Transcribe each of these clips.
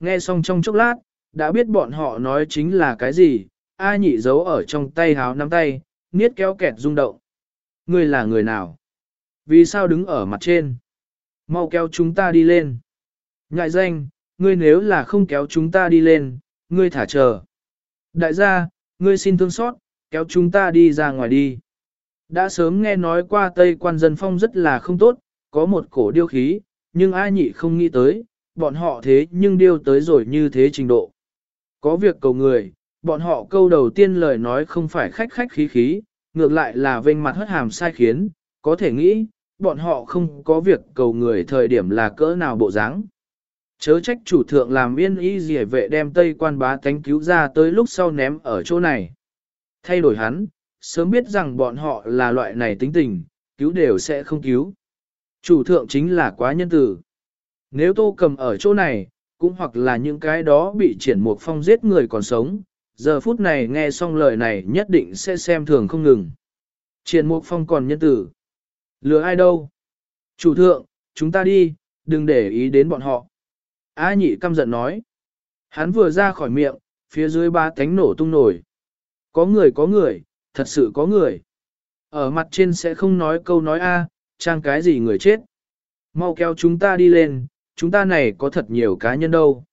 Nghe xong trong chốc lát, đã biết bọn họ nói chính là cái gì, A nhị giấu ở trong tay háo nắm tay, niết kéo kẹt rung động. Ngươi là người nào? Vì sao đứng ở mặt trên? Mau kéo chúng ta đi lên. Ngại danh, ngươi nếu là không kéo chúng ta đi lên, ngươi thả chờ. Đại gia, ngươi xin thương xót, kéo chúng ta đi ra ngoài đi. Đã sớm nghe nói qua Tây quan dân phong rất là không tốt, có một cổ điêu khí, nhưng ai nhị không nghĩ tới, bọn họ thế nhưng điêu tới rồi như thế trình độ. Có việc cầu người, bọn họ câu đầu tiên lời nói không phải khách khách khí khí, ngược lại là vênh mặt hất hàm sai khiến, có thể nghĩ, bọn họ không có việc cầu người thời điểm là cỡ nào bộ dáng. Chớ trách chủ thượng làm yên y gì vệ đem tây quan bá tánh cứu ra tới lúc sau ném ở chỗ này. Thay đổi hắn, sớm biết rằng bọn họ là loại này tính tình, cứu đều sẽ không cứu. Chủ thượng chính là quá nhân tử. Nếu tô cầm ở chỗ này, cũng hoặc là những cái đó bị triển một phong giết người còn sống, giờ phút này nghe xong lời này nhất định sẽ xem thường không ngừng. Triển Mục Phong còn nhân tử. Lừa ai đâu? Chủ thượng, chúng ta đi, đừng để ý đến bọn họ. A nhị căm giận nói. Hắn vừa ra khỏi miệng, phía dưới ba cánh nổ tung nổi. Có người có người, thật sự có người. Ở mặt trên sẽ không nói câu nói A, trang cái gì người chết. Mau kéo chúng ta đi lên, chúng ta này có thật nhiều cá nhân đâu.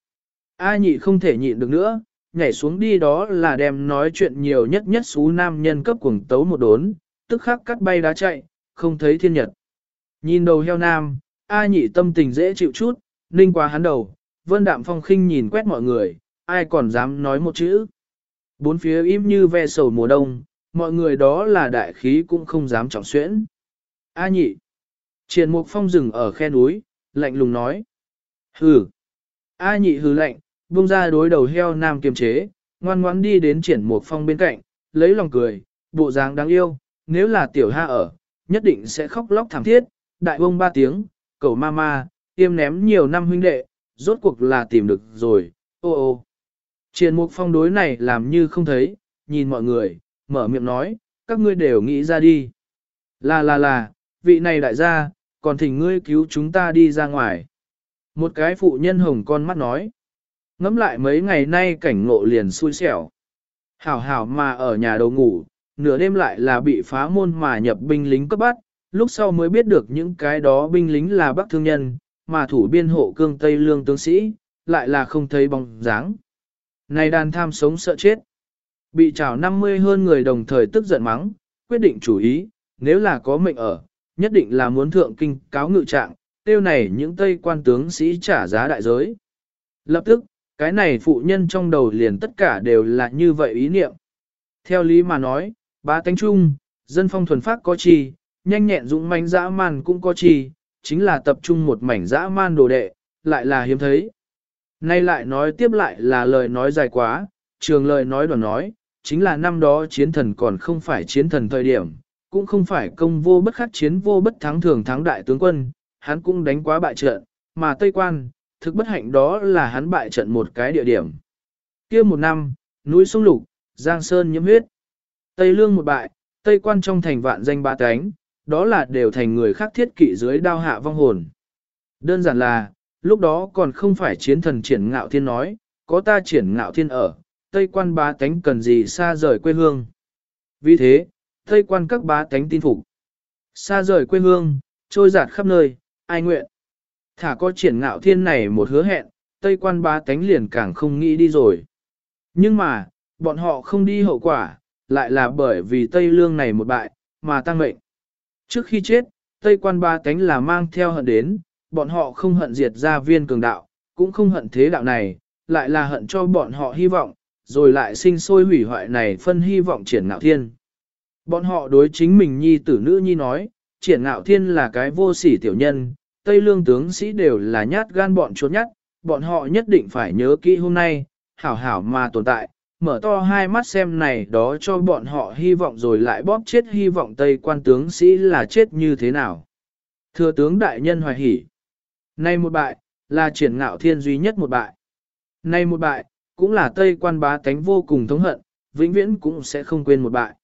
A nhị không thể nhịn được nữa, nhảy xuống đi đó là đem nói chuyện nhiều nhất nhất xú nam nhân cấp cuồng tấu một đốn, tức khắc cắt bay đá chạy, không thấy thiên nhật. Nhìn đầu heo nam, A nhị tâm tình dễ chịu chút, ninh qua hắn đầu, vân đạm phong khinh nhìn quét mọi người, ai còn dám nói một chữ. Bốn phía im như ve sầu mùa đông, mọi người đó là đại khí cũng không dám trọng xuyễn. A nhị. Triền mục phong rừng ở khe núi, lạnh lùng nói. Hừ. A nhị hừ lạnh, buông ra đối đầu heo nam kiềm chế, ngoan ngoãn đi đến triển một phong bên cạnh, lấy lòng cười, bộ dáng đáng yêu, nếu là tiểu ha ở, nhất định sẽ khóc lóc thảm thiết, đại bông ba tiếng, cầu ma ma, tiêm ném nhiều năm huynh đệ, rốt cuộc là tìm được rồi, ô ô. Triển mục phong đối này làm như không thấy, nhìn mọi người, mở miệng nói, các ngươi đều nghĩ ra đi. Là là là, vị này đại gia, còn thỉnh ngươi cứu chúng ta đi ra ngoài. Một cái phụ nhân hồng con mắt nói. Ngắm lại mấy ngày nay cảnh ngộ liền xui xẻo. Hảo hảo mà ở nhà đầu ngủ, nửa đêm lại là bị phá môn mà nhập binh lính cấp bắt, lúc sau mới biết được những cái đó binh lính là bắc thương nhân, mà thủ biên hộ cương Tây Lương tướng sĩ, lại là không thấy bóng dáng. Này đàn tham sống sợ chết. Bị trào 50 hơn người đồng thời tức giận mắng, quyết định chủ ý, nếu là có mệnh ở, nhất định là muốn thượng kinh cáo ngự trạng, tiêu này những Tây quan tướng sĩ trả giá đại giới. Lập tức, cái này phụ nhân trong đầu liền tất cả đều là như vậy ý niệm. Theo lý mà nói, ba tánh trung, dân phong thuần phát có chi, nhanh nhẹn dũng manh dã man cũng có chi, chính là tập trung một mảnh dã man đồ đệ, lại là hiếm thấy. Nay lại nói tiếp lại là lời nói dài quá, trường lời nói đoàn nói, chính là năm đó chiến thần còn không phải chiến thần thời điểm, cũng không phải công vô bất khắc chiến vô bất thắng thường thắng đại tướng quân, hắn cũng đánh quá bại trận, mà Tây Quan, thực bất hạnh đó là hắn bại trận một cái địa điểm. kia một năm, núi sông lục, Giang Sơn nhiễm huyết. Tây Lương một bại, Tây Quan trong thành vạn danh ba cánh, đó là đều thành người khác thiết kỵ dưới đao hạ vong hồn. Đơn giản là, lúc đó còn không phải chiến thần triển ngạo thiên nói, có ta triển ngạo thiên ở, Tây quan bá tánh cần gì xa rời quê hương. Vì thế, Tây quan các bá tánh tin phục. Xa rời quê hương, trôi giạt khắp nơi, ai nguyện. Thả có triển ngạo thiên này một hứa hẹn, Tây quan ba tánh liền càng không nghĩ đi rồi. Nhưng mà, bọn họ không đi hậu quả, lại là bởi vì Tây lương này một bại, mà tăng mệnh. Trước khi chết, Tây quan ba tánh là mang theo hận đến, bọn họ không hận diệt ra viên cường đạo, cũng không hận thế đạo này, lại là hận cho bọn họ hy vọng, rồi lại sinh sôi hủy hoại này phân hy vọng triển ngạo thiên. Bọn họ đối chính mình nhi tử nữ nhi nói, triển ngạo thiên là cái vô sỉ tiểu nhân, Tây lương tướng sĩ đều là nhát gan bọn chuột nhát, bọn họ nhất định phải nhớ kỹ hôm nay, hảo hảo mà tồn tại, mở to hai mắt xem này đó cho bọn họ hy vọng rồi lại bóp chết hy vọng Tây quan tướng sĩ là chết như thế nào. Thừa tướng đại nhân hoài hỉ. Nay một bại, là triển ngạo thiên duy nhất một bại. Nay một bại, cũng là Tây quan bá tánh vô cùng thống hận, vĩnh viễn cũng sẽ không quên một bại.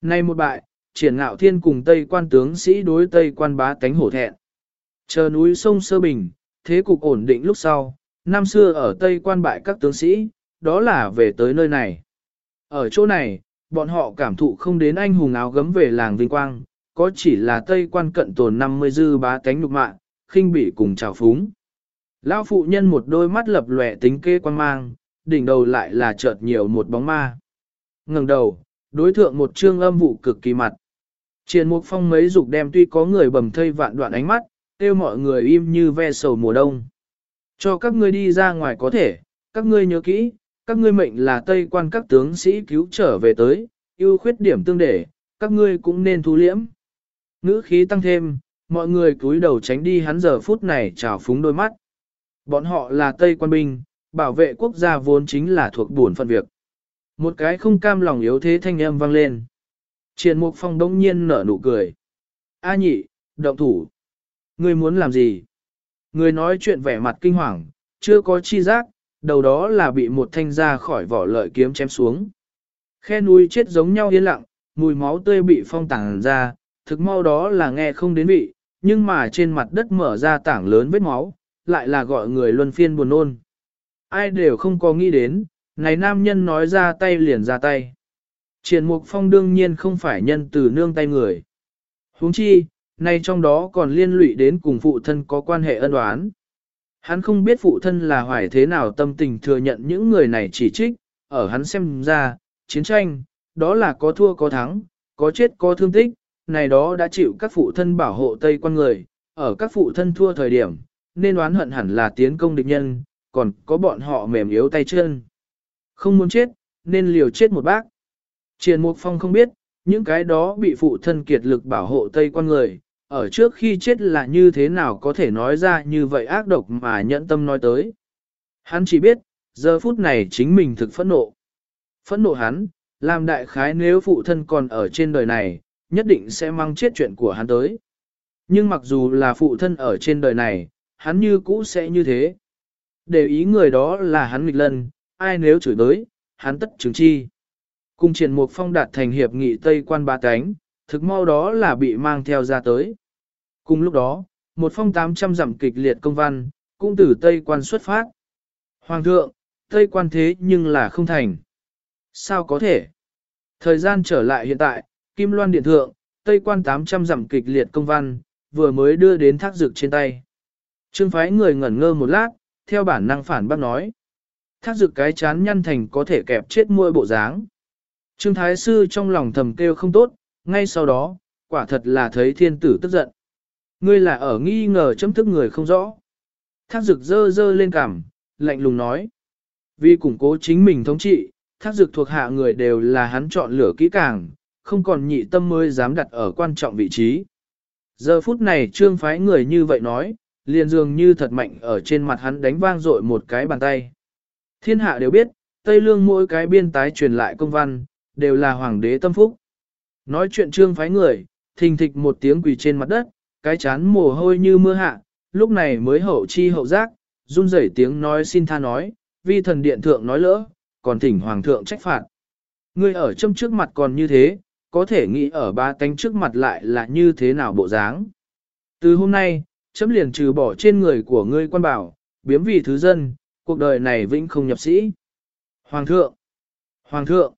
Nay một bại, triển ngạo thiên cùng Tây quan tướng sĩ đối Tây quan bá tánh hổ thẹn. Chờ núi sông Sơ Bình, thế cục ổn định lúc sau, năm xưa ở Tây quan bại các tướng sĩ, đó là về tới nơi này. Ở chỗ này, bọn họ cảm thụ không đến anh hùng áo gấm về làng vinh quang, có chỉ là Tây quan cận tồn 50 dư bá tánh nhục mạng khinh bị cùng trào phúng. Lão phụ nhân một đôi mắt lập lòe tính kê quan mang, đỉnh đầu lại là chợt nhiều một bóng ma. ngẩng đầu, đối thượng một trương âm vụ cực kỳ mặt. Triền mục phong mấy dục đem tuy có người bầm thây vạn đoạn ánh mắt, kêu mọi người im như ve sầu mùa đông. Cho các ngươi đi ra ngoài có thể, các ngươi nhớ kỹ, các ngươi mệnh là Tây quan các tướng sĩ cứu trở về tới, ưu khuyết điểm tương để, các ngươi cũng nên thu liễm. Ngữ khí tăng thêm, mọi người cúi đầu tránh đi hắn giờ phút này trào phúng đôi mắt. Bọn họ là Tây quan binh, bảo vệ quốc gia vốn chính là thuộc buồn phận việc. Một cái không cam lòng yếu thế thanh âm vang lên. Triển Mục Phong đông nhiên nở nụ cười. A nhị, động thủ. Ngươi muốn làm gì? Người nói chuyện vẻ mặt kinh hoàng, chưa có chi giác, đầu đó là bị một thanh ra khỏi vỏ lợi kiếm chém xuống. Khe núi chết giống nhau yên lặng, mùi máu tươi bị phong tàng ra, thực mau đó là nghe không đến vị, nhưng mà trên mặt đất mở ra tảng lớn vết máu, lại là gọi người luân phiên buồn nôn. Ai đều không có nghĩ đến, này nam nhân nói ra tay liền ra tay. Triển Mục Phong đương nhiên không phải nhân từ nương tay người. huống chi, nay trong đó còn liên lụy đến cùng phụ thân có quan hệ ân oán. Hắn không biết phụ thân là hoài thế nào tâm tình thừa nhận những người này chỉ trích, ở hắn xem ra, chiến tranh, đó là có thua có thắng, có chết có thương tích, này đó đã chịu các phụ thân bảo hộ Tây quan người, ở các phụ thân thua thời điểm, nên oán hận hẳn là tiến công địch nhân, còn có bọn họ mềm yếu tay chân. Không muốn chết, nên liều chết một bác. Triền Mục Phong không biết, những cái đó bị phụ thân kiệt lực bảo hộ Tây quan người, ở trước khi chết là như thế nào có thể nói ra như vậy ác độc mà nhẫn tâm nói tới. Hắn chỉ biết, giờ phút này chính mình thực phẫn nộ. Phẫn nộ hắn, làm đại khái nếu phụ thân còn ở trên đời này, nhất định sẽ mang chết chuyện của hắn tới. Nhưng mặc dù là phụ thân ở trên đời này, hắn như cũ sẽ như thế. Để ý người đó là hắn nghịch lân, ai nếu chửi tới, hắn tất chứng chi. Cùng triển mục phong đạt thành hiệp nghị Tây quan ba cánh, thực mau đó là bị mang theo ra tới. Cùng lúc đó, một phong 800 dặm kịch liệt công văn, cũng từ Tây quan xuất phát. Hoàng thượng, Tây quan thế nhưng là không thành. Sao có thể? Thời gian trở lại hiện tại, Kim Loan Điện Thượng, Tây quan 800 dặm kịch liệt công văn, vừa mới đưa đến thác dược trên tay. Trương phái người ngẩn ngơ một lát, theo bản năng phản bác nói. Thác dược cái chán nhăn thành có thể kẹp chết môi bộ dáng. Trương Thái Sư trong lòng thầm kêu không tốt, ngay sau đó, quả thật là thấy thiên tử tức giận. Ngươi là ở nghi ngờ chấm thức người không rõ. Thác dực dơ dơ lên cằm, lạnh lùng nói. Vì củng cố chính mình thống trị, thác dực thuộc hạ người đều là hắn chọn lửa kỹ càng, không còn nhị tâm mới dám đặt ở quan trọng vị trí. Giờ phút này trương phái người như vậy nói, liền dường như thật mạnh ở trên mặt hắn đánh vang dội một cái bàn tay. Thiên hạ đều biết, Tây Lương mỗi cái biên tái truyền lại công văn, đều là hoàng đế tâm phúc. Nói chuyện trương phái người, thình thịch một tiếng quỳ trên mặt đất, cái chán mồ hôi như mưa hạ, lúc này mới hậu chi hậu giác, run rẩy tiếng nói xin tha nói, vi thần điện thượng nói lỡ, còn thỉnh hoàng thượng trách phạt. Ngươi ở trong trước mặt còn như thế, có thể nghĩ ở ba cánh trước mặt lại là như thế nào bộ dáng. Từ hôm nay, chấm liền trừ bỏ trên người của ngươi quan bảo, biếm vì thứ dân, cuộc đời này vĩnh không nhập sĩ. Hoàng thượng! Hoàng thượng!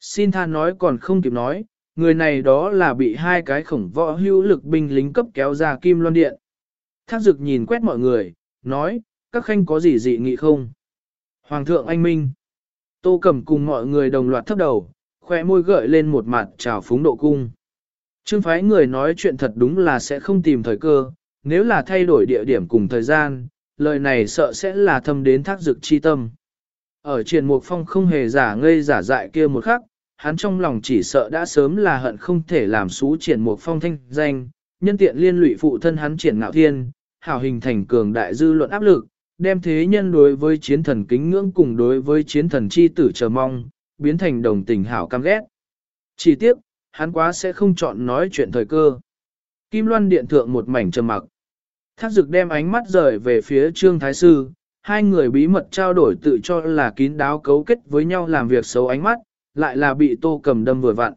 Xin tha nói còn không kịp nói, người này đó là bị hai cái khổng võ hữu lực binh lính cấp kéo ra kim loan điện. Thác dực nhìn quét mọi người, nói, các khanh có gì dị nghị không? Hoàng thượng anh minh. Tô cầm cùng mọi người đồng loạt thấp đầu, khoe môi gợi lên một mặt trào phúng độ cung. Trương phái người nói chuyện thật đúng là sẽ không tìm thời cơ, nếu là thay đổi địa điểm cùng thời gian, lời này sợ sẽ là thâm đến thác dực chi tâm. Ở triền mục phong không hề giả ngây giả dại kia một khắc, hắn trong lòng chỉ sợ đã sớm là hận không thể làm xú triển một phong thanh danh, nhân tiện liên lụy phụ thân hắn triển ngạo thiên, hảo hình thành cường đại dư luận áp lực, đem thế nhân đối với chiến thần kính ngưỡng cùng đối với chiến thần chi tử chờ mong, biến thành đồng tình hảo căm ghét. Chỉ tiếc, hắn quá sẽ không chọn nói chuyện thời cơ. Kim Loan điện thượng một mảnh trầm mặc. Thác dực đem ánh mắt rời về phía Trương Thái Sư, hai người bí mật trao đổi tự cho là kín đáo cấu kết với nhau làm việc xấu ánh mắt, lại là bị tô cầm đâm vừa vặn.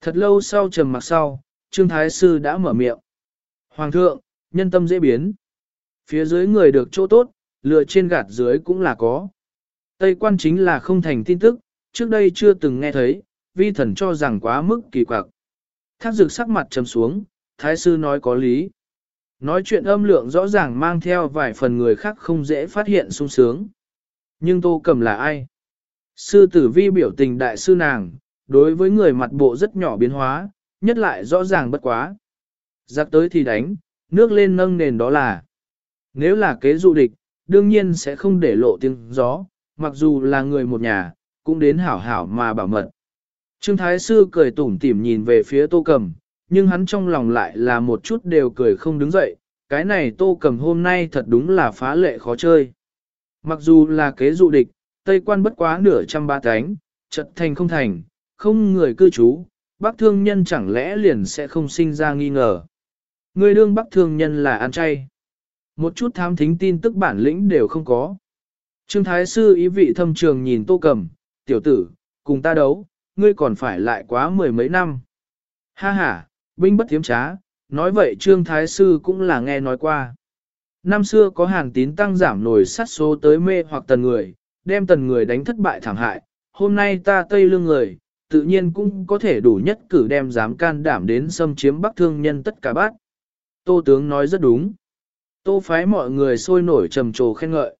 Thật lâu sau trầm mặc sau, Trương Thái Sư đã mở miệng. Hoàng thượng, nhân tâm dễ biến. Phía dưới người được chỗ tốt, lựa trên gạt dưới cũng là có. Tây quan chính là không thành tin tức, trước đây chưa từng nghe thấy, vi thần cho rằng quá mức kỳ quặc. Thác dực sắc mặt trầm xuống, thái sư nói có lý. Nói chuyện âm lượng rõ ràng mang theo vài phần người khác không dễ phát hiện sung sướng. Nhưng tô cầm là ai? Sư tử vi biểu tình đại sư nàng, đối với người mặt bộ rất nhỏ biến hóa, nhất lại rõ ràng bất quá. Giặc tới thì đánh, nước lên nâng nền đó là. Nếu là kế dụ địch, đương nhiên sẽ không để lộ tiếng gió, mặc dù là người một nhà, cũng đến hảo hảo mà bảo mật. Trương Thái Sư cười tủm tỉm nhìn về phía Tô Cầm, nhưng hắn trong lòng lại là một chút đều cười không đứng dậy, cái này Tô Cầm hôm nay thật đúng là phá lệ khó chơi. Mặc dù là kế dụ địch, Tây quan bất quá nửa trăm ba cánh, trận thành không thành, không người cư trú, bác thương nhân chẳng lẽ liền sẽ không sinh ra nghi ngờ. Người đương bác thương nhân là ăn chay. Một chút tham thính tin tức bản lĩnh đều không có. Trương Thái Sư ý vị thâm trường nhìn Tô Cầm, tiểu tử, cùng ta đấu, ngươi còn phải lại quá mười mấy năm. Ha ha, binh bất thiếm trá, nói vậy Trương Thái Sư cũng là nghe nói qua. Năm xưa có hàng tín tăng giảm nổi sát số tới mê hoặc tần người, đem tần người đánh thất bại thảm hại, hôm nay ta tây lương người, tự nhiên cũng có thể đủ nhất cử đem dám can đảm đến xâm chiếm bắc thương nhân tất cả bát. Tô tướng nói rất đúng. Tô phái mọi người sôi nổi trầm trồ khen ngợi.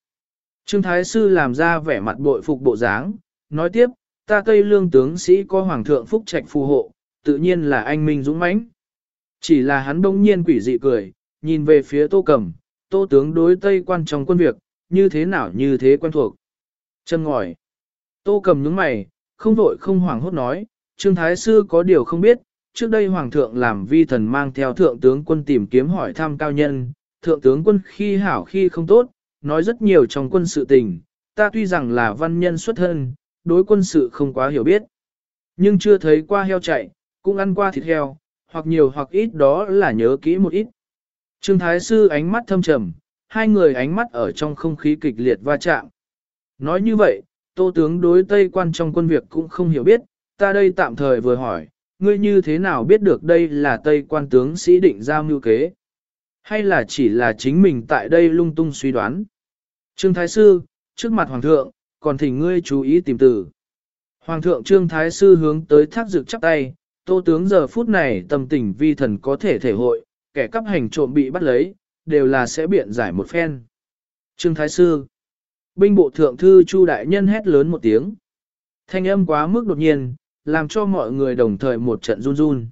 Trương Thái Sư làm ra vẻ mặt bội phục bộ dáng, nói tiếp, ta Tây Lương tướng sĩ có Hoàng thượng Phúc Trạch phù hộ, tự nhiên là anh Minh dũng mãnh. Chỉ là hắn bỗng nhiên quỷ dị cười, nhìn về phía Tô Cẩm, Tô tướng đối Tây quan trong quân việc, như thế nào như thế quen thuộc. Chân ngòi. Tô cầm nhướng mày, không vội không hoảng hốt nói, Trương Thái Sư có điều không biết, trước đây Hoàng thượng làm vi thần mang theo thượng tướng quân tìm kiếm hỏi thăm cao nhân, thượng tướng quân khi hảo khi không tốt, nói rất nhiều trong quân sự tình, ta tuy rằng là văn nhân xuất thân, đối quân sự không quá hiểu biết. Nhưng chưa thấy qua heo chạy, cũng ăn qua thịt heo, hoặc nhiều hoặc ít đó là nhớ kỹ một ít. Trương Thái Sư ánh mắt thâm trầm, hai người ánh mắt ở trong không khí kịch liệt va chạm. Nói như vậy, tô tướng đối Tây quan trong quân việc cũng không hiểu biết, ta đây tạm thời vừa hỏi, ngươi như thế nào biết được đây là Tây quan tướng sĩ định giao mưu kế? Hay là chỉ là chính mình tại đây lung tung suy đoán? Trương Thái Sư, trước mặt Hoàng thượng, còn thỉnh ngươi chú ý tìm từ. Hoàng thượng Trương Thái Sư hướng tới thác dược chắp tay, tô tướng giờ phút này tâm tình vi thần có thể thể hội, kẻ cắp hành trộm bị bắt lấy, đều là sẽ biện giải một phen. Trương Thái Sư Binh bộ thượng thư Chu Đại Nhân hét lớn một tiếng. Thanh âm quá mức đột nhiên, làm cho mọi người đồng thời một trận run run.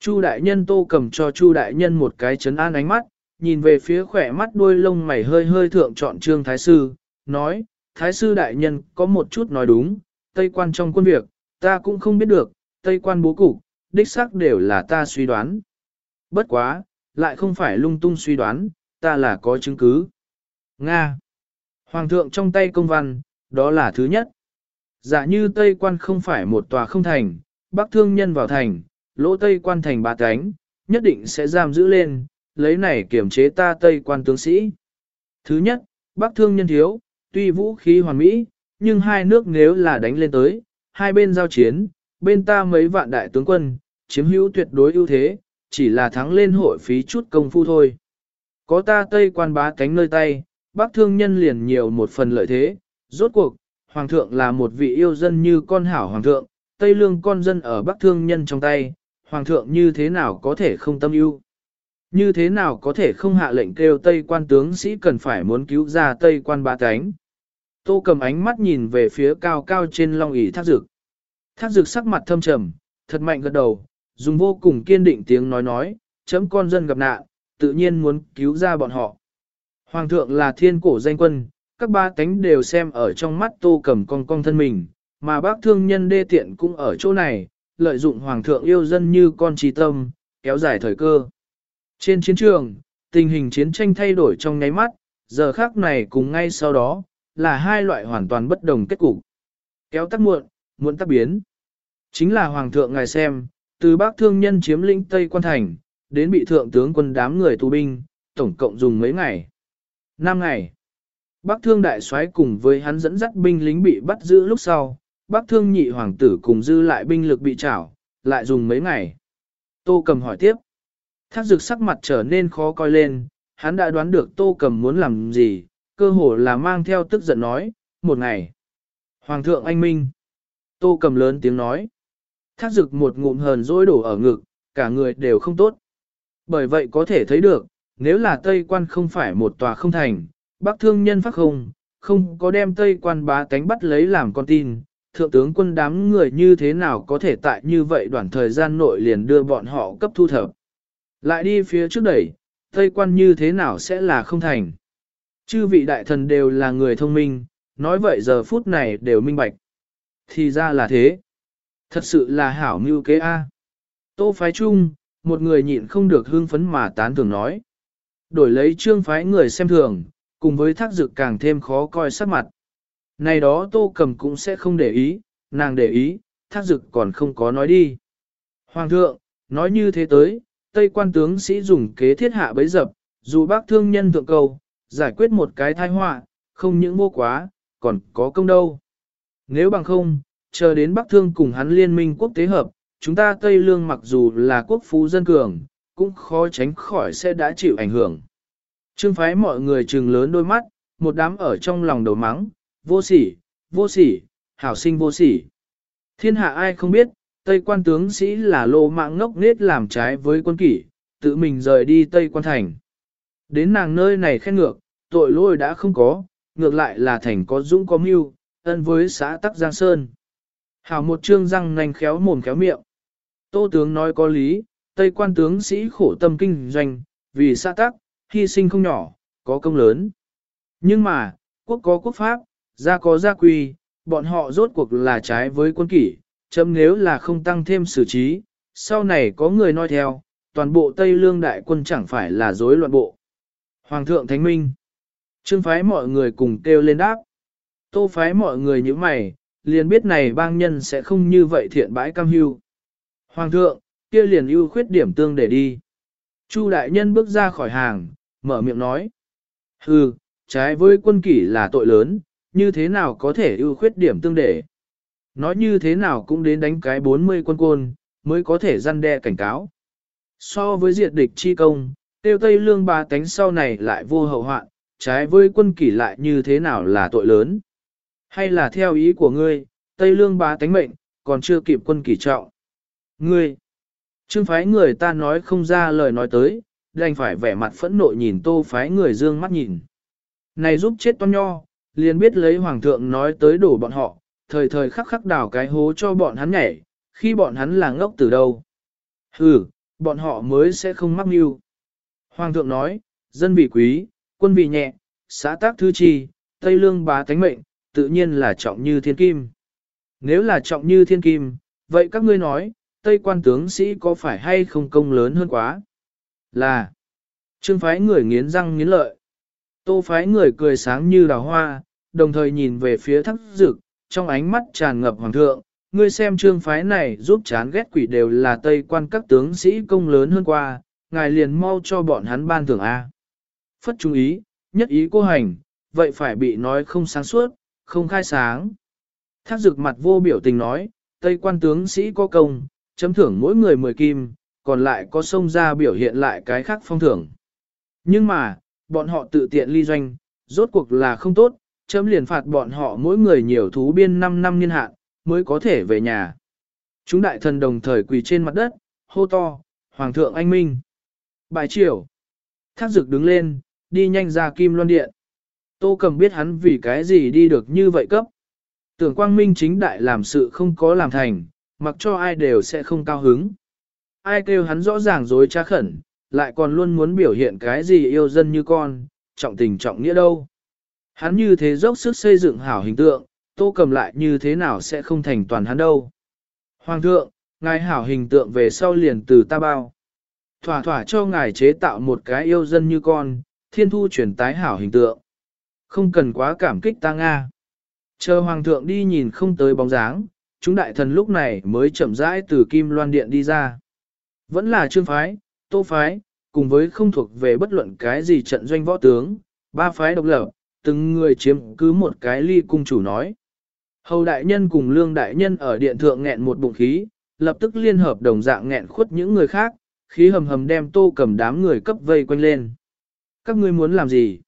Chu Đại Nhân tô cầm cho Chu Đại Nhân một cái chấn an ánh mắt, nhìn về phía khỏe mắt đuôi lông mày hơi hơi thượng chọn Trương Thái Sư, nói, Thái Sư Đại Nhân có một chút nói đúng, Tây quan trong quân việc, ta cũng không biết được, Tây quan bố cục, đích xác đều là ta suy đoán. Bất quá, lại không phải lung tung suy đoán, ta là có chứng cứ. Nga. Hoàng thượng trong tay công văn, đó là thứ nhất. Giả như Tây quan không phải một tòa không thành, Bắc thương nhân vào thành, lỗ Tây quan thành ba cánh, nhất định sẽ giam giữ lên, lấy này kiểm chế ta Tây quan tướng sĩ. Thứ nhất, Bắc thương nhân thiếu, tuy vũ khí hoàn mỹ, nhưng hai nước nếu là đánh lên tới, hai bên giao chiến, bên ta mấy vạn đại tướng quân, chiếm hữu tuyệt đối ưu thế, chỉ là thắng lên hội phí chút công phu thôi. Có ta Tây quan bá cánh nơi tay, Bắc thương nhân liền nhiều một phần lợi thế, rốt cuộc, Hoàng thượng là một vị yêu dân như con hảo Hoàng thượng, Tây lương con dân ở Bắc thương nhân trong tay, Hoàng thượng như thế nào có thể không tâm ưu? Như thế nào có thể không hạ lệnh kêu Tây quan tướng sĩ cần phải muốn cứu ra Tây quan ba cánh? Tô cầm ánh mắt nhìn về phía cao cao trên long ỷ thác dực. Thác dực sắc mặt thâm trầm, thật mạnh gật đầu, dùng vô cùng kiên định tiếng nói nói, chấm con dân gặp nạn, tự nhiên muốn cứu ra bọn họ. Hoàng thượng là thiên cổ danh quân, các ba tánh đều xem ở trong mắt tô cầm con cong thân mình, mà bác thương nhân đê tiện cũng ở chỗ này, lợi dụng hoàng thượng yêu dân như con trí tâm, kéo dài thời cơ. Trên chiến trường, tình hình chiến tranh thay đổi trong nháy mắt, giờ khác này cùng ngay sau đó, là hai loại hoàn toàn bất đồng kết cục. Kéo tắc muộn, muộn tắc biến. Chính là hoàng thượng ngài xem, từ bác thương nhân chiếm lĩnh Tây Quan Thành, đến bị thượng tướng quân đám người tù binh, tổng cộng dùng mấy ngày. Năm ngày. Bắc thương đại soái cùng với hắn dẫn dắt binh lính bị bắt giữ lúc sau, Bắc thương nhị hoàng tử cùng dư lại binh lực bị trảo, lại dùng mấy ngày. Tô cầm hỏi tiếp. Thác dực sắc mặt trở nên khó coi lên, hắn đã đoán được tô cầm muốn làm gì, cơ hồ là mang theo tức giận nói, một ngày. Hoàng thượng anh minh. Tô cầm lớn tiếng nói. Thác dực một ngụm hờn dỗi đổ ở ngực, cả người đều không tốt. Bởi vậy có thể thấy được, nếu là Tây quan không phải một tòa không thành, Bắc thương nhân phát không, không có đem Tây quan bá tánh bắt lấy làm con tin, thượng tướng quân đám người như thế nào có thể tại như vậy đoạn thời gian nội liền đưa bọn họ cấp thu thập. Lại đi phía trước đẩy, Tây quan như thế nào sẽ là không thành. Chư vị đại thần đều là người thông minh, nói vậy giờ phút này đều minh bạch. Thì ra là thế. Thật sự là hảo mưu kế A. Tô phái chung, một người nhịn không được hương phấn mà tán thường nói. Đổi lấy trương phái người xem thường, cùng với thác dực càng thêm khó coi sắc mặt. Này đó tô cầm cũng sẽ không để ý, nàng để ý, thác dực còn không có nói đi. Hoàng thượng, nói như thế tới, Tây quan tướng sĩ dùng kế thiết hạ bấy dập, dù bác thương nhân thượng cầu, giải quyết một cái thai họa, không những vô quá, còn có công đâu. Nếu bằng không, chờ đến Bắc Thương cùng hắn liên minh quốc tế hợp, chúng ta Tây Lương mặc dù là quốc phú dân cường, cũng khó tránh khỏi sẽ đã chịu ảnh hưởng. Trương phái mọi người trừng lớn đôi mắt, một đám ở trong lòng đầu mắng, vô sỉ, vô sỉ, hảo sinh vô sỉ. Thiên hạ ai không biết, Tây quan tướng sĩ là lô mạng ngốc nết làm trái với quân kỷ, tự mình rời đi Tây quan thành. Đến nàng nơi này khen ngược, tội lỗi đã không có, ngược lại là thành có dũng có mưu, ân với xã Tắc Giang Sơn. Hảo một trương răng nanh khéo mồm khéo miệng. Tô tướng nói có lý, Tây quan tướng sĩ khổ tâm kinh doanh, vì xã Tắc, hy sinh không nhỏ, có công lớn. Nhưng mà, quốc có quốc pháp, gia có gia quy, bọn họ rốt cuộc là trái với quân kỷ, chấm nếu là không tăng thêm xử trí, sau này có người nói theo, toàn bộ Tây Lương đại quân chẳng phải là rối loạn bộ. Hoàng thượng Thánh Minh Trương phái mọi người cùng kêu lên đáp. Tô phái mọi người như mày, liền biết này bang nhân sẽ không như vậy thiện bãi cam hưu. Hoàng thượng, kia liền ưu khuyết điểm tương để đi. Chu đại nhân bước ra khỏi hàng, mở miệng nói. Hừ, trái với quân kỷ là tội lớn, như thế nào có thể ưu khuyết điểm tương để. Nói như thế nào cũng đến đánh cái 40 quân côn, mới có thể răn đe cảnh cáo. So với diệt địch chi công, tiêu tây lương ba tánh sau này lại vô hậu hoạn, trái với quân kỷ lại như thế nào là tội lớn. Hay là theo ý của ngươi, Tây Lương ba tánh mệnh, còn chưa kịp quân kỷ trọng. Ngươi, trương phái người ta nói không ra lời nói tới, đành phải vẻ mặt phẫn nộ nhìn tô phái người dương mắt nhìn. Này giúp chết toan nho, liền biết lấy hoàng thượng nói tới đổ bọn họ, thời thời khắc khắc đào cái hố cho bọn hắn nhảy, khi bọn hắn là ngốc từ đâu. Hừ, bọn họ mới sẽ không mắc mưu. Hoàng thượng nói, dân vị quý, quân vị nhẹ, xã tác thư trì, Tây Lương bá tánh mệnh, tự nhiên là trọng như thiên kim. Nếu là trọng như thiên kim, vậy các ngươi nói, Tây quan tướng sĩ có phải hay không công lớn hơn quá? Là, trương phái người nghiến răng nghiến lợi. Tô phái người cười sáng như đào hoa, đồng thời nhìn về phía thắc dực, trong ánh mắt tràn ngập hoàng thượng, ngươi xem trương phái này giúp chán ghét quỷ đều là Tây quan các tướng sĩ công lớn hơn qua, ngài liền mau cho bọn hắn ban thưởng A. Phất chú ý, nhất ý cô hành, vậy phải bị nói không sáng suốt, không khai sáng. Thác dực mặt vô biểu tình nói, Tây quan tướng sĩ có công, chấm thưởng mỗi người 10 kim, còn lại có sông ra biểu hiện lại cái khác phong thưởng. Nhưng mà, bọn họ tự tiện ly doanh, rốt cuộc là không tốt, chấm liền phạt bọn họ mỗi người nhiều thú biên 5 năm niên hạn, mới có thể về nhà. Chúng đại thần đồng thời quỳ trên mặt đất, hô to, Hoàng thượng anh minh. Bài triều. Thác dực đứng lên, đi nhanh ra kim loan điện. Tô cầm biết hắn vì cái gì đi được như vậy cấp. Tưởng quang minh chính đại làm sự không có làm thành, mặc cho ai đều sẽ không cao hứng. Ai kêu hắn rõ ràng dối trá khẩn, lại còn luôn muốn biểu hiện cái gì yêu dân như con, trọng tình trọng nghĩa đâu. Hắn như thế dốc sức xây dựng hảo hình tượng, tô cầm lại như thế nào sẽ không thành toàn hắn đâu. Hoàng thượng, ngài hảo hình tượng về sau liền từ ta bao. Thỏa thỏa cho ngài chế tạo một cái yêu dân như con, thiên thu chuyển tái hảo hình tượng. Không cần quá cảm kích ta Nga. Chờ hoàng thượng đi nhìn không tới bóng dáng, chúng đại thần lúc này mới chậm rãi từ kim loan điện đi ra. Vẫn là trương phái, tô phái, cùng với không thuộc về bất luận cái gì trận doanh võ tướng, ba phái độc lập, từng người chiếm cứ một cái ly cung chủ nói. Hầu đại nhân cùng lương đại nhân ở điện thượng nghẹn một bụng khí, lập tức liên hợp đồng dạng nghẹn khuất những người khác, khí hầm hầm đem tô cầm đám người cấp vây quanh lên. Các ngươi muốn làm gì?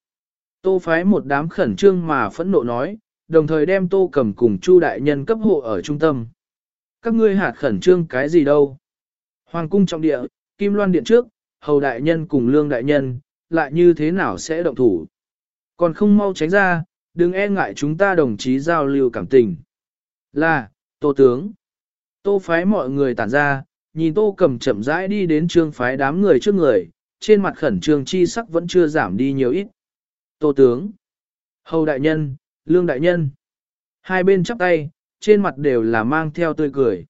Tô phái một đám khẩn trương mà phẫn nộ nói, đồng thời đem tô cầm cùng Chu đại nhân cấp hộ ở trung tâm. Các ngươi hạt khẩn trương cái gì đâu? Hoàng cung trọng địa, Kim Loan điện trước, hầu đại nhân cùng lương đại nhân, lại như thế nào sẽ động thủ? Còn không mau tránh ra, đừng e ngại chúng ta đồng chí giao lưu cảm tình. Là, tô tướng. Tô phái mọi người tản ra, nhìn tô cầm chậm rãi đi đến trương phái đám người trước người, trên mặt khẩn trương chi sắc vẫn chưa giảm đi nhiều ít. Tô tướng, hầu đại nhân, lương đại nhân. Hai bên chắp tay, trên mặt đều là mang theo tươi cười.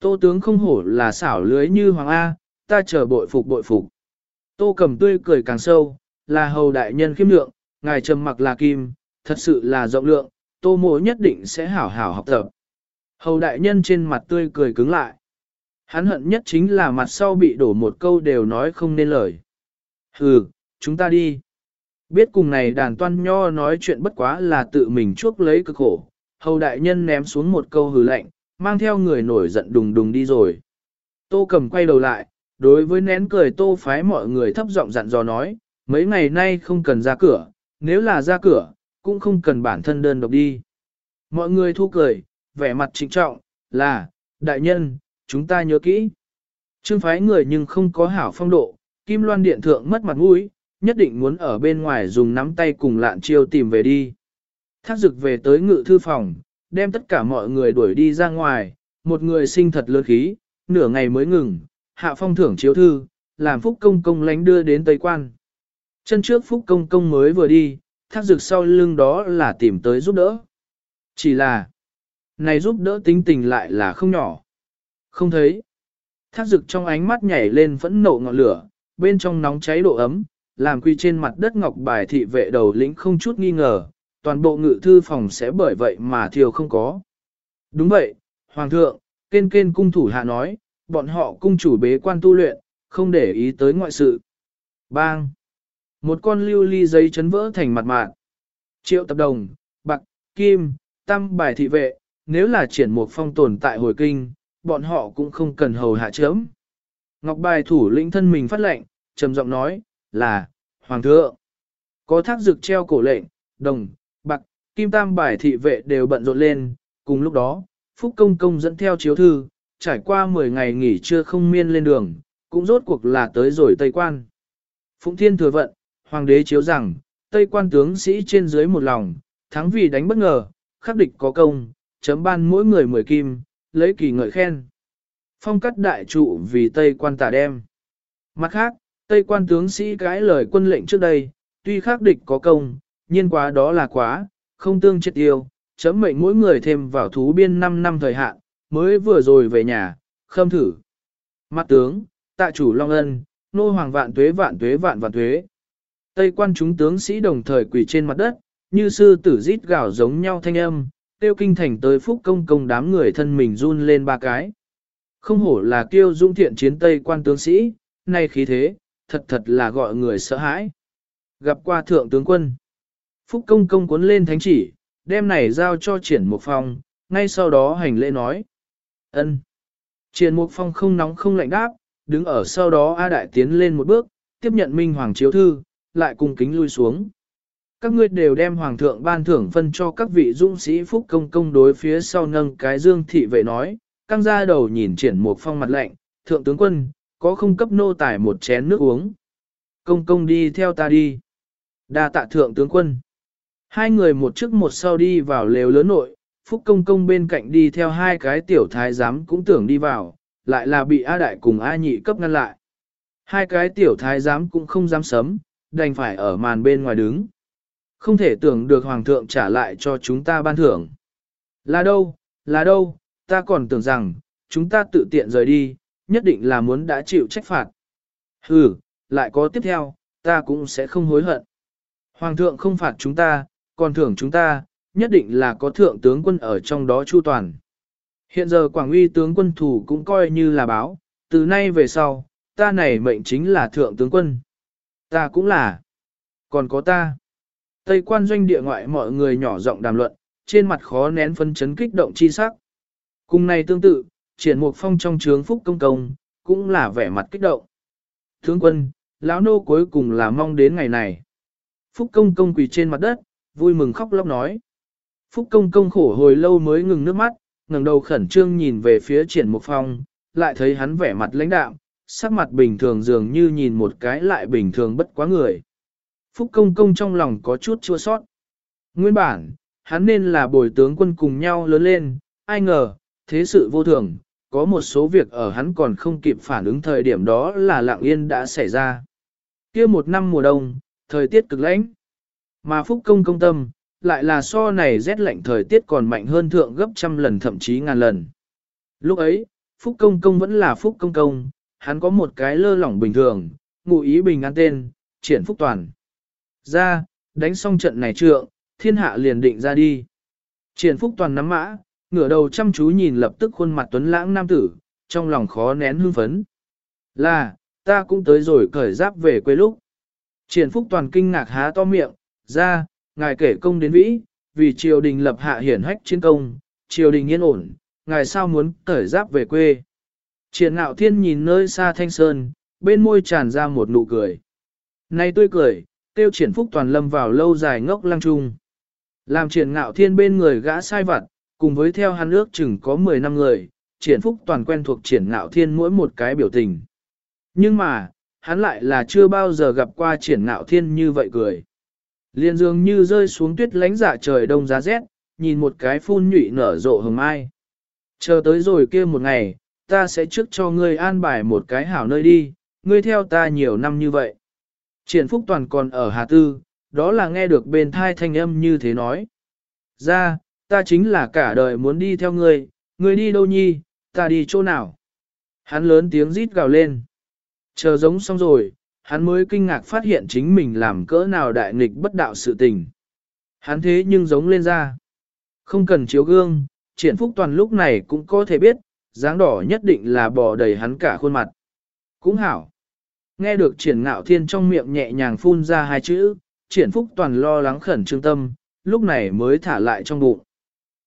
Tô tướng không hổ là xảo lưới như Hoàng A, ta chờ bội phục bội phục. Tô cầm tươi cười càng sâu, là hầu đại nhân khiêm lượng, ngài trầm mặc là kim, thật sự là rộng lượng, tô mộ nhất định sẽ hảo hảo học tập. Hầu đại nhân trên mặt tươi cười cứng lại. Hắn hận nhất chính là mặt sau bị đổ một câu đều nói không nên lời. Hừ, chúng ta đi. Biết cùng này đàn toan nho nói chuyện bất quá là tự mình chuốc lấy cực khổ. Hầu đại nhân ném xuống một câu hừ lạnh, mang theo người nổi giận đùng đùng đi rồi. Tô cầm quay đầu lại, đối với nén cười tô phái mọi người thấp giọng dặn dò nói, mấy ngày nay không cần ra cửa, nếu là ra cửa, cũng không cần bản thân đơn độc đi. Mọi người thu cười, vẻ mặt trịnh trọng, là, đại nhân, chúng ta nhớ kỹ. Trương phái người nhưng không có hảo phong độ, Kim Loan Điện Thượng mất mặt mũi, nhất định muốn ở bên ngoài dùng nắm tay cùng lạn chiêu tìm về đi. Thác dực về tới ngự thư phòng, đem tất cả mọi người đuổi đi ra ngoài, một người sinh thật lớn khí, nửa ngày mới ngừng, hạ phong thưởng chiếu thư, làm phúc công công lánh đưa đến Tây Quan. Chân trước phúc công công mới vừa đi, thác dực sau lưng đó là tìm tới giúp đỡ. Chỉ là, này giúp đỡ tính tình lại là không nhỏ. Không thấy. Thác dực trong ánh mắt nhảy lên phẫn nộ ngọn lửa, bên trong nóng cháy độ ấm, làm quy trên mặt đất ngọc bài thị vệ đầu lĩnh không chút nghi ngờ, toàn bộ ngự thư phòng sẽ bởi vậy mà thiều không có. Đúng vậy, Hoàng thượng, kên kên cung thủ hạ nói, bọn họ cung chủ bế quan tu luyện, không để ý tới ngoại sự. Bang! Một con lưu ly giấy chấn vỡ thành mặt mạng. Triệu tập đồng, bạc, kim, tam bài thị vệ, nếu là triển một phong tồn tại hồi kinh, bọn họ cũng không cần hầu hạ chớm. Ngọc bài thủ lĩnh thân mình phát lệnh, trầm giọng nói, là, Hoàng thượng. Có thác dực treo cổ lệnh, đồng, bạc, kim tam bài thị vệ đều bận rộn lên, cùng lúc đó, Phúc Công Công dẫn theo chiếu thư, trải qua 10 ngày nghỉ trưa không miên lên đường, cũng rốt cuộc là tới rồi Tây Quan. Phụng Thiên thừa vận, Hoàng đế chiếu rằng, Tây Quan tướng sĩ trên dưới một lòng, thắng vì đánh bất ngờ, khắc địch có công, chấm ban mỗi người 10 kim, lấy kỳ ngợi khen. Phong cắt đại trụ vì Tây quan tả đem. Mặt khác, Tây quan tướng sĩ cái lời quân lệnh trước đây, tuy khắc địch có công, nhiên quá đó là quá, không tương chết yêu, chấm mệnh mỗi người thêm vào thú biên 5 năm thời hạn, mới vừa rồi về nhà, khâm thử. Mặt tướng, tạ chủ Long Ân, nô hoàng vạn tuế vạn tuế vạn vạn tuế. Tây quan chúng tướng sĩ đồng thời quỳ trên mặt đất, như sư tử rít gào giống nhau thanh âm, tiêu kinh thành tới phúc công công đám người thân mình run lên ba cái. Không hổ là kiêu dung thiện chiến tây quan tướng sĩ, nay khí thế, thật thật là gọi người sợ hãi. Gặp qua thượng tướng quân, phúc công công cuốn lên thánh chỉ, đem này giao cho triển mục phong, ngay sau đó hành lễ nói. ân. Triển Mục Phong không nóng không lạnh đáp, đứng ở sau đó A Đại tiến lên một bước, tiếp nhận Minh Hoàng chiếu thư, lại cung kính lui xuống các ngươi đều đem hoàng thượng ban thưởng phân cho các vị dũng sĩ phúc công công đối phía sau nâng cái dương thị vệ nói, căng ra đầu nhìn triển mục phong mặt lạnh, thượng tướng quân, có không cấp nô tài một chén nước uống. Công công đi theo ta đi. đa tạ thượng tướng quân. Hai người một trước một sau đi vào lều lớn nội, phúc công công bên cạnh đi theo hai cái tiểu thái giám cũng tưởng đi vào, lại là bị A đại cùng A nhị cấp ngăn lại. Hai cái tiểu thái giám cũng không dám sấm, đành phải ở màn bên ngoài đứng. Không thể tưởng được Hoàng thượng trả lại cho chúng ta ban thưởng. Là đâu, là đâu, ta còn tưởng rằng, chúng ta tự tiện rời đi, nhất định là muốn đã chịu trách phạt. hừ, lại có tiếp theo, ta cũng sẽ không hối hận. Hoàng thượng không phạt chúng ta, còn thưởng chúng ta, nhất định là có thượng tướng quân ở trong đó chu toàn. Hiện giờ Quảng uy tướng quân thủ cũng coi như là báo, từ nay về sau, ta này mệnh chính là thượng tướng quân. Ta cũng là. Còn có ta. Tây quan doanh địa ngoại mọi người nhỏ giọng đàm luận, trên mặt khó nén phân chấn kích động chi sắc. Cùng này tương tự, triển mục phong trong trướng phúc công công, cũng là vẻ mặt kích động. Tướng quân, lão nô cuối cùng là mong đến ngày này. Phúc công công quỳ trên mặt đất, vui mừng khóc lóc nói. Phúc công công khổ hồi lâu mới ngừng nước mắt, ngẩng đầu khẩn trương nhìn về phía triển mục phong, lại thấy hắn vẻ mặt lãnh đạm, sắc mặt bình thường dường như nhìn một cái lại bình thường bất quá người. Phúc công công trong lòng có chút chua sót. Nguyên bản, hắn nên là bồi tướng quân cùng nhau lớn lên, ai ngờ, thế sự vô thường, có một số việc ở hắn còn không kịp phản ứng thời điểm đó là lạng yên đã xảy ra. kia một năm mùa đông, thời tiết cực lãnh, mà phúc công công tâm, lại là so này rét lạnh thời tiết còn mạnh hơn thượng gấp trăm lần thậm chí ngàn lần. Lúc ấy, phúc công công vẫn là phúc công công, hắn có một cái lơ lỏng bình thường, ngụ ý bình an tên, triển phúc toàn. Ra, đánh xong trận này trượng, thiên hạ liền định ra đi. Triển phúc toàn nắm mã, ngửa đầu chăm chú nhìn lập tức khuôn mặt tuấn lãng nam tử, trong lòng khó nén hưng phấn. Là, ta cũng tới rồi cởi giáp về quê lúc. Triển phúc toàn kinh ngạc há to miệng, ra, ngài kể công đến vĩ, vì triều đình lập hạ hiển hách chiến công, triều đình yên ổn, ngài sao muốn cởi giáp về quê. Triển ngạo thiên nhìn nơi xa thanh sơn, bên môi tràn ra một nụ cười. Này tươi cười, tiêu triển phúc toàn lâm vào lâu dài ngốc lăng trung. Làm triển ngạo thiên bên người gã sai vặt, cùng với theo hắn ước chừng có 10 năm người, triển phúc toàn quen thuộc triển ngạo thiên mỗi một cái biểu tình. Nhưng mà, hắn lại là chưa bao giờ gặp qua triển ngạo thiên như vậy cười. Liên dường như rơi xuống tuyết lánh dạ trời đông giá rét, nhìn một cái phun nhụy nở rộ hồng ai. Chờ tới rồi kia một ngày, ta sẽ trước cho ngươi an bài một cái hảo nơi đi, ngươi theo ta nhiều năm như vậy. Triển Phúc Toàn còn ở Hà Tư, đó là nghe được bên thai thanh âm như thế nói. Ra, ta chính là cả đời muốn đi theo ngươi, ngươi đi đâu nhi, ta đi chỗ nào. Hắn lớn tiếng rít gào lên. Chờ giống xong rồi, hắn mới kinh ngạc phát hiện chính mình làm cỡ nào đại nghịch bất đạo sự tình. Hắn thế nhưng giống lên ra. Không cần chiếu gương, triển phúc toàn lúc này cũng có thể biết, dáng đỏ nhất định là bỏ đầy hắn cả khuôn mặt. Cũng hảo. Nghe được triển ngạo thiên trong miệng nhẹ nhàng phun ra hai chữ, triển phúc toàn lo lắng khẩn trương tâm, lúc này mới thả lại trong bụng.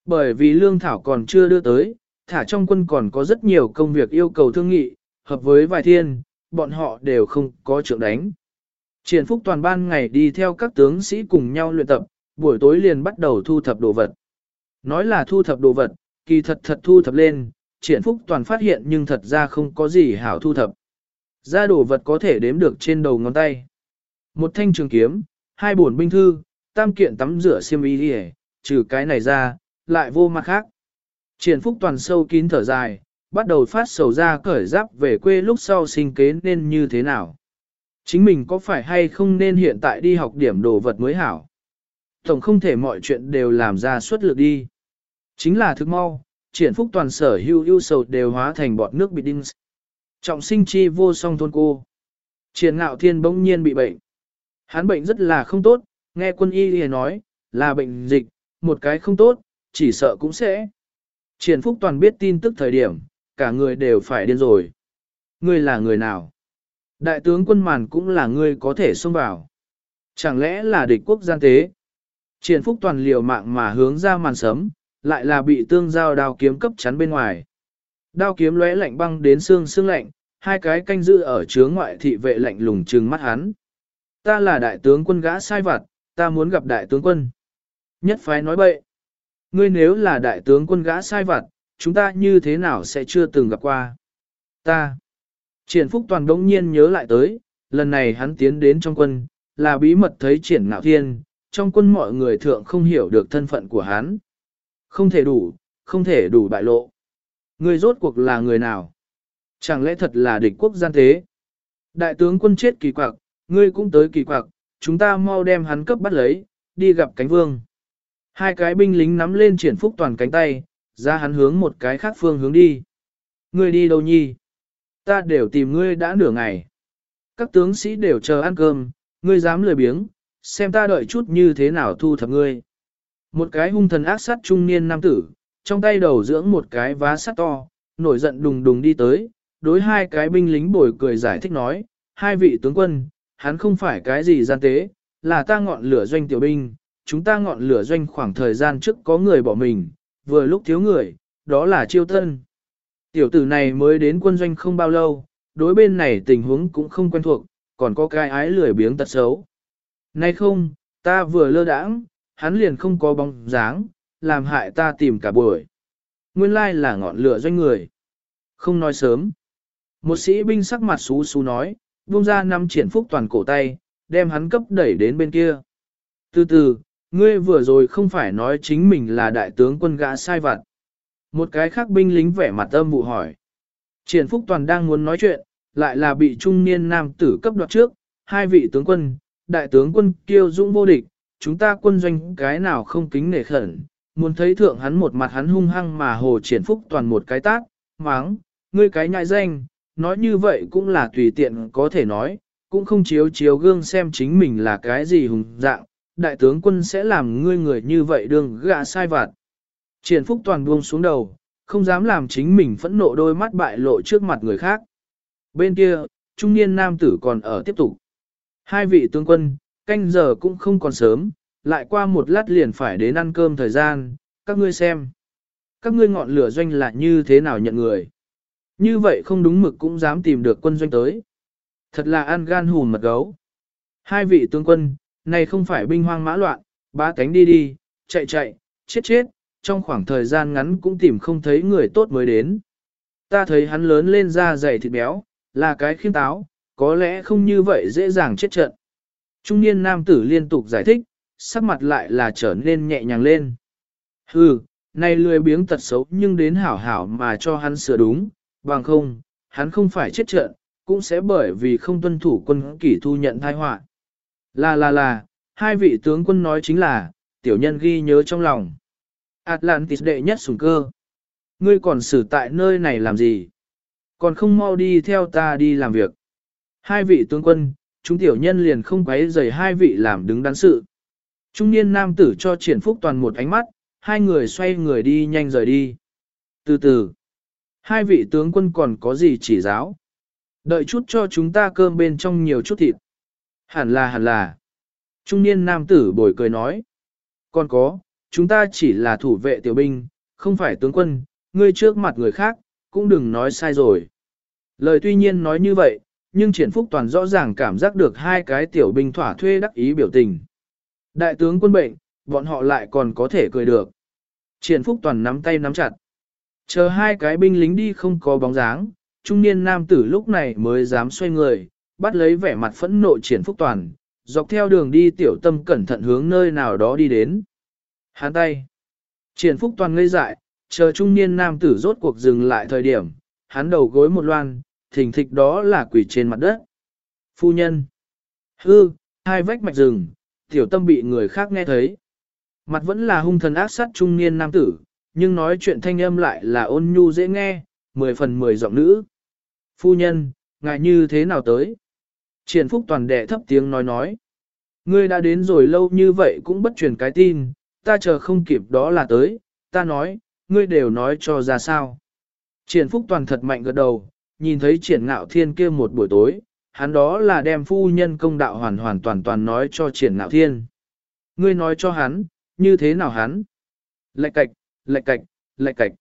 Bởi vì lương thảo còn chưa đưa tới, thả trong quân còn có rất nhiều công việc yêu cầu thương nghị, hợp với vài thiên, bọn họ đều không có trưởng đánh. Triển phúc toàn ban ngày đi theo các tướng sĩ cùng nhau luyện tập, buổi tối liền bắt đầu thu thập đồ vật. Nói là thu thập đồ vật, kỳ thật thật thu thập lên, triển phúc toàn phát hiện nhưng thật ra không có gì hảo thu thập. Ra đồ vật có thể đếm được trên đầu ngón tay. Một thanh trường kiếm, hai bổn binh thư, tam kiện tắm rửa xiêm y đi trừ cái này ra, lại vô mặt khác. Triển phúc toàn sâu kín thở dài, bắt đầu phát sầu ra cởi giáp về quê lúc sau sinh kế nên như thế nào. Chính mình có phải hay không nên hiện tại đi học điểm đồ vật mới hảo. Tổng không thể mọi chuyện đều làm ra suất lực đi. Chính là thức mau, triển phúc toàn sở hưu ưu sầu đều hóa thành bọt nước bị đinh. Trọng sinh chi vô song thôn cô. Triển ngạo thiên bỗng nhiên bị bệnh. Hắn bệnh rất là không tốt, nghe quân y thì nói, là bệnh dịch, một cái không tốt, chỉ sợ cũng sẽ. Triển phúc toàn biết tin tức thời điểm, cả người đều phải điên rồi. Ngươi là người nào? Đại tướng quân màn cũng là ngươi có thể xông vào. Chẳng lẽ là địch quốc gian tế? Triển phúc toàn liều mạng mà hướng ra màn sấm, lại là bị tương giao đao kiếm cấp chắn bên ngoài. Đao kiếm lóe lạnh băng đến xương xương lạnh, hai cái canh giữ ở chướng ngoại thị vệ lạnh lùng trừng mắt hắn. Ta là đại tướng quân gã sai vặt, ta muốn gặp đại tướng quân. Nhất phái nói bậy. Ngươi nếu là đại tướng quân gã sai vặt, chúng ta như thế nào sẽ chưa từng gặp qua. Ta. Triển Phúc Toàn đống nhiên nhớ lại tới, lần này hắn tiến đến trong quân, là bí mật thấy triển Nạo thiên, trong quân mọi người thượng không hiểu được thân phận của hắn. Không thể đủ, không thể đủ bại lộ. Người rốt cuộc là người nào? Chẳng lẽ thật là địch quốc gian thế? Đại tướng quân chết kỳ quặc, ngươi cũng tới kỳ quặc, chúng ta mau đem hắn cấp bắt lấy, đi gặp cánh vương. Hai cái binh lính nắm lên triển phúc toàn cánh tay, ra hắn hướng một cái khác phương hướng đi. Ngươi đi đâu nhi? Ta đều tìm ngươi đã nửa ngày. Các tướng sĩ đều chờ ăn cơm, ngươi dám lười biếng, xem ta đợi chút như thế nào thu thập ngươi. Một cái hung thần ác sát trung niên nam tử, trong tay đầu dưỡng một cái vá sắt to, nổi giận đùng đùng đi tới, đối hai cái binh lính bồi cười giải thích nói, hai vị tướng quân, hắn không phải cái gì gian tế, là ta ngọn lửa doanh tiểu binh, chúng ta ngọn lửa doanh khoảng thời gian trước có người bỏ mình, vừa lúc thiếu người, đó là chiêu tân. Tiểu tử này mới đến quân doanh không bao lâu, đối bên này tình huống cũng không quen thuộc, còn có cái ái lười biếng tật xấu. Nay không, ta vừa lơ đãng, hắn liền không có bóng dáng, làm hại ta tìm cả buổi. Nguyên lai là ngọn lửa doanh người. Không nói sớm. Một sĩ binh sắc mặt xú xú nói, buông ra năm triển phúc toàn cổ tay, đem hắn cấp đẩy đến bên kia. Từ từ, ngươi vừa rồi không phải nói chính mình là đại tướng quân gã sai vặt. Một cái khác binh lính vẻ mặt âm vụ hỏi. Triển phúc toàn đang muốn nói chuyện, lại là bị trung niên nam tử cấp đoạt trước, hai vị tướng quân, đại tướng quân kiêu dũng vô địch, chúng ta quân doanh cái nào không kính nể khẩn, muốn thấy thượng hắn một mặt hắn hung hăng mà hồ triển phúc toàn một cái tát, máng, ngươi cái nhại danh, nói như vậy cũng là tùy tiện có thể nói, cũng không chiếu chiếu gương xem chính mình là cái gì hùng dạng, đại tướng quân sẽ làm ngươi người như vậy đương gạ sai vặt. Triển phúc toàn buông xuống đầu, không dám làm chính mình phẫn nộ đôi mắt bại lộ trước mặt người khác. Bên kia, trung niên nam tử còn ở tiếp tục. Hai vị tướng quân, canh giờ cũng không còn sớm, lại qua một lát liền phải đến ăn cơm thời gian, các ngươi xem. Các ngươi ngọn lửa doanh là như thế nào nhận người. Như vậy không đúng mực cũng dám tìm được quân doanh tới. Thật là ăn gan hùn mật gấu. Hai vị tướng quân, này không phải binh hoang mã loạn, ba cánh đi đi, chạy chạy, chết chết, trong khoảng thời gian ngắn cũng tìm không thấy người tốt mới đến. Ta thấy hắn lớn lên da dày thịt béo, là cái khiêm táo, có lẽ không như vậy dễ dàng chết trận. Trung niên nam tử liên tục giải thích, sắc mặt lại là trở nên nhẹ nhàng lên. Hừ, này lười biếng tật xấu nhưng đến hảo hảo mà cho hắn sửa đúng, bằng không, hắn không phải chết trận, cũng sẽ bởi vì không tuân thủ quân kỷ thu nhận thai họa. Là là là, hai vị tướng quân nói chính là, tiểu nhân ghi nhớ trong lòng. Atlantis đệ nhất sủng cơ. Ngươi còn xử tại nơi này làm gì? Còn không mau đi theo ta đi làm việc. Hai vị tướng quân, chúng tiểu nhân liền không quấy rầy hai vị làm đứng đắn sự. Trung niên nam tử cho triển phúc toàn một ánh mắt, hai người xoay người đi nhanh rời đi. Từ từ, hai vị tướng quân còn có gì chỉ giáo? Đợi chút cho chúng ta cơm bên trong nhiều chút thịt. Hẳn là hẳn là. Trung niên nam tử bồi cười nói. Còn có, chúng ta chỉ là thủ vệ tiểu binh, không phải tướng quân, ngươi trước mặt người khác, cũng đừng nói sai rồi. Lời tuy nhiên nói như vậy, nhưng triển phúc toàn rõ ràng cảm giác được hai cái tiểu binh thỏa thuê đắc ý biểu tình. Đại tướng quân bệnh, bọn họ lại còn có thể cười được. Triển phúc toàn nắm tay nắm chặt. Chờ hai cái binh lính đi không có bóng dáng, trung niên nam tử lúc này mới dám xoay người, bắt lấy vẻ mặt phẫn nộ triển phúc toàn, dọc theo đường đi tiểu tâm cẩn thận hướng nơi nào đó đi đến. Hán tay. Triển phúc toàn ngây dại, chờ trung niên nam tử rốt cuộc dừng lại thời điểm, hắn đầu gối một loan, thình thịch đó là quỷ trên mặt đất. Phu nhân. Hư, hai vách mạch rừng, tiểu tâm bị người khác nghe thấy. Mặt vẫn là hung thần ác sát trung niên nam tử, nhưng nói chuyện thanh âm lại là ôn nhu dễ nghe, mười phần mười giọng nữ. Phu nhân, ngài như thế nào tới? Triển Phúc toàn đệ thấp tiếng nói nói. Ngươi đã đến rồi lâu như vậy cũng bất truyền cái tin, ta chờ không kịp đó là tới, ta nói, ngươi đều nói cho ra sao. Triển Phúc toàn thật mạnh gật đầu, nhìn thấy triển ngạo thiên kia một buổi tối, hắn đó là đem phu nhân công đạo hoàn hoàn toàn toàn nói cho triển ngạo thiên. Ngươi nói cho hắn, như thế nào hắn? Lệ cạch, lệ cạch, lệ cạch.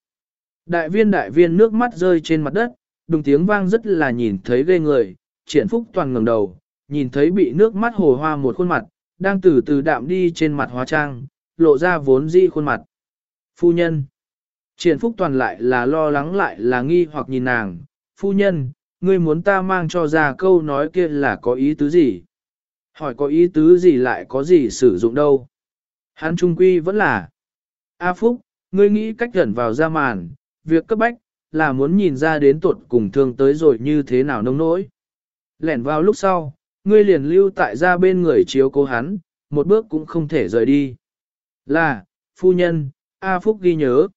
Đại viên đại viên nước mắt rơi trên mặt đất, đùng tiếng vang rất là nhìn thấy ghê người, triển phúc toàn ngẩng đầu, nhìn thấy bị nước mắt hồ hoa một khuôn mặt, đang từ từ đạm đi trên mặt hóa trang, lộ ra vốn di khuôn mặt. Phu nhân. Triển phúc toàn lại là lo lắng lại là nghi hoặc nhìn nàng, phu nhân, ngươi muốn ta mang cho ra câu nói kia là có ý tứ gì? Hỏi có ý tứ gì lại có gì sử dụng đâu? Hắn trung quy vẫn là A Phúc, ngươi nghĩ cách gần vào ra màn, việc cấp bách, là muốn nhìn ra đến tuột cùng thương tới rồi như thế nào nông nỗi. Lẻn vào lúc sau, ngươi liền lưu tại ra bên người chiếu cố hắn, một bước cũng không thể rời đi. Là, phu nhân, A Phúc ghi nhớ.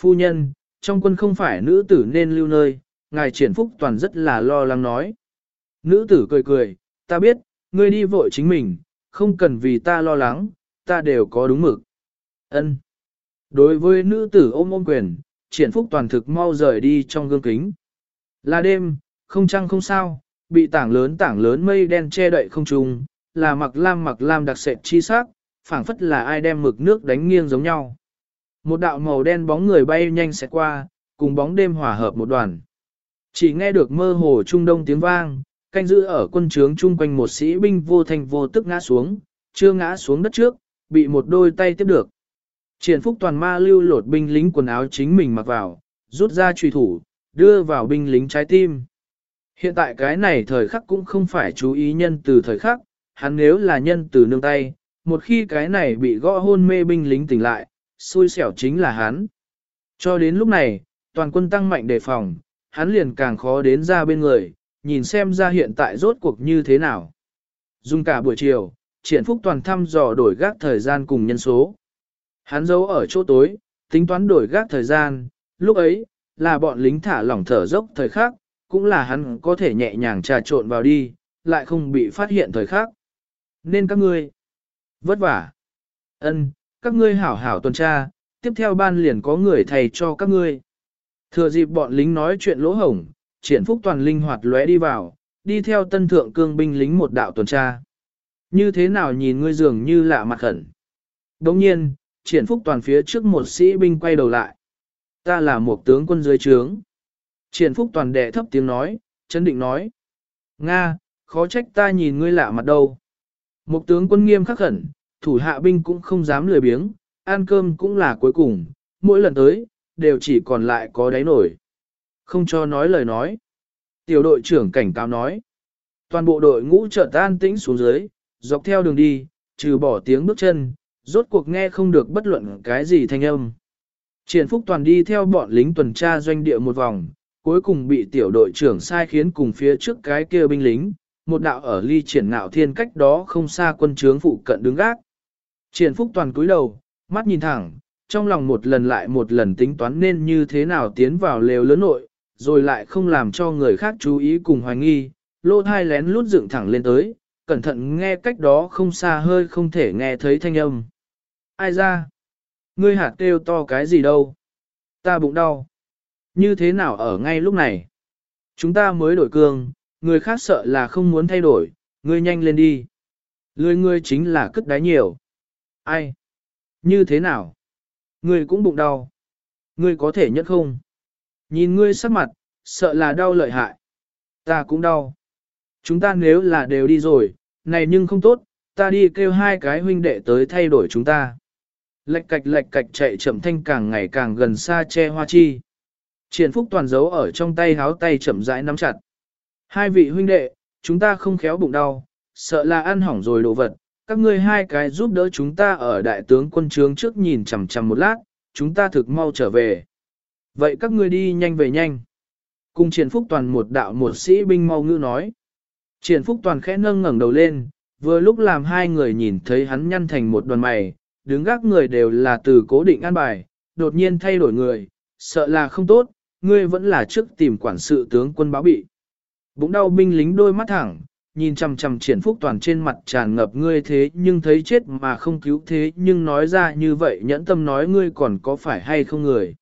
Phu nhân, trong quân không phải nữ tử nên lưu nơi, ngài triển phúc toàn rất là lo lắng nói. Nữ tử cười cười, ta biết, ngươi đi vội chính mình, không cần vì ta lo lắng, ta đều có đúng mực. Ân. Đối với nữ tử ôm ôm quyền, triển phúc toàn thực mau rời đi trong gương kính. Là đêm, không trăng không sao, bị tảng lớn tảng lớn mây đen che đậy không trùng, là mặc lam mặc lam đặc sệt chi sắc, phảng phất là ai đem mực nước đánh nghiêng giống nhau. Một đạo màu đen bóng người bay nhanh sẽ qua, cùng bóng đêm hòa hợp một đoàn. Chỉ nghe được mơ hồ trung đông tiếng vang, canh giữ ở quân trướng chung quanh một sĩ binh vô thành vô tức ngã xuống, chưa ngã xuống đất trước, bị một đôi tay tiếp được. Triển phúc toàn ma lưu lột binh lính quần áo chính mình mặc vào, rút ra truy thủ, đưa vào binh lính trái tim. Hiện tại cái này thời khắc cũng không phải chú ý nhân từ thời khắc, hắn nếu là nhân từ nương tay, một khi cái này bị gõ hôn mê binh lính tỉnh lại, xui xẻo chính là hắn. Cho đến lúc này, toàn quân tăng mạnh đề phòng, hắn liền càng khó đến ra bên người, nhìn xem ra hiện tại rốt cuộc như thế nào. Dùng cả buổi chiều, triển phúc toàn thăm dò đổi gác thời gian cùng nhân số. Hắn giấu ở chỗ tối, tính toán đổi gác thời gian, lúc ấy, là bọn lính thả lỏng thở dốc thời khắc, cũng là hắn có thể nhẹ nhàng trà trộn vào đi, lại không bị phát hiện thời khác. Nên các ngươi, vất vả, ân, các ngươi hảo hảo tuần tra, tiếp theo ban liền có người thầy cho các ngươi. Thừa dịp bọn lính nói chuyện lỗ hổng, triển phúc toàn linh hoạt lóe đi vào, đi theo tân thượng cương binh lính một đạo tuần tra. Như thế nào nhìn ngươi dường như lạ mặt khẩn. Đồng nhiên, triển phúc toàn phía trước một sĩ binh quay đầu lại. Ta là một tướng quân dưới trướng. Triển phúc toàn đệ thấp tiếng nói, chấn định nói. Nga, khó trách ta nhìn ngươi lạ mặt đâu. Một tướng quân nghiêm khắc khẩn, thủ hạ binh cũng không dám lười biếng, ăn cơm cũng là cuối cùng, mỗi lần tới, đều chỉ còn lại có đáy nổi. Không cho nói lời nói. Tiểu đội trưởng cảnh cáo nói. Toàn bộ đội ngũ chợt tan tĩnh xuống dưới, dọc theo đường đi, trừ bỏ tiếng bước chân, rốt cuộc nghe không được bất luận cái gì thanh âm. Triển Phúc Toàn đi theo bọn lính tuần tra doanh địa một vòng, cuối cùng bị tiểu đội trưởng sai khiến cùng phía trước cái kia binh lính, một đạo ở ly triển ngạo thiên cách đó không xa quân trướng phụ cận đứng gác. Triển Phúc Toàn cúi đầu, mắt nhìn thẳng, trong lòng một lần lại một lần tính toán nên như thế nào tiến vào lều lớn nội, rồi lại không làm cho người khác chú ý cùng hoài nghi, lô thai lén lút dựng thẳng lên tới, cẩn thận nghe cách đó không xa hơi không thể nghe thấy thanh âm. Ai ra? Ngươi hạt kêu to cái gì đâu? Ta bụng đau. Như thế nào ở ngay lúc này? Chúng ta mới đổi cương, người khác sợ là không muốn thay đổi, ngươi nhanh lên đi. Lười ngươi chính là cất đáy nhiều. Ai? Như thế nào? Ngươi cũng bụng đau. Ngươi có thể nhất không? Nhìn ngươi sắc mặt, sợ là đau lợi hại. Ta cũng đau. Chúng ta nếu là đều đi rồi, này nhưng không tốt, ta đi kêu hai cái huynh đệ tới thay đổi chúng ta. Lệch cạch lệch cạch chạy chậm thanh càng ngày càng gần xa che hoa chi. Triển phúc toàn giấu ở trong tay háo tay chậm rãi nắm chặt. Hai vị huynh đệ, chúng ta không khéo bụng đau, sợ là ăn hỏng rồi đồ vật. Các ngươi hai cái giúp đỡ chúng ta ở đại tướng quân trướng trước nhìn chằm chằm một lát, chúng ta thực mau trở về. Vậy các ngươi đi nhanh về nhanh. Cùng triển phúc toàn một đạo một sĩ binh mau ngữ nói. Triển phúc toàn khẽ nâng ngẩng đầu lên, vừa lúc làm hai người nhìn thấy hắn nhăn thành một đoàn mày, đứng gác người đều là từ cố định an bài, đột nhiên thay đổi người, sợ là không tốt, ngươi vẫn là trước tìm quản sự tướng quân báo bị. Bụng đau binh lính đôi mắt thẳng, nhìn chằm chằm triển phúc toàn trên mặt tràn ngập ngươi thế nhưng thấy chết mà không cứu thế nhưng nói ra như vậy nhẫn tâm nói ngươi còn có phải hay không người.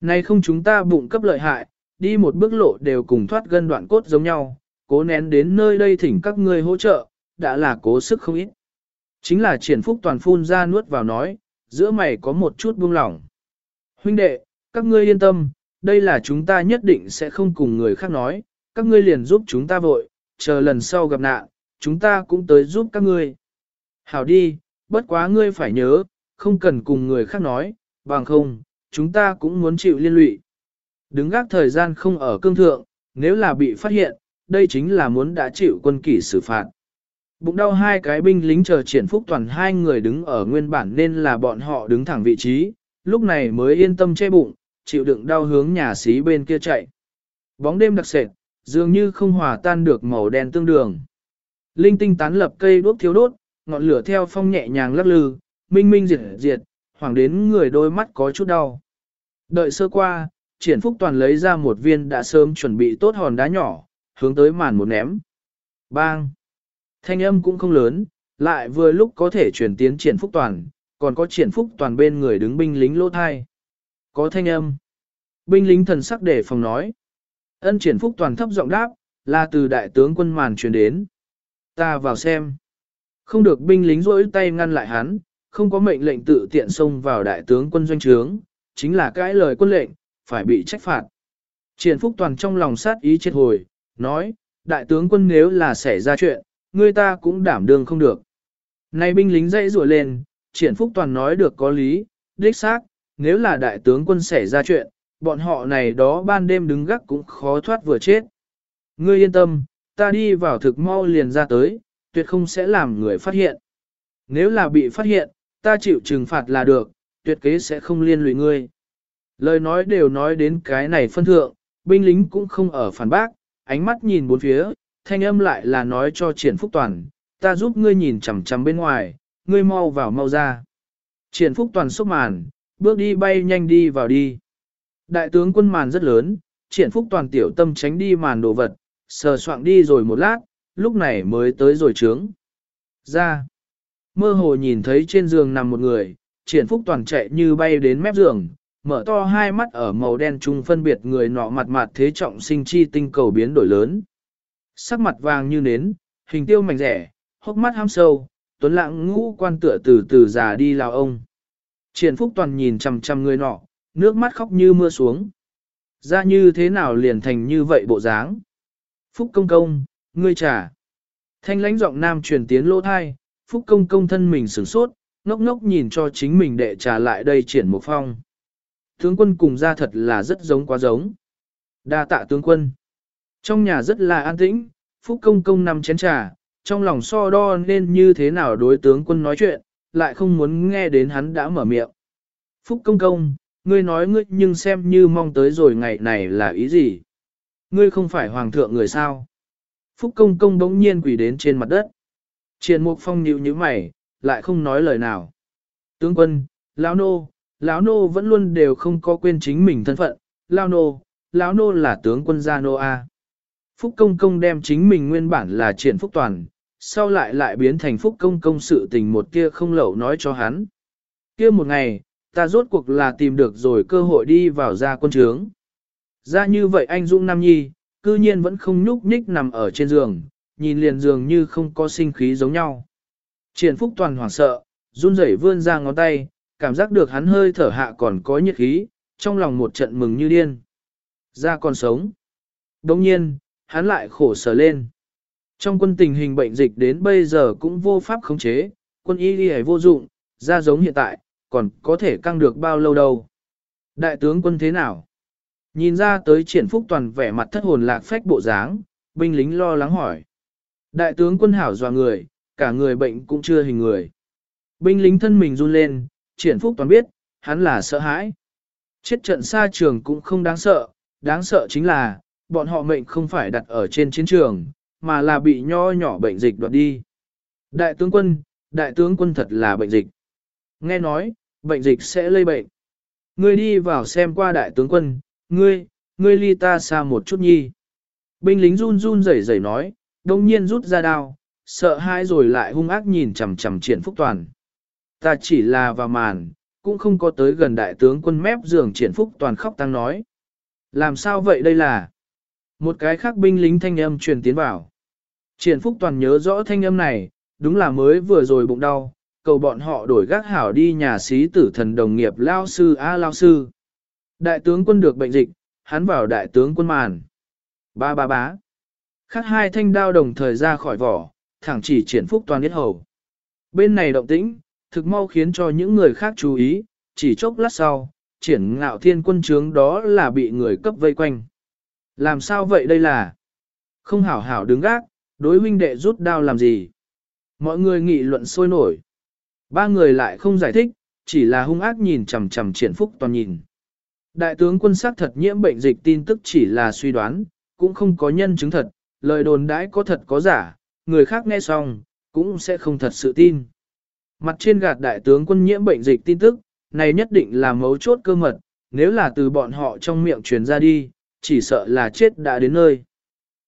Nay không chúng ta bụng cấp lợi hại, đi một bước lộ đều cùng thoát gân đoạn cốt giống nhau, cố nén đến nơi đây thỉnh các ngươi hỗ trợ, đã là cố sức không ít. Chính là triển phúc toàn phun ra nuốt vào nói, giữa mày có một chút buông lỏng. Huynh đệ, các ngươi yên tâm, đây là chúng ta nhất định sẽ không cùng người khác nói, các ngươi liền giúp chúng ta vội, chờ lần sau gặp nạn, chúng ta cũng tới giúp các ngươi. Hảo đi, bất quá ngươi phải nhớ, không cần cùng người khác nói, bằng không, chúng ta cũng muốn chịu liên lụy. Đứng gác thời gian không ở cương thượng, nếu là bị phát hiện, đây chính là muốn đã chịu quân kỷ xử phạt. Bụng đau hai cái binh lính chờ triển phúc toàn hai người đứng ở nguyên bản nên là bọn họ đứng thẳng vị trí, lúc này mới yên tâm che bụng, chịu đựng đau hướng nhà xí bên kia chạy. Bóng đêm đặc sệt, dường như không hòa tan được màu đen tương đường. Linh tinh tán lập cây đuốc thiếu đốt, ngọn lửa theo phong nhẹ nhàng lắc lư, minh minh diệt diệt, hoàng đến người đôi mắt có chút đau. Đợi sơ qua, triển phúc toàn lấy ra một viên đã sớm chuẩn bị tốt hòn đá nhỏ, hướng tới màn một ném. Bang! Thanh âm cũng không lớn, lại vừa lúc có thể chuyển tiến triển phúc toàn, còn có triển phúc toàn bên người đứng binh lính lỗ thai. Có thanh âm. Binh lính thần sắc để phòng nói. Ân triển phúc toàn thấp giọng đáp, là từ đại tướng quân màn truyền đến. Ta vào xem. Không được binh lính rỗi tay ngăn lại hắn, không có mệnh lệnh tự tiện xông vào đại tướng quân doanh trướng, chính là cái lời quân lệnh, phải bị trách phạt. Triển phúc toàn trong lòng sát ý chết hồi, nói, đại tướng quân nếu là xảy ra chuyện, người ta cũng đảm đương không được. Này binh lính dậy rủa lên, triển phúc toàn nói được có lý, đích xác, nếu là đại tướng quân xảy ra chuyện, bọn họ này đó ban đêm đứng gác cũng khó thoát vừa chết. Ngươi yên tâm, ta đi vào thực mau liền ra tới, tuyệt không sẽ làm người phát hiện. Nếu là bị phát hiện, ta chịu trừng phạt là được, tuyệt kế sẽ không liên lụy ngươi. Lời nói đều nói đến cái này phân thượng, binh lính cũng không ở phản bác, ánh mắt nhìn bốn phía, thanh âm lại là nói cho triển phúc toàn, ta giúp ngươi nhìn chằm chằm bên ngoài, ngươi mau vào mau ra. Triển phúc toàn xúc màn, bước đi bay nhanh đi vào đi. Đại tướng quân màn rất lớn, triển phúc toàn tiểu tâm tránh đi màn đồ vật, sờ soạng đi rồi một lát, lúc này mới tới rồi trướng. Ra. Mơ hồ nhìn thấy trên giường nằm một người, triển phúc toàn chạy như bay đến mép giường, mở to hai mắt ở màu đen trung phân biệt người nọ mặt mặt thế trọng sinh chi tinh cầu biến đổi lớn. Sắc mặt vàng như nến, hình tiêu mảnh rẻ, hốc mắt ham sâu, tuấn lãng ngũ quan tựa từ từ già đi lào ông. Triển phúc toàn nhìn chằm chằm người nọ, nước mắt khóc như mưa xuống. Ra như thế nào liền thành như vậy bộ dáng. Phúc công công, ngươi trả. Thanh lãnh giọng nam truyền tiến lỗ thai, Phúc công công thân mình sửng sốt, ngốc ngốc nhìn cho chính mình đệ trả lại đây triển một phong. Tướng quân cùng ra thật là rất giống quá giống. Đa tạ tướng quân. Trong nhà rất là an tĩnh, Phúc công công nằm chén trà, trong lòng so đo nên như thế nào đối tướng quân nói chuyện, lại không muốn nghe đến hắn đã mở miệng. Phúc công công, ngươi nói ngươi nhưng xem như mong tới rồi ngày này là ý gì? Ngươi không phải hoàng thượng người sao? Phúc công công bỗng nhiên quỳ đến trên mặt đất. Triền mục phong nhíu như mày, lại không nói lời nào. Tướng quân, lão nô, lão nô vẫn luôn đều không có quên chính mình thân phận. Lão nô, lão nô là tướng quân gia nô A. Phúc công công đem chính mình nguyên bản là triển phúc toàn, sau lại lại biến thành phúc công công sự tình một kia không lẩu nói cho hắn. Kia một ngày, ta rốt cuộc là tìm được rồi cơ hội đi vào ra quân trướng. Ra như vậy anh Dũng Nam Nhi, cư nhiên vẫn không nhúc nhích nằm ở trên giường, nhìn liền giường như không có sinh khí giống nhau. Triển Phúc toàn hoảng sợ, run rẩy vươn ra ngón tay, cảm giác được hắn hơi thở hạ còn có nhiệt khí, trong lòng một trận mừng như điên. Ra còn sống. Đồng nhiên, hắn lại khổ sở lên. Trong quân tình hình bệnh dịch đến bây giờ cũng vô pháp khống chế, quân y đi vô dụng, ra giống hiện tại, còn có thể căng được bao lâu đâu. Đại tướng quân thế nào? Nhìn ra tới triển phúc toàn vẻ mặt thất hồn lạc phách bộ dáng, binh lính lo lắng hỏi. Đại tướng quân hảo dọa người, cả người bệnh cũng chưa hình người. Binh lính thân mình run lên, triển phúc toàn biết, hắn là sợ hãi. Chết trận xa trường cũng không đáng sợ, đáng sợ chính là, bọn họ mệnh không phải đặt ở trên chiến trường, mà là bị nho nhỏ bệnh dịch đoạt đi. Đại tướng quân, đại tướng quân thật là bệnh dịch. Nghe nói, bệnh dịch sẽ lây bệnh. Ngươi đi vào xem qua đại tướng quân, ngươi, ngươi ly ta xa một chút nhi. Binh lính run run rẩy rẩy nói, đông nhiên rút ra đao, sợ hãi rồi lại hung ác nhìn chằm chằm triển phúc toàn. Ta chỉ là vào màn, cũng không có tới gần đại tướng quân mép giường triển phúc toàn khóc tăng nói. Làm sao vậy đây là? Một cái khác binh lính thanh âm truyền tiến vào. Triển phúc toàn nhớ rõ thanh âm này, đúng là mới vừa rồi bụng đau, cầu bọn họ đổi gác hảo đi nhà sĩ tử thần đồng nghiệp lao sư a lao sư. Đại tướng quân được bệnh dịch, hắn vào đại tướng quân màn. Ba ba bá. Khác hai thanh đao đồng thời ra khỏi vỏ, thẳng chỉ triển phúc toàn biết hầu. Bên này động tĩnh, thực mau khiến cho những người khác chú ý, chỉ chốc lát sau, triển ngạo thiên quân trướng đó là bị người cấp vây quanh. Làm sao vậy đây là? Không hảo hảo đứng gác, đối huynh đệ rút đao làm gì? Mọi người nghị luận sôi nổi. Ba người lại không giải thích, chỉ là hung ác nhìn chằm chằm triển phúc toàn nhìn. Đại tướng quân sắc thật nhiễm bệnh dịch tin tức chỉ là suy đoán, cũng không có nhân chứng thật, lời đồn đãi có thật có giả, người khác nghe xong, cũng sẽ không thật sự tin. Mặt trên gạt đại tướng quân nhiễm bệnh dịch tin tức, này nhất định là mấu chốt cơ mật, nếu là từ bọn họ trong miệng truyền ra đi, chỉ sợ là chết đã đến nơi.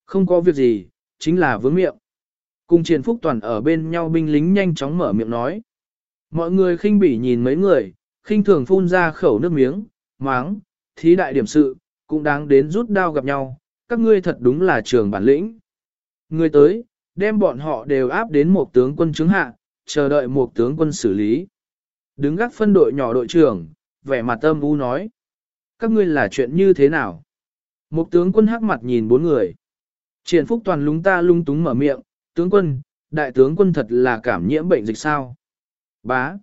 Không có việc gì, chính là vướng miệng. Cùng triển phúc toàn ở bên nhau binh lính nhanh chóng mở miệng nói. Mọi người khinh bỉ nhìn mấy người, khinh thường phun ra khẩu nước miếng, máng, thí đại điểm sự, cũng đáng đến rút đao gặp nhau, các ngươi thật đúng là trường bản lĩnh. Người tới, đem bọn họ đều áp đến một tướng quân chứng hạ, chờ đợi một tướng quân xử lý. Đứng gác phân đội nhỏ đội trưởng, vẻ mặt tâm u nói. Các ngươi là chuyện như thế nào? Một tướng quân hắc mặt nhìn bốn người. Triển Phúc Toàn lúng ta lung túng mở miệng, tướng quân, đại tướng quân thật là cảm nhiễm bệnh dịch sao. Bá.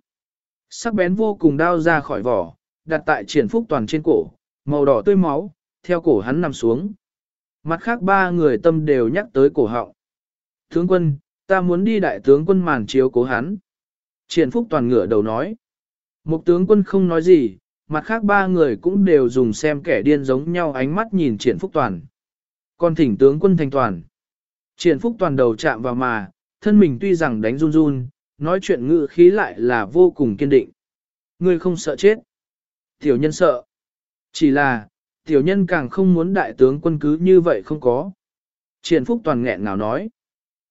Sắc bén vô cùng đao ra khỏi vỏ, đặt tại Triển Phúc Toàn trên cổ, màu đỏ tươi máu, theo cổ hắn nằm xuống. Mặt khác ba người tâm đều nhắc tới cổ họng. Tướng quân, ta muốn đi đại tướng quân màn chiếu cố hắn. Triển Phúc Toàn ngửa đầu nói. Một tướng quân không nói gì, mặt khác ba người cũng đều dùng xem kẻ điên giống nhau ánh mắt nhìn Triển Phúc Toàn. Còn thỉnh tướng quân thành toàn. Triển Phúc Toàn đầu chạm vào mà, thân mình tuy rằng đánh run run, nói chuyện ngự khí lại là vô cùng kiên định. Ngươi không sợ chết. Tiểu nhân sợ. Chỉ là, tiểu nhân càng không muốn đại tướng quân cứ như vậy không có. Triển Phúc Toàn nghẹn ngào nói.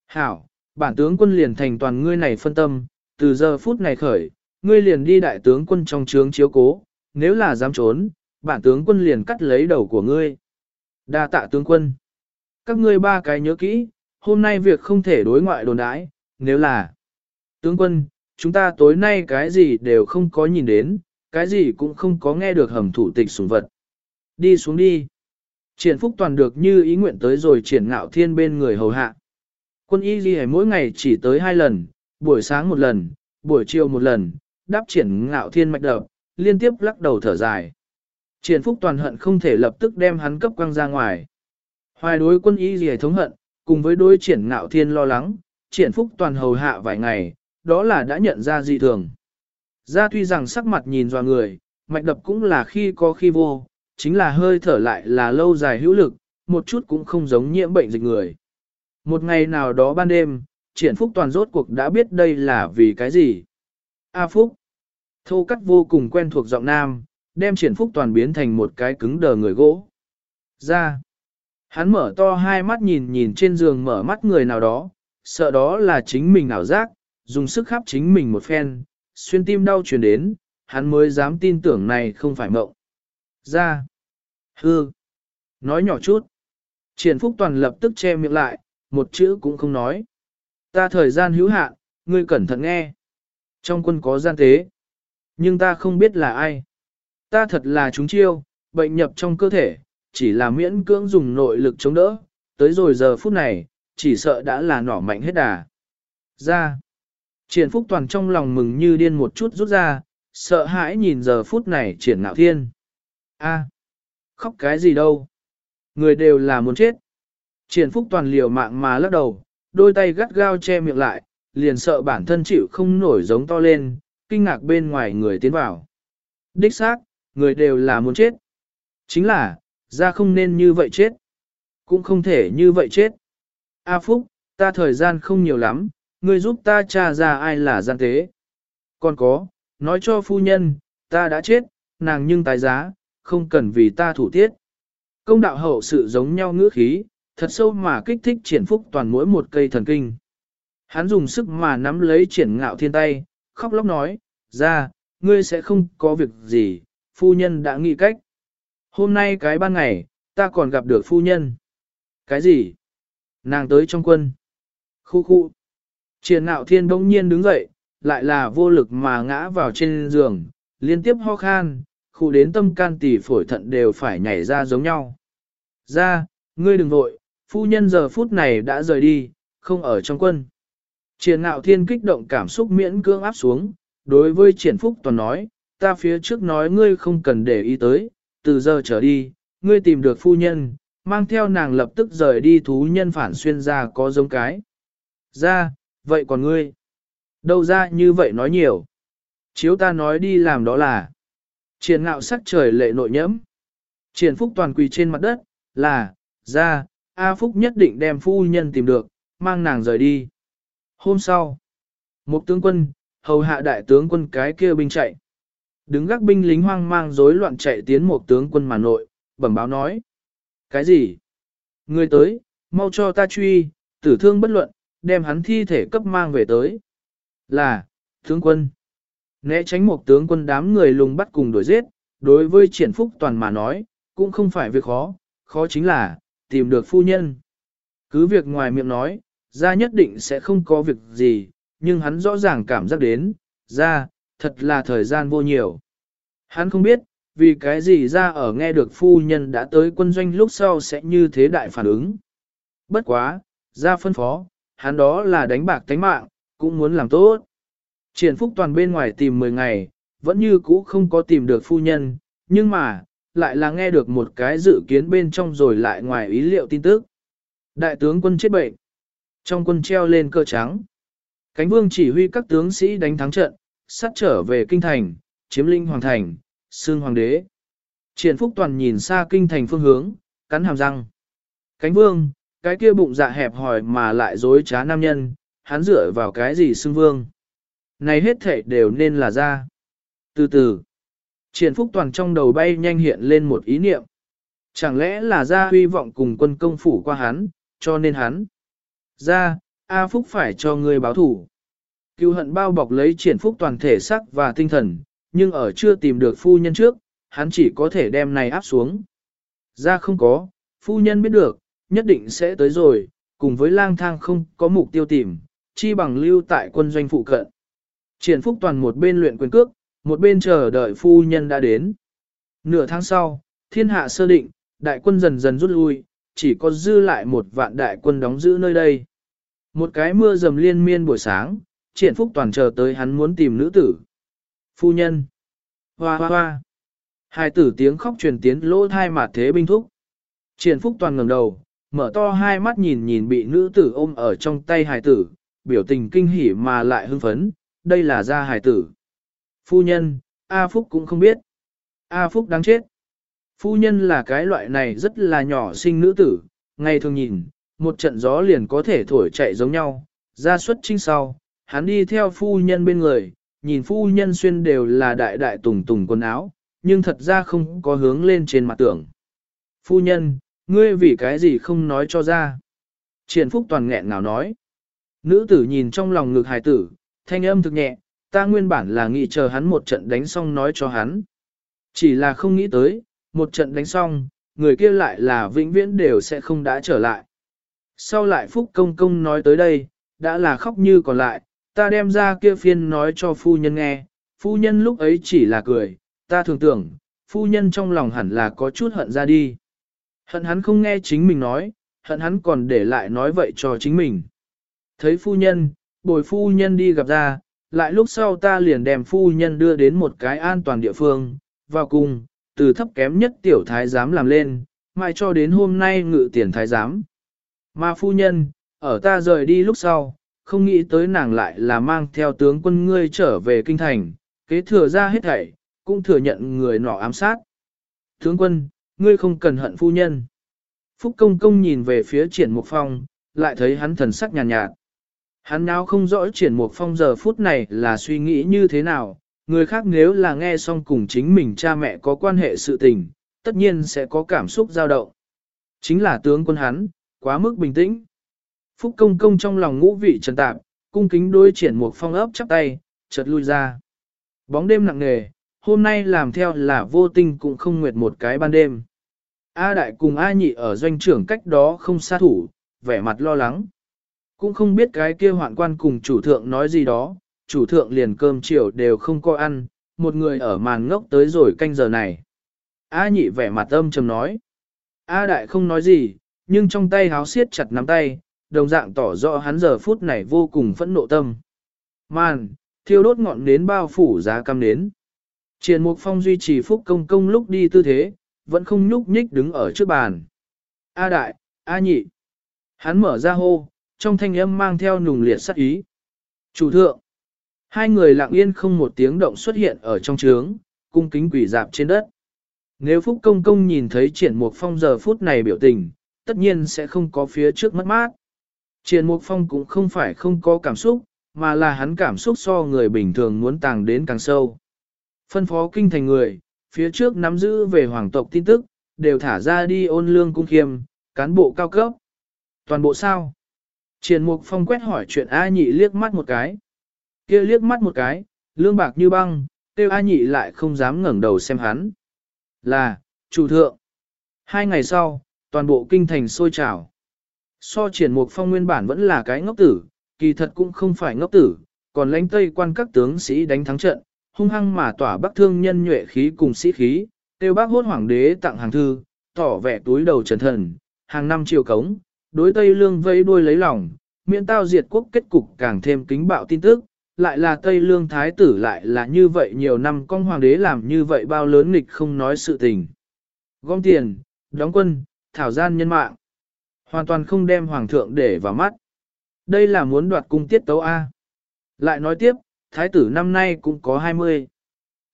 Hảo, bản tướng quân liền thành toàn ngươi này phân tâm, từ giờ phút này khởi, ngươi liền đi đại tướng quân trong trướng chiếu cố, nếu là dám trốn, bản tướng quân liền cắt lấy đầu của ngươi. Đa tạ tướng quân. Các ngươi ba cái nhớ kỹ, hôm nay việc không thể đối ngoại đồn đãi, nếu là tướng quân, chúng ta tối nay cái gì đều không có nhìn đến, cái gì cũng không có nghe được hầm thủ tịch sủng vật. Đi xuống đi. Triển phúc toàn được như ý nguyện tới rồi triển ngạo thiên bên người hầu hạ. Quân y ghi mỗi ngày chỉ tới hai lần, buổi sáng một lần, buổi chiều một lần, đáp triển ngạo thiên mạch đập, liên tiếp lắc đầu thở dài. Triển phúc toàn hận không thể lập tức đem hắn cấp quăng ra ngoài. Hoài đối quân y gì thống hận, cùng với đối triển ngạo thiên lo lắng, triển phúc toàn hầu hạ vài ngày, đó là đã nhận ra dị thường. Ra tuy rằng sắc mặt nhìn doa người, mạch đập cũng là khi có khi vô, chính là hơi thở lại là lâu dài hữu lực, một chút cũng không giống nhiễm bệnh dịch người. Một ngày nào đó ban đêm, triển phúc toàn rốt cuộc đã biết đây là vì cái gì. A Phúc, thô cắt vô cùng quen thuộc giọng nam, đem triển phúc toàn biến thành một cái cứng đờ người gỗ. Ra, hắn mở to hai mắt nhìn nhìn trên giường mở mắt người nào đó, sợ đó là chính mình ảo giác, dùng sức khắp chính mình một phen, xuyên tim đau truyền đến, hắn mới dám tin tưởng này không phải mộng. Ra, hư, nói nhỏ chút. Triển Phúc Toàn lập tức che miệng lại, một chữ cũng không nói. Ta thời gian hữu hạn, ngươi cẩn thận nghe. Trong quân có gian tế, nhưng ta không biết là ai. Ta thật là chúng chiêu, bệnh nhập trong cơ thể, chỉ là miễn cưỡng dùng nội lực chống đỡ, tới rồi giờ phút này, chỉ sợ đã là nỏ mạnh hết đà. Ra, triển phúc toàn trong lòng mừng như điên một chút rút ra, sợ hãi nhìn giờ phút này triển ngạo thiên. A, khóc cái gì đâu? Người đều là muốn chết. Triển phúc toàn liều mạng mà lắc đầu, đôi tay gắt gao che miệng lại, liền sợ bản thân chịu không nổi giống to lên, kinh ngạc bên ngoài người tiến vào. Đích xác, người đều là muốn chết. Chính là, ra không nên như vậy chết. Cũng không thể như vậy chết. A Phúc, ta thời gian không nhiều lắm, ngươi giúp ta tra ra ai là gian tế. Còn có, nói cho phu nhân, ta đã chết, nàng nhưng tài giá, không cần vì ta thủ tiết. Công đạo hậu sự giống nhau ngữ khí, thật sâu mà kích thích triển phúc toàn mỗi một cây thần kinh. Hắn dùng sức mà nắm lấy triển ngạo thiên tay, khóc lóc nói, ra, ngươi sẽ không có việc gì, phu nhân đã nghĩ cách. Hôm nay cái ban ngày, ta còn gặp được phu nhân. Cái gì? Nàng tới trong quân. Khu khu. Triển Nạo thiên bỗng nhiên đứng dậy, lại là vô lực mà ngã vào trên giường, liên tiếp ho khan, khu đến tâm can tỷ phổi thận đều phải nhảy ra giống nhau. Ra, ngươi đừng vội, phu nhân giờ phút này đã rời đi, không ở trong quân. Triển ngạo thiên kích động cảm xúc miễn cưỡng áp xuống, đối với triển phúc toàn nói, ta phía trước nói ngươi không cần để ý tới, từ giờ trở đi, ngươi tìm được phu nhân, mang theo nàng lập tức rời đi thú nhân phản xuyên ra có giống cái. Ra, vậy còn ngươi? Đâu ra như vậy nói nhiều? Chiếu ta nói đi làm đó là. Triển ngạo sắc trời lệ nội nhẫm. Triển phúc toàn quỳ trên mặt đất, là, ra, A Phúc nhất định đem phu nhân tìm được, mang nàng rời đi. Hôm sau, một tướng quân, hầu hạ đại tướng quân cái kia binh chạy. Đứng gác binh lính hoang mang rối loạn chạy tiến một tướng quân mà nội, bẩm báo nói. Cái gì? Người tới, mau cho ta truy, tử thương bất luận, đem hắn thi thể cấp mang về tới. Là, tướng quân. Né tránh một tướng quân đám người lùng bắt cùng đuổi giết, đối với triển phúc toàn mà nói, cũng không phải việc khó, khó chính là, tìm được phu nhân. Cứ việc ngoài miệng nói, ra nhất định sẽ không có việc gì, nhưng hắn rõ ràng cảm giác đến, ra, thật là thời gian vô nhiều. Hắn không biết, vì cái gì ra ở nghe được phu nhân đã tới quân doanh lúc sau sẽ như thế đại phản ứng. bất quá, ra phân phó, hắn đó là đánh bạc tánh mạng, cũng muốn làm tốt. Triển Phúc Toàn bên ngoài tìm 10 ngày, vẫn như cũ không có tìm được phu nhân, nhưng mà, lại là nghe được một cái dự kiến bên trong rồi lại ngoài ý liệu tin tức. Đại tướng quân chết bệnh. Trong quân treo lên cơ trắng. Cánh vương chỉ huy các tướng sĩ đánh thắng trận, sát trở về kinh thành, chiếm linh hoàng thành, xương hoàng đế. Triển Phúc Toàn nhìn xa kinh thành phương hướng, cắn hàm răng. Cánh vương, cái kia bụng dạ hẹp hòi mà lại dối trá nam nhân, hắn dựa vào cái gì xưng vương. Này hết thể đều nên là ra. Từ từ, triển phúc toàn trong đầu bay nhanh hiện lên một ý niệm. Chẳng lẽ là ra huy vọng cùng quân công phủ qua hắn, cho nên hắn. Ra, A Phúc phải cho người báo thủ. Cứu hận bao bọc lấy triển phúc toàn thể sắc và tinh thần, nhưng ở chưa tìm được phu nhân trước, hắn chỉ có thể đem này áp xuống. Ra không có, phu nhân biết được, nhất định sẽ tới rồi, cùng với lang thang không có mục tiêu tìm, chi bằng lưu tại quân doanh phụ cận. Triển Phúc Toàn một bên luyện quyền cước, một bên chờ đợi phu nhân đã đến. Nửa tháng sau, thiên hạ sơ định, đại quân dần dần rút lui, chỉ có dư lại một vạn đại quân đóng giữ nơi đây. Một cái mưa dầm liên miên buổi sáng, Triển Phúc Toàn chờ tới hắn muốn tìm nữ tử. Phu nhân. Hoa hoa hoa. Hai tử tiếng khóc truyền tiến lỗ thai mặt thế binh thúc. Triển Phúc Toàn ngẩng đầu, mở to hai mắt nhìn nhìn bị nữ tử ôm ở trong tay hài tử, biểu tình kinh hỉ mà lại hưng phấn, đây là gia hài tử. Phu nhân, A Phúc cũng không biết. A Phúc đáng chết. Phu nhân là cái loại này rất là nhỏ sinh nữ tử, ngày thường nhìn, một trận gió liền có thể thổi chạy giống nhau, ra xuất trinh sau, hắn đi theo phu nhân bên người, nhìn phu nhân xuyên đều là đại đại tùng tùng quần áo, nhưng thật ra không có hướng lên trên mặt tưởng. Phu nhân, ngươi vì cái gì không nói cho ra? Triển Phúc toàn nghẹn ngào nói. Nữ tử nhìn trong lòng ngực hài tử, thanh âm thực nhẹ, ta nguyên bản là nghĩ chờ hắn một trận đánh xong nói cho hắn. Chỉ là không nghĩ tới, một trận đánh xong, người kia lại là vĩnh viễn đều sẽ không đã trở lại. Sau lại Phúc Công Công nói tới đây, đã là khóc như còn lại, ta đem ra kia phiên nói cho phu nhân nghe, phu nhân lúc ấy chỉ là cười, ta thường tưởng, phu nhân trong lòng hẳn là có chút hận ra đi. Hận hắn không nghe chính mình nói, hận hắn còn để lại nói vậy cho chính mình. Thấy phu nhân, bồi phu nhân đi gặp ra, lại lúc sau ta liền đem phu nhân đưa đến một cái an toàn địa phương, vào cùng, từ thấp kém nhất tiểu thái giám làm lên, mai cho đến hôm nay ngự tiền thái giám. Mà phu nhân, ở ta rời đi lúc sau, không nghĩ tới nàng lại là mang theo tướng quân ngươi trở về kinh thành, kế thừa ra hết thảy, cũng thừa nhận người nọ ám sát. Tướng quân, ngươi không cần hận phu nhân. Phúc công công nhìn về phía triển mục phong, lại thấy hắn thần sắc nhàn nhạt, nhạt. Hắn nào không rõ triển mục phong giờ phút này là suy nghĩ như thế nào, người khác nếu là nghe xong cùng chính mình cha mẹ có quan hệ sự tình, tất nhiên sẽ có cảm xúc dao động. Chính là tướng quân hắn, quá mức bình tĩnh. Phúc công công trong lòng ngũ vị trần tạp, cung kính đối triển một phong ấp chắp tay, chợt lui ra. Bóng đêm nặng nề, hôm nay làm theo là vô tình cũng không nguyệt một cái ban đêm. A đại cùng A nhị ở doanh trưởng cách đó không xa thủ, vẻ mặt lo lắng. Cũng không biết cái kia hoạn quan cùng chủ thượng nói gì đó, chủ thượng liền cơm chiều đều không có ăn, một người ở màn ngốc tới rồi canh giờ này. A nhị vẻ mặt âm trầm nói. A đại không nói gì, nhưng trong tay háo siết chặt nắm tay, đồng dạng tỏ rõ hắn giờ phút này vô cùng phẫn nộ tâm. Màn, thiêu đốt ngọn nến bao phủ giá cam nến. Triển Mục Phong duy trì phúc công công lúc đi tư thế, vẫn không nhúc nhích đứng ở trước bàn. A đại, A nhị. Hắn mở ra hô, trong thanh âm mang theo nùng liệt sát ý. Chủ thượng. Hai người lặng yên không một tiếng động xuất hiện ở trong trướng, cung kính quỷ dạp trên đất. Nếu Phúc Công Công nhìn thấy triển mục phong giờ phút này biểu tình, tất nhiên sẽ không có phía trước mất mát. Triển mục phong cũng không phải không có cảm xúc, mà là hắn cảm xúc so người bình thường muốn tàng đến càng sâu. Phân phó kinh thành người, phía trước nắm giữ về hoàng tộc tin tức, đều thả ra đi ôn lương cung khiêm, cán bộ cao cấp. Toàn bộ sao? Triển Mục Phong quét hỏi chuyện A Nhị liếc mắt một cái. kia liếc mắt một cái, lương bạc như băng, tiêu A Nhị lại không dám ngẩng đầu xem hắn. Là, chủ thượng. Hai ngày sau, toàn bộ kinh thành sôi trào. So triển mục phong nguyên bản vẫn là cái ngốc tử, kỳ thật cũng không phải ngốc tử, còn lãnh tây quan các tướng sĩ đánh thắng trận, hung hăng mà tỏa bắc thương nhân nhuệ khí cùng sĩ khí, tiêu bác hốt hoàng đế tặng hàng thư, tỏ vẻ túi đầu trần thần, hàng năm triều cống, đối Tây Lương vây đuôi lấy lòng, miễn tao diệt quốc kết cục càng thêm kính bạo tin tức, lại là Tây Lương Thái tử lại là như vậy nhiều năm con hoàng đế làm như vậy bao lớn nghịch không nói sự tình. Gom tiền, đóng quân, thảo gian nhân mạng. Hoàn toàn không đem hoàng thượng để vào mắt. Đây là muốn đoạt cung tiết tấu A. Lại nói tiếp, thái tử năm nay cũng có 20.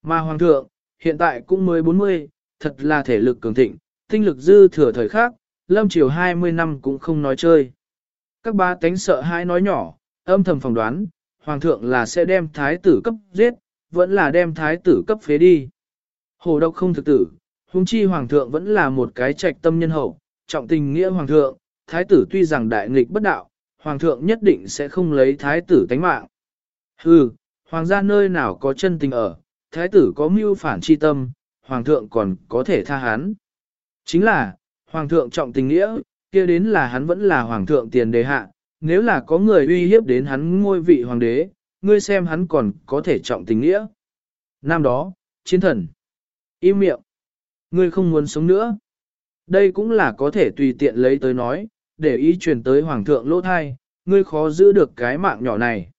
Mà hoàng thượng, hiện tại cũng mới 40, thật là thể lực cường thịnh, tinh lực dư thừa thời khác, lâm triều 20 năm cũng không nói chơi. Các ba tánh sợ hãi nói nhỏ, âm thầm phỏng đoán, hoàng thượng là sẽ đem thái tử cấp giết, vẫn là đem thái tử cấp phế đi. Hồ độc không thực tử, huống chi hoàng thượng vẫn là một cái trạch tâm nhân hậu, trọng tình nghĩa hoàng thượng, thái tử tuy rằng đại nghịch bất đạo, hoàng thượng nhất định sẽ không lấy thái tử tánh mạng. Hừ, hoàng gia nơi nào có chân tình ở, thái tử có mưu phản chi tâm, hoàng thượng còn có thể tha hắn. Chính là, hoàng thượng trọng tình nghĩa, kia đến là hắn vẫn là hoàng thượng tiền đề hạ, nếu là có người uy hiếp đến hắn ngôi vị hoàng đế, ngươi xem hắn còn có thể trọng tình nghĩa. Năm đó, chiến thần. Im miệng. Ngươi không muốn sống nữa. Đây cũng là có thể tùy tiện lấy tới nói, để ý truyền tới hoàng thượng lỗ thai, ngươi khó giữ được cái mạng nhỏ này.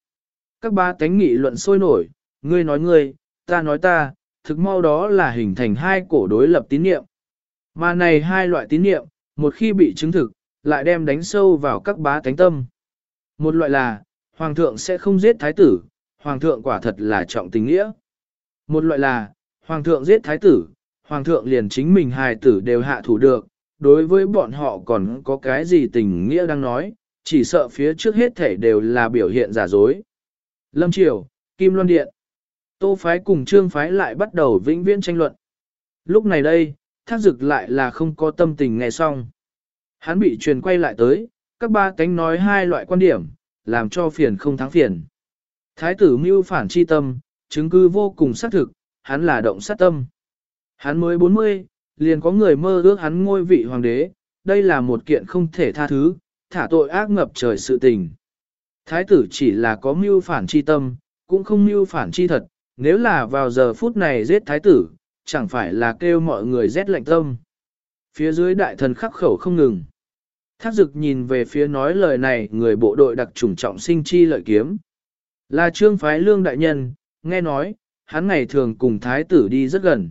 Các ba tánh nghị luận sôi nổi, ngươi nói ngươi, ta nói ta, thực mau đó là hình thành hai cổ đối lập tín niệm. Mà này hai loại tín niệm, một khi bị chứng thực, lại đem đánh sâu vào các bá tánh tâm. Một loại là, hoàng thượng sẽ không giết thái tử, hoàng thượng quả thật là trọng tình nghĩa. Một loại là, hoàng thượng giết thái tử, hoàng thượng liền chính mình hài tử đều hạ thủ được, đối với bọn họ còn có cái gì tình nghĩa đang nói, chỉ sợ phía trước hết thể đều là biểu hiện giả dối. Lâm Triều, Kim Loan Điện, Tô Phái cùng Trương Phái lại bắt đầu vĩnh viễn tranh luận. Lúc này đây, thác dực lại là không có tâm tình nghe xong. Hắn bị truyền quay lại tới, các ba cánh nói hai loại quan điểm, làm cho phiền không thắng phiền. Thái tử mưu phản chi tâm, chứng cứ vô cùng xác thực, hắn là động sát tâm. Hắn mới 40, liền có người mơ ước hắn ngôi vị hoàng đế, đây là một kiện không thể tha thứ, thả tội ác ngập trời sự tình. Thái tử chỉ là có mưu phản chi tâm, cũng không mưu phản chi thật, nếu là vào giờ phút này giết thái tử, chẳng phải là kêu mọi người rét lạnh tâm. Phía dưới đại thần khắc khẩu không ngừng. Thác dực nhìn về phía nói lời này người bộ đội đặc trùng trọng sinh chi lợi kiếm. Là trương phái lương đại nhân, nghe nói, hắn ngày thường cùng thái tử đi rất gần.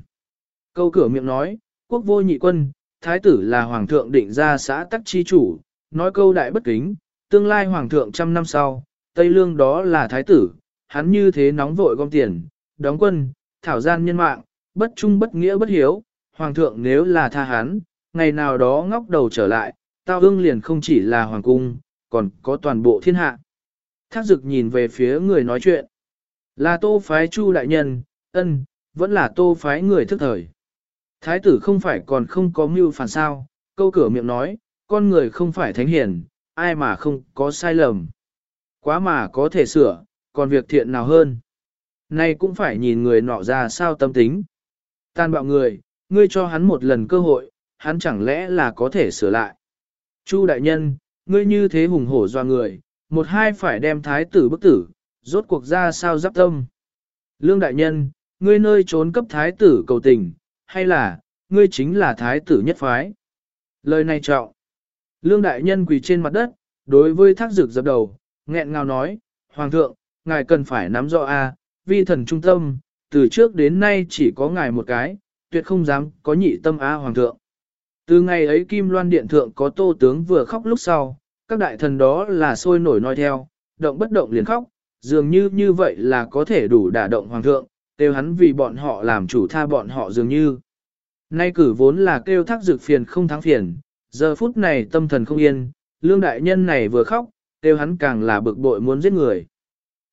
Câu cửa miệng nói, quốc vô nhị quân, thái tử là hoàng thượng định ra xã tắc chi chủ, nói câu đại bất kính, tương lai hoàng thượng trăm năm sau, Tây Lương đó là thái tử, hắn như thế nóng vội gom tiền, đóng quân, thảo gian nhân mạng, bất trung bất nghĩa bất hiếu, hoàng thượng nếu là tha hắn, ngày nào đó ngóc đầu trở lại, tao ương liền không chỉ là hoàng cung, còn có toàn bộ thiên hạ. Thác dực nhìn về phía người nói chuyện. Là tô phái chu đại nhân, ân, vẫn là tô phái người thức thời. Thái tử không phải còn không có mưu phản sao, câu cửa miệng nói, con người không phải thánh hiền, ai mà không có sai lầm. Quá mà có thể sửa, còn việc thiện nào hơn. Nay cũng phải nhìn người nọ ra sao tâm tính. Tan bạo người, ngươi cho hắn một lần cơ hội, hắn chẳng lẽ là có thể sửa lại. Chu đại nhân, ngươi như thế hùng hổ doa người, một hai phải đem thái tử bức tử, rốt cuộc ra sao giáp tâm. Lương đại nhân, ngươi nơi trốn cấp thái tử cầu tình, hay là, ngươi chính là thái tử nhất phái. Lời này trọng. Lương đại nhân quỳ trên mặt đất, đối với thác dược dập đầu, nghẹn ngào nói, Hoàng thượng, ngài cần phải nắm rõ a, vi thần trung tâm, từ trước đến nay chỉ có ngài một cái, tuyệt không dám có nhị tâm a Hoàng thượng. Từ ngày ấy Kim Loan Điện Thượng có tô tướng vừa khóc lúc sau, các đại thần đó là sôi nổi nói theo, động bất động liền khóc, dường như như vậy là có thể đủ đả động Hoàng thượng, kêu hắn vì bọn họ làm chủ tha bọn họ dường như. Nay cử vốn là kêu thác dược phiền không thắng phiền, giờ phút này tâm thần không yên, lương đại nhân này vừa khóc, kêu hắn càng là bực bội muốn giết người.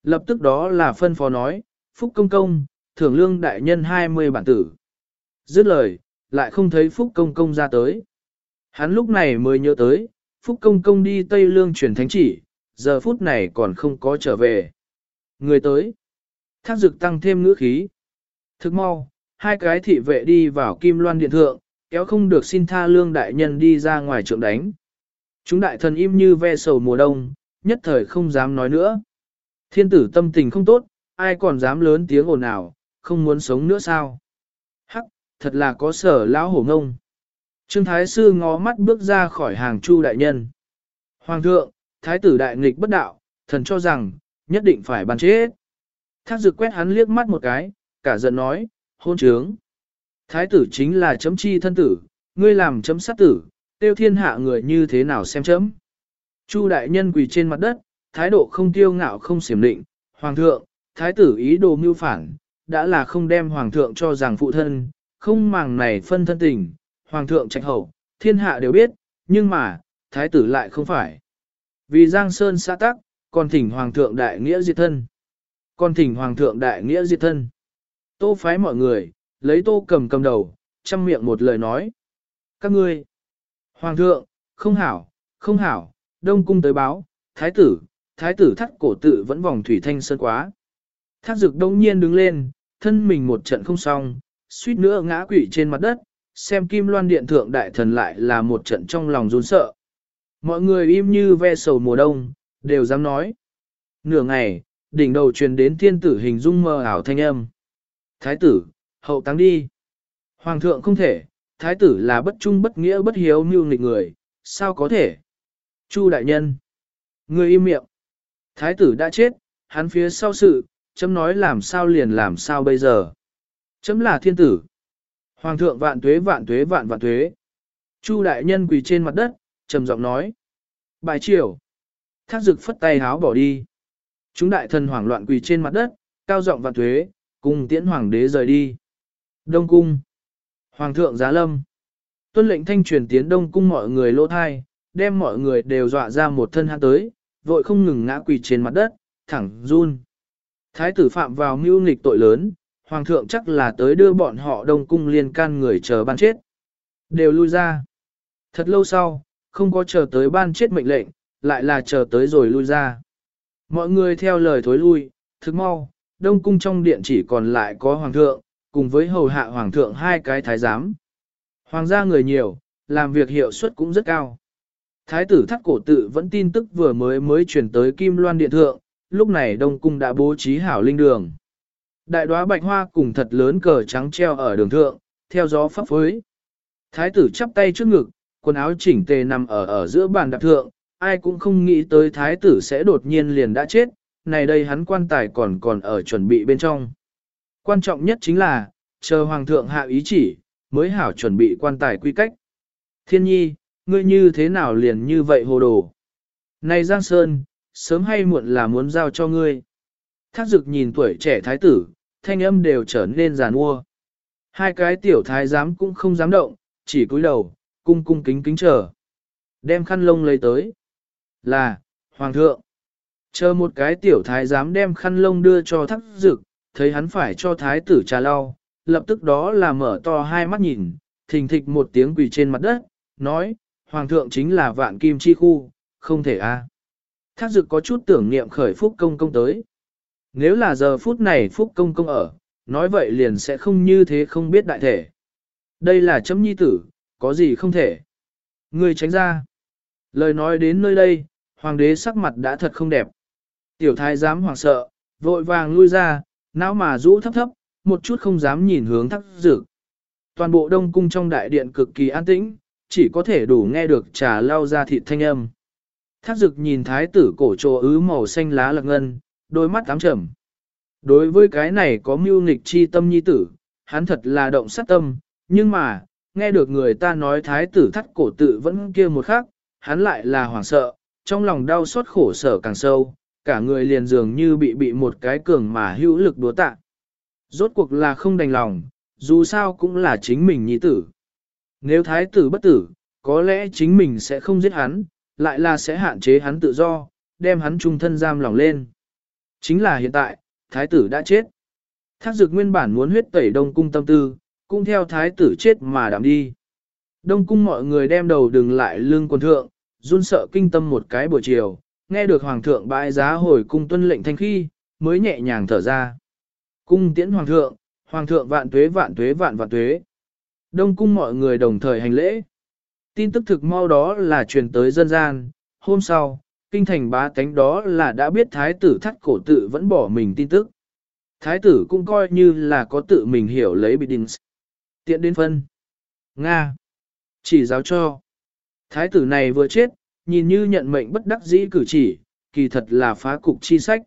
Lập tức đó là phân phó nói, Phúc Công Công, thưởng lương đại nhân 20 bản tử. Dứt lời, lại không thấy Phúc Công Công ra tới. Hắn lúc này mới nhớ tới, Phúc Công Công đi Tây Lương chuyển thánh chỉ, giờ phút này còn không có trở về. Người tới. Thác dực tăng thêm ngữ khí. Thức mau, hai cái thị vệ đi vào kim loan điện thượng, kéo không được xin tha lương đại nhân đi ra ngoài trượng đánh. Chúng đại thần im như ve sầu mùa đông, nhất thời không dám nói nữa. Thiên tử tâm tình không tốt, ai còn dám lớn tiếng ồn ào, không muốn sống nữa sao? Hắc, thật là có sở lão hổ ngông. Trương Thái Sư ngó mắt bước ra khỏi hàng chu đại nhân. Hoàng thượng, thái tử đại nghịch bất đạo, thần cho rằng, nhất định phải ban chết. Thác dực quét hắn liếc mắt một cái, cả giận nói, hôn trướng. Thái tử chính là chấm chi thân tử, ngươi làm chấm sát tử, tiêu thiên hạ người như thế nào xem chấm. Chu đại nhân quỳ trên mặt đất, thái độ không tiêu ngạo không xiểm định, hoàng thượng, thái tử ý đồ mưu phản, đã là không đem hoàng thượng cho rằng phụ thân, không màng này phân thân tình, hoàng thượng trạch hậu, thiên hạ đều biết, nhưng mà, thái tử lại không phải. Vì Giang Sơn xã tắc, còn thỉnh hoàng thượng đại nghĩa diệt thân. Còn thỉnh hoàng thượng đại nghĩa diệt thân. Tô phái mọi người, lấy tô cầm cầm đầu, chăm miệng một lời nói. Các ngươi, hoàng thượng, không hảo, không hảo, đông cung tới báo, thái tử, thái tử thắt cổ tự vẫn vòng thủy thanh sơn quá. Thác dực đông nhiên đứng lên, thân mình một trận không xong, suýt nữa ngã quỵ trên mặt đất, xem kim loan điện thượng đại thần lại là một trận trong lòng run sợ. Mọi người im như ve sầu mùa đông, đều dám nói. Nửa ngày, đỉnh đầu truyền đến thiên tử hình dung mơ ảo thanh âm. Thái tử, hậu táng đi. Hoàng thượng không thể, thái tử là bất trung bất nghĩa bất hiếu mưu nghịch người, sao có thể? Chu đại nhân. Người im miệng. Thái tử đã chết, hắn phía sau sự, chấm nói làm sao liền làm sao bây giờ. Chấm là thiên tử. Hoàng thượng vạn tuế vạn tuế vạn vạn tuế. Chu đại nhân quỳ trên mặt đất, trầm giọng nói. Bài triều. Thác dực phất tay háo bỏ đi. Chúng đại thần hoảng loạn quỳ trên mặt đất, cao giọng vạn thuế cùng tiễn hoàng đế rời đi. Đông cung. Hoàng thượng giá lâm. Tuân lệnh thanh truyền tiến đông cung mọi người lỗ thai, đem mọi người đều dọa ra một thân hắn tới, vội không ngừng ngã quỳ trên mặt đất, thẳng run. Thái tử phạm vào mưu nghịch tội lớn, hoàng thượng chắc là tới đưa bọn họ đông cung liên can người chờ ban chết. Đều lui ra. Thật lâu sau, không có chờ tới ban chết mệnh lệnh, lại là chờ tới rồi lui ra. Mọi người theo lời thối lui, thức mau, đông cung trong điện chỉ còn lại có hoàng thượng, cùng với hầu hạ hoàng thượng hai cái thái giám. Hoàng gia người nhiều, làm việc hiệu suất cũng rất cao. Thái tử thắt cổ tự vẫn tin tức vừa mới mới chuyển tới Kim Loan Điện Thượng, lúc này Đông Cung đã bố trí hảo linh đường. Đại đoá bạch hoa cùng thật lớn cờ trắng treo ở đường thượng, theo gió pháp phối. Thái tử chắp tay trước ngực, quần áo chỉnh tề nằm ở ở giữa bàn đạp thượng, ai cũng không nghĩ tới thái tử sẽ đột nhiên liền đã chết, này đây hắn quan tài còn còn ở chuẩn bị bên trong. Quan trọng nhất chính là, chờ hoàng thượng hạ ý chỉ, mới hảo chuẩn bị quan tài quy cách. Thiên nhi, ngươi như thế nào liền như vậy hồ đồ? Này Giang Sơn, sớm hay muộn là muốn giao cho ngươi. Thác dực nhìn tuổi trẻ thái tử, thanh âm đều trở nên giàn ua. Hai cái tiểu thái giám cũng không dám động, chỉ cúi đầu, cung cung kính kính chờ. Đem khăn lông lấy tới. Là, Hoàng thượng. Chờ một cái tiểu thái giám đem khăn lông đưa cho thắc dực, thấy hắn phải cho thái tử trà lau, lập tức đó là mở to hai mắt nhìn, thình thịch một tiếng quỳ trên mặt đất, nói, Hoàng thượng chính là vạn kim chi khu, không thể a. Thác dực có chút tưởng niệm khởi phúc công công tới. Nếu là giờ phút này phúc công công ở, nói vậy liền sẽ không như thế không biết đại thể. Đây là chấm nhi tử, có gì không thể. Người tránh ra. Lời nói đến nơi đây, hoàng đế sắc mặt đã thật không đẹp. Tiểu thái giám hoảng sợ, vội vàng lui ra, não mà rũ thấp thấp, một chút không dám nhìn hướng thác dực. Toàn bộ đông cung trong đại điện cực kỳ an tĩnh, chỉ có thể đủ nghe được trà lao ra thịt thanh âm. Thác dực nhìn thái tử cổ trồ ứ màu xanh lá lạc ngân, đôi mắt tám trầm. Đối với cái này có mưu nghịch chi tâm nhi tử, hắn thật là động sát tâm, nhưng mà, nghe được người ta nói thái tử thắt cổ tự vẫn kia một khác, hắn lại là hoảng sợ, trong lòng đau xót khổ sở càng sâu, cả người liền dường như bị bị một cái cường mà hữu lực đúa tạ. Rốt cuộc là không đành lòng, dù sao cũng là chính mình nhi tử. Nếu thái tử bất tử, có lẽ chính mình sẽ không giết hắn, lại là sẽ hạn chế hắn tự do, đem hắn trung thân giam lòng lên. Chính là hiện tại, thái tử đã chết. Thác dực nguyên bản muốn huyết tẩy đông cung tâm tư, cũng theo thái tử chết mà đảm đi. Đông cung mọi người đem đầu đừng lại lưng quần thượng, run sợ kinh tâm một cái buổi chiều, nghe được hoàng thượng bãi giá hồi cung tuân lệnh thanh khi, mới nhẹ nhàng thở ra. Cung tiễn hoàng thượng, hoàng thượng vạn tuế vạn tuế vạn vạn tuế. Đông cung mọi người đồng thời hành lễ. Tin tức thực mau đó là truyền tới dân gian, hôm sau, kinh thành bá tánh đó là đã biết thái tử thắt cổ tự vẫn bỏ mình tin tức. Thái tử cũng coi như là có tự mình hiểu lấy bị đình tiện đến phân. Nga. Chỉ giáo cho. Thái tử này vừa chết, nhìn như nhận mệnh bất đắc dĩ cử chỉ, kỳ thật là phá cục chi sách.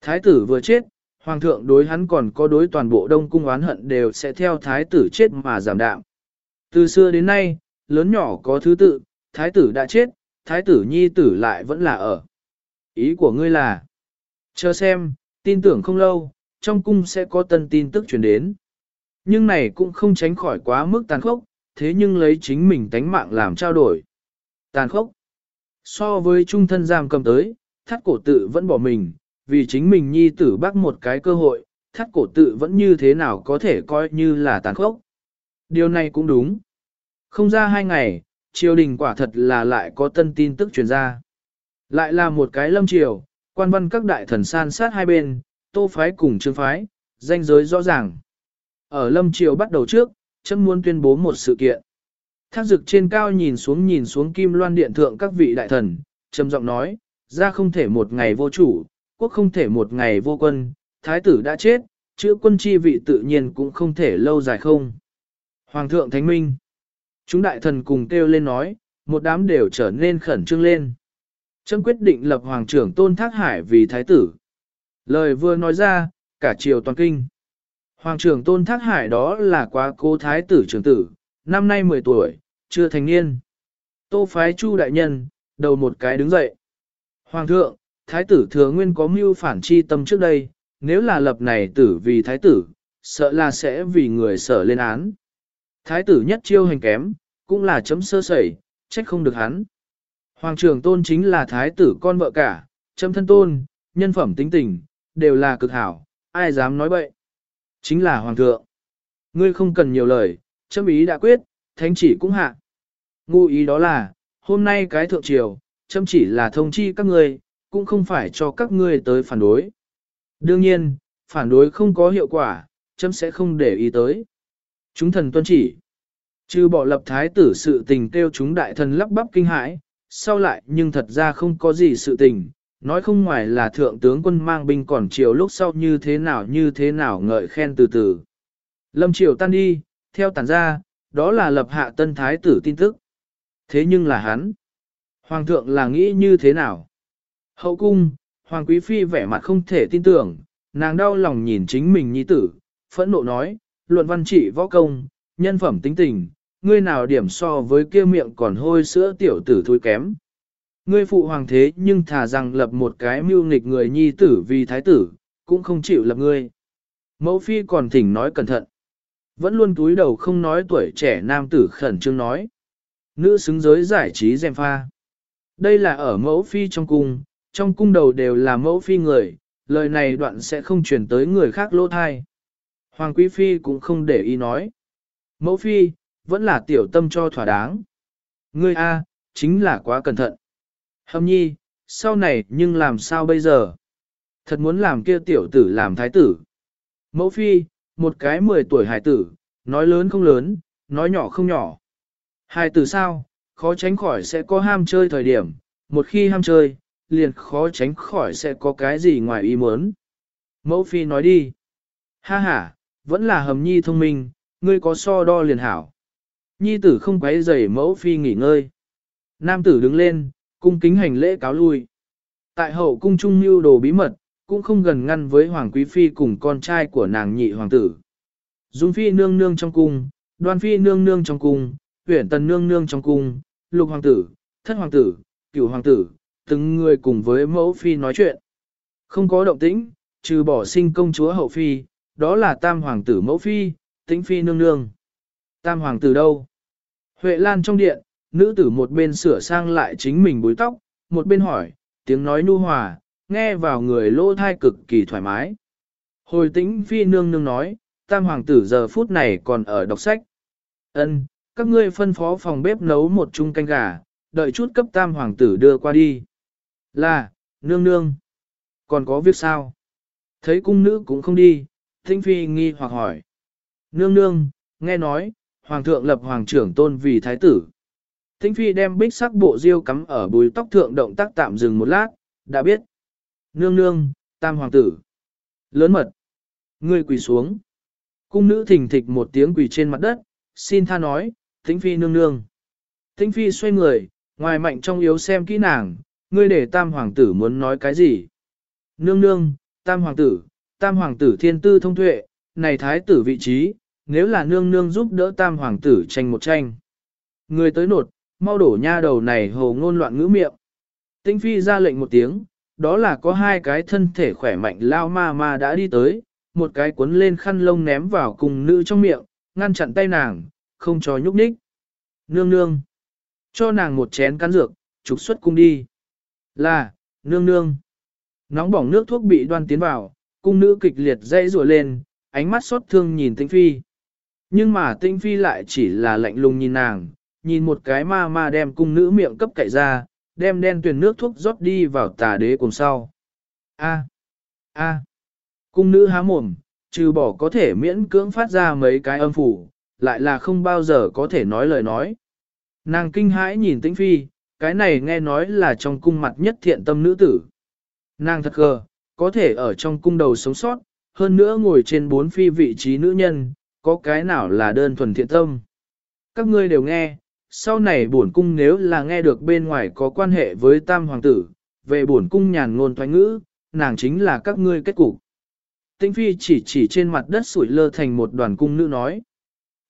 Thái tử vừa chết, hoàng thượng đối hắn còn có đối toàn bộ đông cung oán hận đều sẽ theo thái tử chết mà giảm đạm. Từ xưa đến nay, lớn nhỏ có thứ tự, thái tử đã chết, thái tử nhi tử lại vẫn là ở. Ý của ngươi là, chờ xem, tin tưởng không lâu, trong cung sẽ có tân tin tức truyền đến. Nhưng này cũng không tránh khỏi quá mức tàn khốc, thế nhưng lấy chính mình tánh mạng làm trao đổi. Tàn khốc. So với trung thân giam cầm tới, thắt cổ tự vẫn bỏ mình, vì chính mình nhi tử bác một cái cơ hội, thắt cổ tự vẫn như thế nào có thể coi như là tàn khốc. Điều này cũng đúng. Không ra hai ngày, triều đình quả thật là lại có tân tin tức truyền ra. Lại là một cái lâm triều, quan văn các đại thần san sát hai bên, tô phái cùng trương phái, danh giới rõ ràng. Ở lâm triều bắt đầu trước, chấm muốn tuyên bố một sự kiện. Thác dực trên cao nhìn xuống nhìn xuống kim loan điện thượng các vị đại thần, trầm giọng nói, ra không thể một ngày vô chủ, quốc không thể một ngày vô quân, thái tử đã chết, chữ quân chi vị tự nhiên cũng không thể lâu dài không. Hoàng thượng Thánh Minh Chúng đại thần cùng kêu lên nói, một đám đều trở nên khẩn trương lên. Trâm quyết định lập hoàng trưởng tôn thác hải vì thái tử. Lời vừa nói ra, cả triều toàn kinh. Hoàng trưởng tôn thác hải đó là quá cố thái tử trưởng tử, năm nay 10 tuổi, chưa thành niên. Tô phái chu đại nhân, đầu một cái đứng dậy. Hoàng thượng, thái tử thừa nguyên có mưu phản chi tâm trước đây, nếu là lập này tử vì thái tử, sợ là sẽ vì người sở lên án. Thái tử nhất chiêu hành kém, cũng là chấm sơ sẩy, trách không được hắn. Hoàng trưởng tôn chính là thái tử con vợ cả, chấm thân tôn, nhân phẩm tính tình, đều là cực hảo, ai dám nói bậy. Chính là hoàng thượng. Ngươi không cần nhiều lời, châm ý đã quyết, thánh chỉ cũng hạ. Ngụ ý đó là, hôm nay cái thượng triều, châm chỉ là thông chi các ngươi, cũng không phải cho các ngươi tới phản đối. Đương nhiên, phản đối không có hiệu quả, châm sẽ không để ý tới. Chúng thần tuân chỉ. Trừ bỏ lập thái tử sự tình kêu chúng đại thần lắp bắp kinh hãi, sau lại nhưng thật ra không có gì sự tình, nói không ngoài là thượng tướng quân mang binh còn chiều lúc sau như thế nào như thế nào ngợi khen từ từ. Lâm triều tan đi, theo tản ra, đó là lập hạ tân thái tử tin tức. Thế nhưng là hắn. Hoàng thượng là nghĩ như thế nào? Hậu cung, Hoàng Quý Phi vẻ mặt không thể tin tưởng, nàng đau lòng nhìn chính mình nhi tử, phẫn nộ nói, luận văn trị võ công, nhân phẩm tính tình, ngươi nào điểm so với kia miệng còn hôi sữa tiểu tử thui kém. Ngươi phụ hoàng thế nhưng thà rằng lập một cái mưu nghịch người nhi tử vì thái tử, cũng không chịu lập ngươi. Mẫu phi còn thỉnh nói cẩn thận. Vẫn luôn túi đầu không nói tuổi trẻ nam tử khẩn trương nói. Nữ xứng giới giải trí dèm pha. Đây là ở mẫu phi trong cung, trong cung đầu đều là mẫu phi người, lời này đoạn sẽ không chuyển tới người khác lỗ thai. Hoàng quý phi cũng không để ý nói. Mẫu phi, vẫn là tiểu tâm cho thỏa đáng. Ngươi A, chính là quá cẩn thận. Hâm nhi, sau này nhưng làm sao bây giờ? Thật muốn làm kia tiểu tử làm thái tử. Mẫu phi, một cái 10 tuổi hài tử, nói lớn không lớn, nói nhỏ không nhỏ. Hài tử sao, khó tránh khỏi sẽ có ham chơi thời điểm, một khi ham chơi, liền khó tránh khỏi sẽ có cái gì ngoài ý muốn. Mẫu phi nói đi. Ha ha, vẫn là hầm nhi thông minh, ngươi có so đo liền hảo. Nhi tử không quấy rầy mẫu phi nghỉ ngơi. Nam tử đứng lên, cung kính hành lễ cáo lui. Tại hậu cung trung lưu đồ bí mật, cũng không gần ngăn với hoàng quý phi cùng con trai của nàng nhị hoàng tử. Dung phi nương nương trong cung, đoan phi nương nương trong cung, huyển tần nương nương trong cung, lục hoàng tử, thất hoàng tử, cửu hoàng tử, từng người cùng với mẫu phi nói chuyện. Không có động tĩnh, trừ bỏ sinh công chúa hậu phi, đó là tam hoàng tử mẫu phi, tĩnh phi nương nương. Tam hoàng tử đâu? Huệ Lan trong điện, nữ tử một bên sửa sang lại chính mình búi tóc, một bên hỏi, tiếng nói nu hòa, nghe vào người lỗ thai cực kỳ thoải mái. Hồi tĩnh phi nương nương nói, tam hoàng tử giờ phút này còn ở đọc sách. Ân, các ngươi phân phó phòng bếp nấu một chung canh gà, đợi chút cấp tam hoàng tử đưa qua đi. Là, nương nương. Còn có việc sao? Thấy cung nữ cũng không đi, tĩnh phi nghi hoặc hỏi. Nương nương, nghe nói, hoàng thượng lập hoàng trưởng tôn vì thái tử. Thính phi đem bích sắc bộ diêu cắm ở bùi tóc thượng động tác tạm dừng một lát, đã biết. Nương nương, tam hoàng tử. Lớn mật. Ngươi quỳ xuống. Cung nữ thỉnh thịch một tiếng quỳ trên mặt đất, xin tha nói, thính phi nương nương. Thính phi xoay người, Ngoài mạnh trong yếu xem kỹ nàng, ngươi để tam hoàng tử muốn nói cái gì? Nương nương, tam hoàng tử, tam hoàng tử thiên tư thông tuệ, này thái tử vị trí, nếu là nương nương giúp đỡ tam hoàng tử tranh một tranh. Người tới nột, mau đổ nha đầu này hồ ngôn loạn ngữ miệng. Tinh phi ra lệnh một tiếng, đó là có hai cái thân thể khỏe mạnh lao ma ma đã đi tới, một cái cuốn lên khăn lông ném vào cùng nữ trong miệng, ngăn chặn tay nàng, không cho nhúc nhích. Nương nương, cho nàng một chén cắn dược, trục xuất cung đi. Là, nương nương. Nóng bỏng nước thuốc bị đoan tiến vào, cung nữ kịch liệt dây rùa lên, ánh mắt xót thương nhìn tinh phi. Nhưng mà tinh phi lại chỉ là lạnh lùng nhìn nàng, nhìn một cái ma ma đem cung nữ miệng cấp cậy ra, đem đen tuyển nước thuốc rót đi vào tà đế cùng sau. A. A. Cung nữ há mồm, trừ bỏ có thể miễn cưỡng phát ra mấy cái âm phủ, lại là không bao giờ có thể nói lời nói. Nàng kinh hãi nhìn tĩnh phi, cái này nghe nói là trong cung mặt nhất thiện tâm nữ tử. Nàng thật gờ, có thể ở trong cung đầu sống sót, hơn nữa ngồi trên bốn phi vị trí nữ nhân, có cái nào là đơn thuần thiện tâm. Các ngươi đều nghe, sau này bổn cung nếu là nghe được bên ngoài có quan hệ với tam hoàng tử, về bổn cung nhàn ngôn thoái ngữ, nàng chính là các ngươi kết cục. Tĩnh phi chỉ chỉ trên mặt đất sủi lơ thành một đoàn cung nữ nói.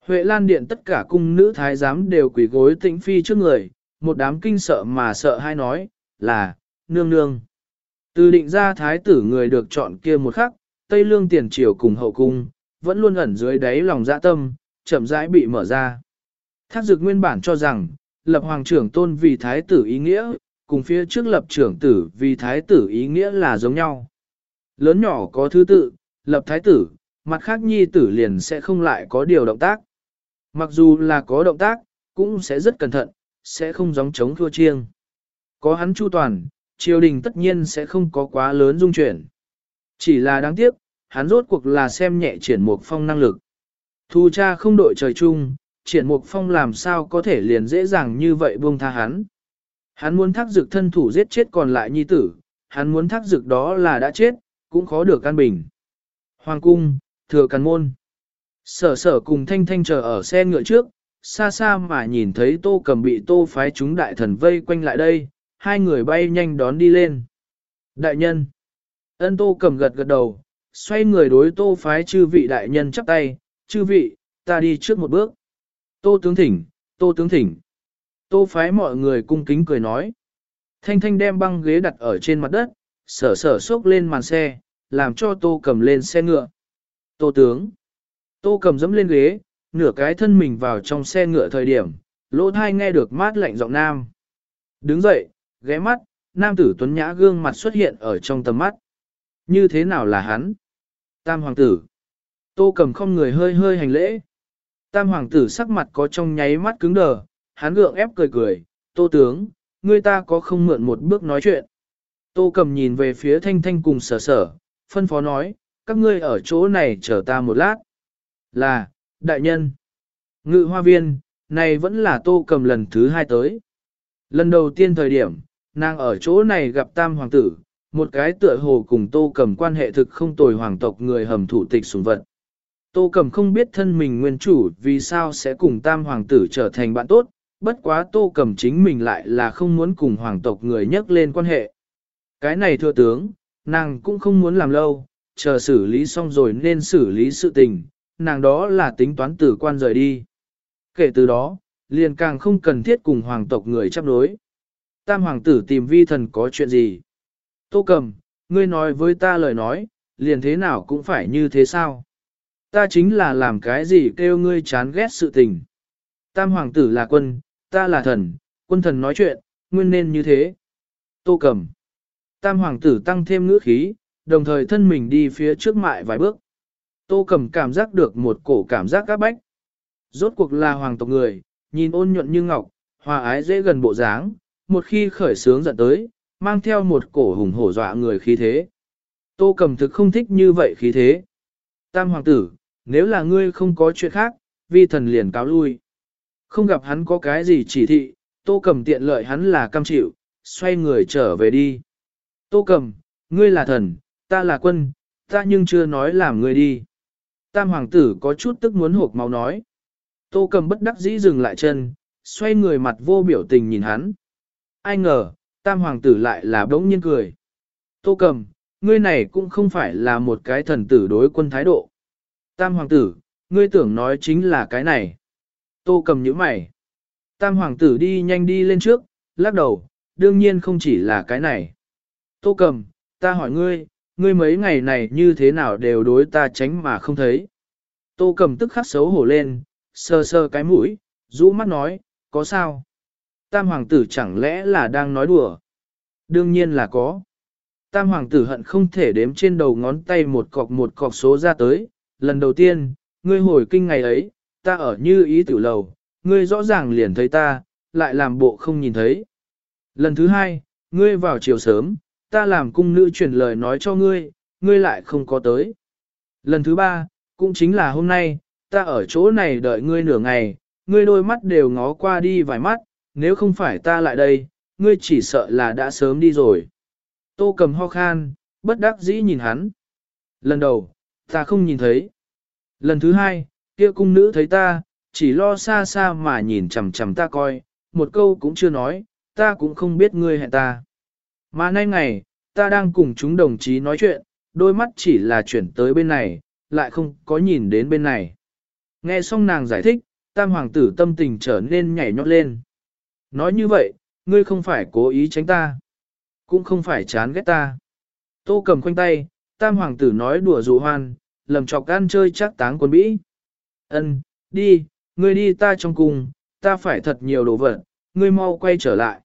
Huệ Lan Điện tất cả cung nữ thái giám đều quỳ gối tĩnh phi trước người, một đám kinh sợ mà sợ hai nói, là, nương nương. Từ định ra thái tử người được chọn kia một khắc, Tây Lương tiền triều cùng hậu cung, vẫn luôn ẩn dưới đáy lòng dạ tâm, chậm rãi bị mở ra. Thác dực nguyên bản cho rằng, lập hoàng trưởng tôn vì thái tử ý nghĩa, cùng phía trước lập trưởng tử vì thái tử ý nghĩa là giống nhau. Lớn nhỏ có thứ tự, lập thái tử, mặt khác nhi tử liền sẽ không lại có điều động tác. Mặc dù là có động tác, cũng sẽ rất cẩn thận, sẽ không giống chống thua chiêng. Có hắn chu toàn, triều đình tất nhiên sẽ không có quá lớn dung chuyển. Chỉ là đáng tiếc, hắn rốt cuộc là xem nhẹ triển một phong năng lực. Thu cha không đội trời chung, triển mục phong làm sao có thể liền dễ dàng như vậy buông tha hắn. Hắn muốn thác dực thân thủ giết chết còn lại nhi tử, hắn muốn thác dực đó là đã chết, cũng khó được can bình. Hoàng cung, thừa càn môn. Sở sở cùng thanh thanh chờ ở xe ngựa trước, xa xa mà nhìn thấy tô cầm bị tô phái chúng đại thần vây quanh lại đây, hai người bay nhanh đón đi lên. Đại nhân. Ân tô cầm gật gật đầu, xoay người đối tô phái chư vị đại nhân chắp tay, chư vị, ta đi trước một bước. Tô tướng thỉnh, tô tướng thỉnh. Tô phái mọi người cung kính cười nói. Thanh thanh đem băng ghế đặt ở trên mặt đất, sở sở xốc lên màn xe, làm cho tô cầm lên xe ngựa. Tô tướng. Tô cầm dẫm lên ghế, nửa cái thân mình vào trong xe ngựa thời điểm, lỗ thai nghe được mát lạnh giọng nam. Đứng dậy, ghé mắt, nam tử tuấn nhã gương mặt xuất hiện ở trong tầm mắt. Như thế nào là hắn? Tam hoàng tử. Tô cầm không người hơi hơi hành lễ. Tam hoàng tử sắc mặt có trong nháy mắt cứng đờ, hắn gượng ép cười cười, tô tướng, ngươi ta có không mượn một bước nói chuyện. Tô cầm nhìn về phía thanh thanh cùng sở sở, phân phó nói, các ngươi ở chỗ này chờ ta một lát. Là, đại nhân. Ngự hoa viên, này vẫn là tô cầm lần thứ hai tới. Lần đầu tiên thời điểm, nàng ở chỗ này gặp tam hoàng tử, một cái tựa hồ cùng tô cầm quan hệ thực không tồi hoàng tộc người hầm thủ tịch sùng vật. Tô Cẩm không biết thân mình nguyên chủ vì sao sẽ cùng tam hoàng tử trở thành bạn tốt, bất quá tô Cẩm chính mình lại là không muốn cùng hoàng tộc người nhắc lên quan hệ. Cái này thưa tướng, nàng cũng không muốn làm lâu, chờ xử lý xong rồi nên xử lý sự tình, nàng đó là tính toán tử quan rời đi. Kể từ đó, liền càng không cần thiết cùng hoàng tộc người chấp đối. Tam hoàng tử tìm vi thần có chuyện gì? Tô Cẩm, ngươi nói với ta lời nói, liền thế nào cũng phải như thế sao? Ta chính là làm cái gì kêu ngươi chán ghét sự tình. Tam hoàng tử là quân, ta là thần, quân thần nói chuyện, nguyên nên như thế. Tô cầm. Tam hoàng tử tăng thêm ngữ khí, đồng thời thân mình đi phía trước mại vài bước. Tô cầm cảm giác được một cổ cảm giác các bách. Rốt cuộc là hoàng tộc người, nhìn ôn nhuận như ngọc, hòa ái dễ gần bộ dáng, một khi khởi sướng giận tới, mang theo một cổ hùng hổ dọa người khí thế. Tô cầm thực không thích như vậy khí thế. Tam hoàng tử, nếu là ngươi không có chuyện khác, vi thần liền cáo lui. Không gặp hắn có cái gì chỉ thị, tô cầm tiện lợi hắn là cam chịu, xoay người trở về đi. Tô cầm, ngươi là thần, ta là quân, ta nhưng chưa nói làm ngươi đi. Tam hoàng tử có chút tức muốn hộp máu nói. Tô cầm bất đắc dĩ dừng lại chân, xoay người mặt vô biểu tình nhìn hắn. Ai ngờ, tam hoàng tử lại là bỗng nhiên cười. Tô cầm, ngươi này cũng không phải là một cái thần tử đối quân thái độ. Tam hoàng tử, ngươi tưởng nói chính là cái này. Tô cầm nhíu mày. Tam hoàng tử đi nhanh đi lên trước, lắc đầu, đương nhiên không chỉ là cái này. Tô cầm, ta hỏi ngươi, ngươi mấy ngày này như thế nào đều đối ta tránh mà không thấy. Tô cầm tức khắc xấu hổ lên, sơ sơ cái mũi, rũ mắt nói, có sao? Tam hoàng tử chẳng lẽ là đang nói đùa? Đương nhiên là có. Tam hoàng tử hận không thể đếm trên đầu ngón tay một cọc một cọc số ra tới. Lần đầu tiên, ngươi hồi kinh ngày ấy, ta ở như ý tử lầu, ngươi rõ ràng liền thấy ta, lại làm bộ không nhìn thấy. Lần thứ hai, ngươi vào chiều sớm, ta làm cung nữ truyền lời nói cho ngươi, ngươi lại không có tới. Lần thứ ba, cũng chính là hôm nay, ta ở chỗ này đợi ngươi nửa ngày, ngươi đôi mắt đều ngó qua đi vài mắt, nếu không phải ta lại đây, ngươi chỉ sợ là đã sớm đi rồi. Tô cầm ho khan, bất đắc dĩ nhìn hắn. Lần đầu, ta không nhìn thấy. Lần thứ hai, kia cung nữ thấy ta, chỉ lo xa xa mà nhìn chằm chằm ta coi, một câu cũng chưa nói, ta cũng không biết ngươi hẹn ta. Mà nay ngày, ta đang cùng chúng đồng chí nói chuyện, đôi mắt chỉ là chuyển tới bên này, lại không có nhìn đến bên này. Nghe xong nàng giải thích, tam hoàng tử tâm tình trở nên nhảy nhót lên. Nói như vậy, ngươi không phải cố ý tránh ta, cũng không phải chán ghét ta. Tô cầm khoanh tay, tam hoàng tử nói đùa dụ hoan, lầm chọc ăn chơi chắc táng quân bĩ. Ân, đi, ngươi đi ta trong cùng, ta phải thật nhiều đồ vật, ngươi mau quay trở lại.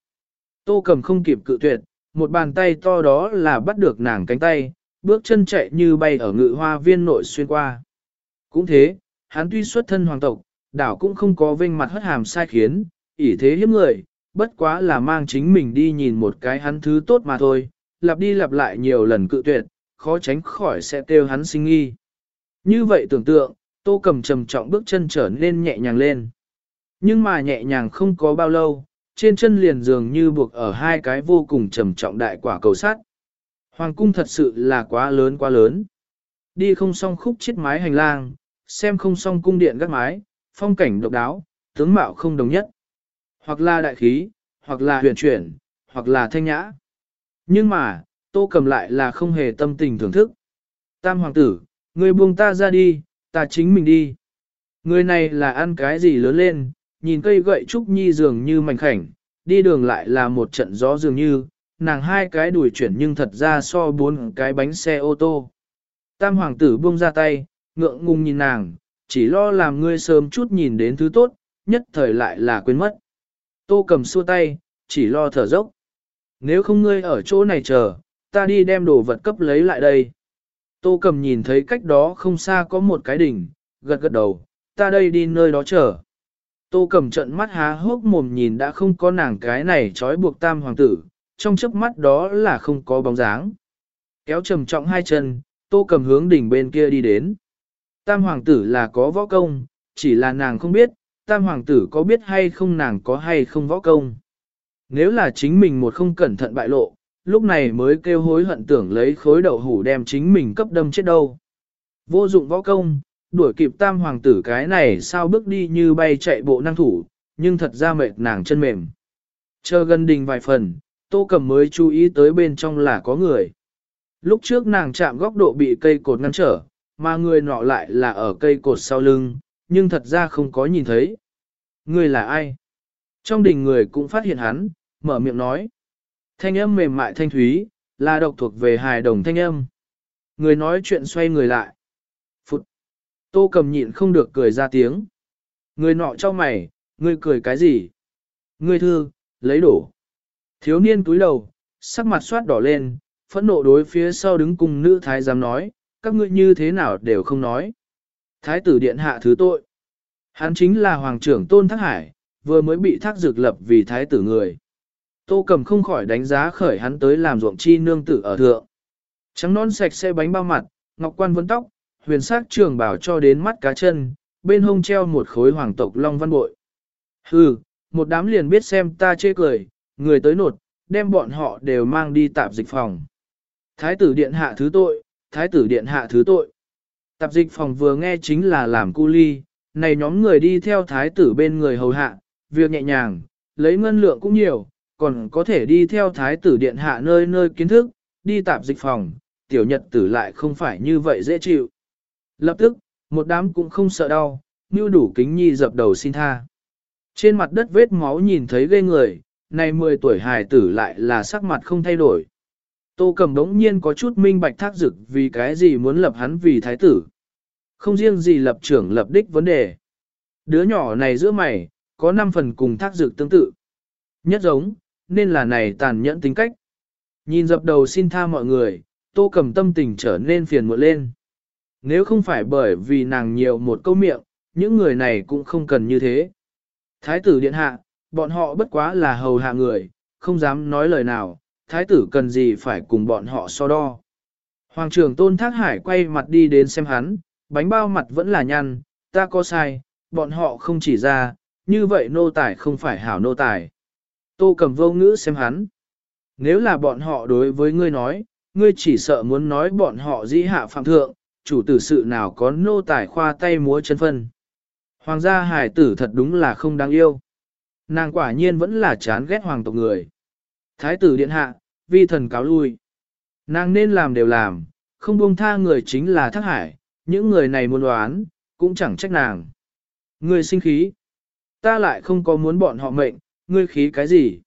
Tô cầm không kịp cự tuyệt, một bàn tay to đó là bắt được nàng cánh tay, bước chân chạy như bay ở ngự hoa viên nội xuyên qua. Cũng thế, hắn tuy xuất thân hoàng tộc, đảo cũng không có vinh mặt hất hàm sai khiến, ỷ thế hiếp người, bất quá là mang chính mình đi nhìn một cái hắn thứ tốt mà thôi, lặp đi lặp lại nhiều lần cự tuyệt, khó tránh khỏi sẽ kêu hắn sinh nghi. Như vậy tưởng tượng, tô cầm trầm trọng bước chân trở nên nhẹ nhàng lên. Nhưng mà nhẹ nhàng không có bao lâu, trên chân liền dường như buộc ở hai cái vô cùng trầm trọng đại quả cầu sắt. Hoàng cung thật sự là quá lớn quá lớn. Đi không xong khúc chiết mái hành lang, xem không xong cung điện các mái, phong cảnh độc đáo, tướng mạo không đồng nhất. Hoặc là đại khí, hoặc là huyền chuyển, hoặc là thanh nhã. Nhưng mà, tô cầm lại là không hề tâm tình thưởng thức. Tam hoàng tử, người buông ta ra đi, ta chính mình đi. Người này là ăn cái gì lớn lên, nhìn cây gậy trúc nhi dường như mảnh khảnh, đi đường lại là một trận gió dường như, nàng hai cái đuổi chuyển nhưng thật ra so bốn cái bánh xe ô tô. Tam hoàng tử buông ra tay, ngượng ngùng nhìn nàng, chỉ lo làm ngươi sớm chút nhìn đến thứ tốt, nhất thời lại là quên mất. Tô cầm xua tay, chỉ lo thở dốc. Nếu không ngươi ở chỗ này chờ, ta đi đem đồ vật cấp lấy lại đây. Tô cầm nhìn thấy cách đó không xa có một cái đỉnh, gật gật đầu, ta đây đi nơi đó chờ. Tô cầm trận mắt há hốc mồm nhìn đã không có nàng cái này trói buộc tam hoàng tử, trong chớp mắt đó là không có bóng dáng. Kéo trầm trọng hai chân, tô cầm hướng đỉnh bên kia đi đến. Tam hoàng tử là có võ công, chỉ là nàng không biết, tam hoàng tử có biết hay không nàng có hay không võ công. Nếu là chính mình một không cẩn thận bại lộ, lúc này mới kêu hối hận tưởng lấy khối đậu hủ đem chính mình cấp đâm chết đâu. Vô dụng võ công, đuổi kịp tam hoàng tử cái này sao bước đi như bay chạy bộ năng thủ, nhưng thật ra mệt nàng chân mềm. Chờ gần đình vài phần, tô cầm mới chú ý tới bên trong là có người. Lúc trước nàng chạm góc độ bị cây cột ngăn trở, mà người nọ lại là ở cây cột sau lưng, nhưng thật ra không có nhìn thấy. Người là ai? Trong đình người cũng phát hiện hắn, mở miệng nói. Thanh âm mềm mại thanh thúy, là độc thuộc về hài đồng thanh âm. Người nói chuyện xoay người lại. Phụt! Tô cầm nhịn không được cười ra tiếng. Người nọ cho mày, ngươi cười cái gì? Ngươi thư, lấy đổ. Thiếu niên túi đầu, sắc mặt soát đỏ lên, phẫn nộ đối phía sau đứng cùng nữ thái giám nói, các ngươi như thế nào đều không nói. Thái tử điện hạ thứ tội. Hắn chính là hoàng trưởng tôn thác hải, vừa mới bị thác dược lập vì thái tử người. Tô cầm không khỏi đánh giá khởi hắn tới làm ruộng chi nương tử ở thượng. Trắng non sạch xe bánh bao mặt, ngọc quan vấn tóc, huyền sắc trường bảo cho đến mắt cá chân, bên hông treo một khối hoàng tộc long văn bội. Hừ, một đám liền biết xem ta chê cười, người tới nột, đem bọn họ đều mang đi tạp dịch phòng. Thái tử điện hạ thứ tội, thái tử điện hạ thứ tội. Tạp dịch phòng vừa nghe chính là làm cu ly, này nhóm người đi theo thái tử bên người hầu hạ, việc nhẹ nhàng, lấy ngân lượng cũng nhiều, còn có thể đi theo thái tử điện hạ nơi nơi kiến thức, đi tạp dịch phòng, tiểu nhật tử lại không phải như vậy dễ chịu. Lập tức, một đám cũng không sợ đau, như đủ kính nhi dập đầu xin tha. Trên mặt đất vết máu nhìn thấy ghê người, này 10 tuổi hài tử lại là sắc mặt không thay đổi. Tô cầm đống nhiên có chút minh bạch thác dực vì cái gì muốn lập hắn vì thái tử. Không riêng gì lập trưởng lập đích vấn đề. Đứa nhỏ này giữa mày, có 5 phần cùng thác dực tương tự. Nhất giống, nên là này tàn nhẫn tính cách. Nhìn dập đầu xin tha mọi người, tô cầm tâm tình trở nên phiền muộn lên. Nếu không phải bởi vì nàng nhiều một câu miệng, những người này cũng không cần như thế. Thái tử điện hạ, bọn họ bất quá là hầu hạ người, không dám nói lời nào, thái tử cần gì phải cùng bọn họ so đo. Hoàng trưởng tôn thác hải quay mặt đi đến xem hắn, bánh bao mặt vẫn là nhăn, ta có sai, bọn họ không chỉ ra, như vậy nô tài không phải hảo nô tài. Tô cầm vô ngữ xem hắn. Nếu là bọn họ đối với ngươi nói, ngươi chỉ sợ muốn nói bọn họ dĩ hạ phạm thượng, chủ tử sự nào có nô tài khoa tay múa chân phân. Hoàng gia hải tử thật đúng là không đáng yêu. Nàng quả nhiên vẫn là chán ghét hoàng tộc người. Thái tử điện hạ, vi thần cáo lui. Nàng nên làm đều làm, không buông tha người chính là thác hải, những người này muốn đoán, cũng chẳng trách nàng. Ngươi sinh khí. Ta lại không có muốn bọn họ mệnh, ngươi khí cái gì?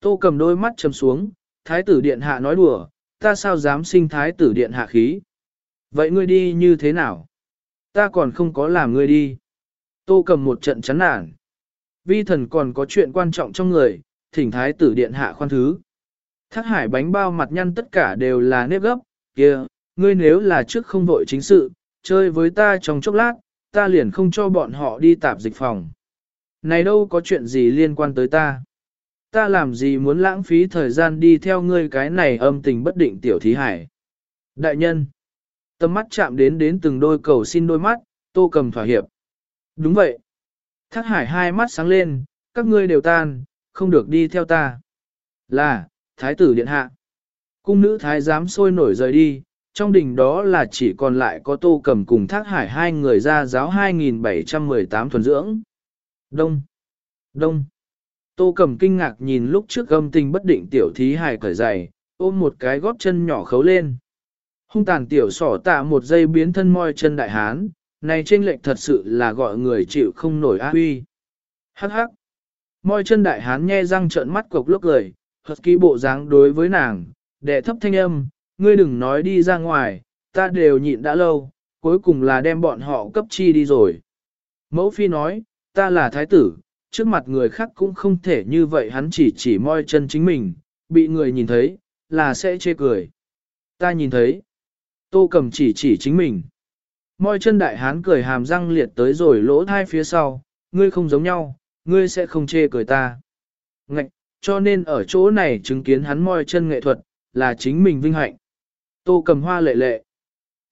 Tô cầm đôi mắt chầm xuống, thái tử điện hạ nói đùa, ta sao dám sinh thái tử điện hạ khí? Vậy ngươi đi như thế nào? Ta còn không có làm ngươi đi. Tô cầm một trận chán nản. Vi thần còn có chuyện quan trọng trong người, thỉnh thái tử điện hạ khoan thứ. Thác hải bánh bao mặt nhăn tất cả đều là nếp gấp, kia, ngươi nếu là trước không vội chính sự, chơi với ta trong chốc lát, ta liền không cho bọn họ đi tạp dịch phòng. Này đâu có chuyện gì liên quan tới ta. Ta làm gì muốn lãng phí thời gian đi theo ngươi cái này âm tình bất định tiểu thí hải. Đại nhân, tâm mắt chạm đến đến từng đôi cầu xin đôi mắt, tô cầm thỏa hiệp. Đúng vậy. Thác hải hai mắt sáng lên, các ngươi đều tan, không được đi theo ta. Là, thái tử điện hạ. Cung nữ thái giám sôi nổi rời đi, trong đình đó là chỉ còn lại có tô cầm cùng thác hải hai người ra giáo 2718 thuần dưỡng. Đông, đông. Tô cầm kinh ngạc nhìn lúc trước gâm tình bất định tiểu thí hải cởi giày, ôm một cái gót chân nhỏ khấu lên. Hung tàn tiểu sỏ tạ một giây biến thân moi chân đại hán, này trên lệnh thật sự là gọi người chịu không nổi ác huy. Hắc hắc. Môi chân đại hán nghe răng trợn mắt cục lúc cười, hợp ký bộ dáng đối với nàng, đệ thấp thanh âm, ngươi đừng nói đi ra ngoài, ta đều nhịn đã lâu, cuối cùng là đem bọn họ cấp chi đi rồi. Mẫu phi nói, ta là thái tử, trước mặt người khác cũng không thể như vậy hắn chỉ chỉ moi chân chính mình, bị người nhìn thấy, là sẽ chê cười. Ta nhìn thấy, tô cầm chỉ chỉ chính mình. moi chân đại hán cười hàm răng liệt tới rồi lỗ thai phía sau, ngươi không giống nhau, ngươi sẽ không chê cười ta. Ngạch, cho nên ở chỗ này chứng kiến hắn moi chân nghệ thuật, là chính mình vinh hạnh. Tô cầm hoa lệ lệ.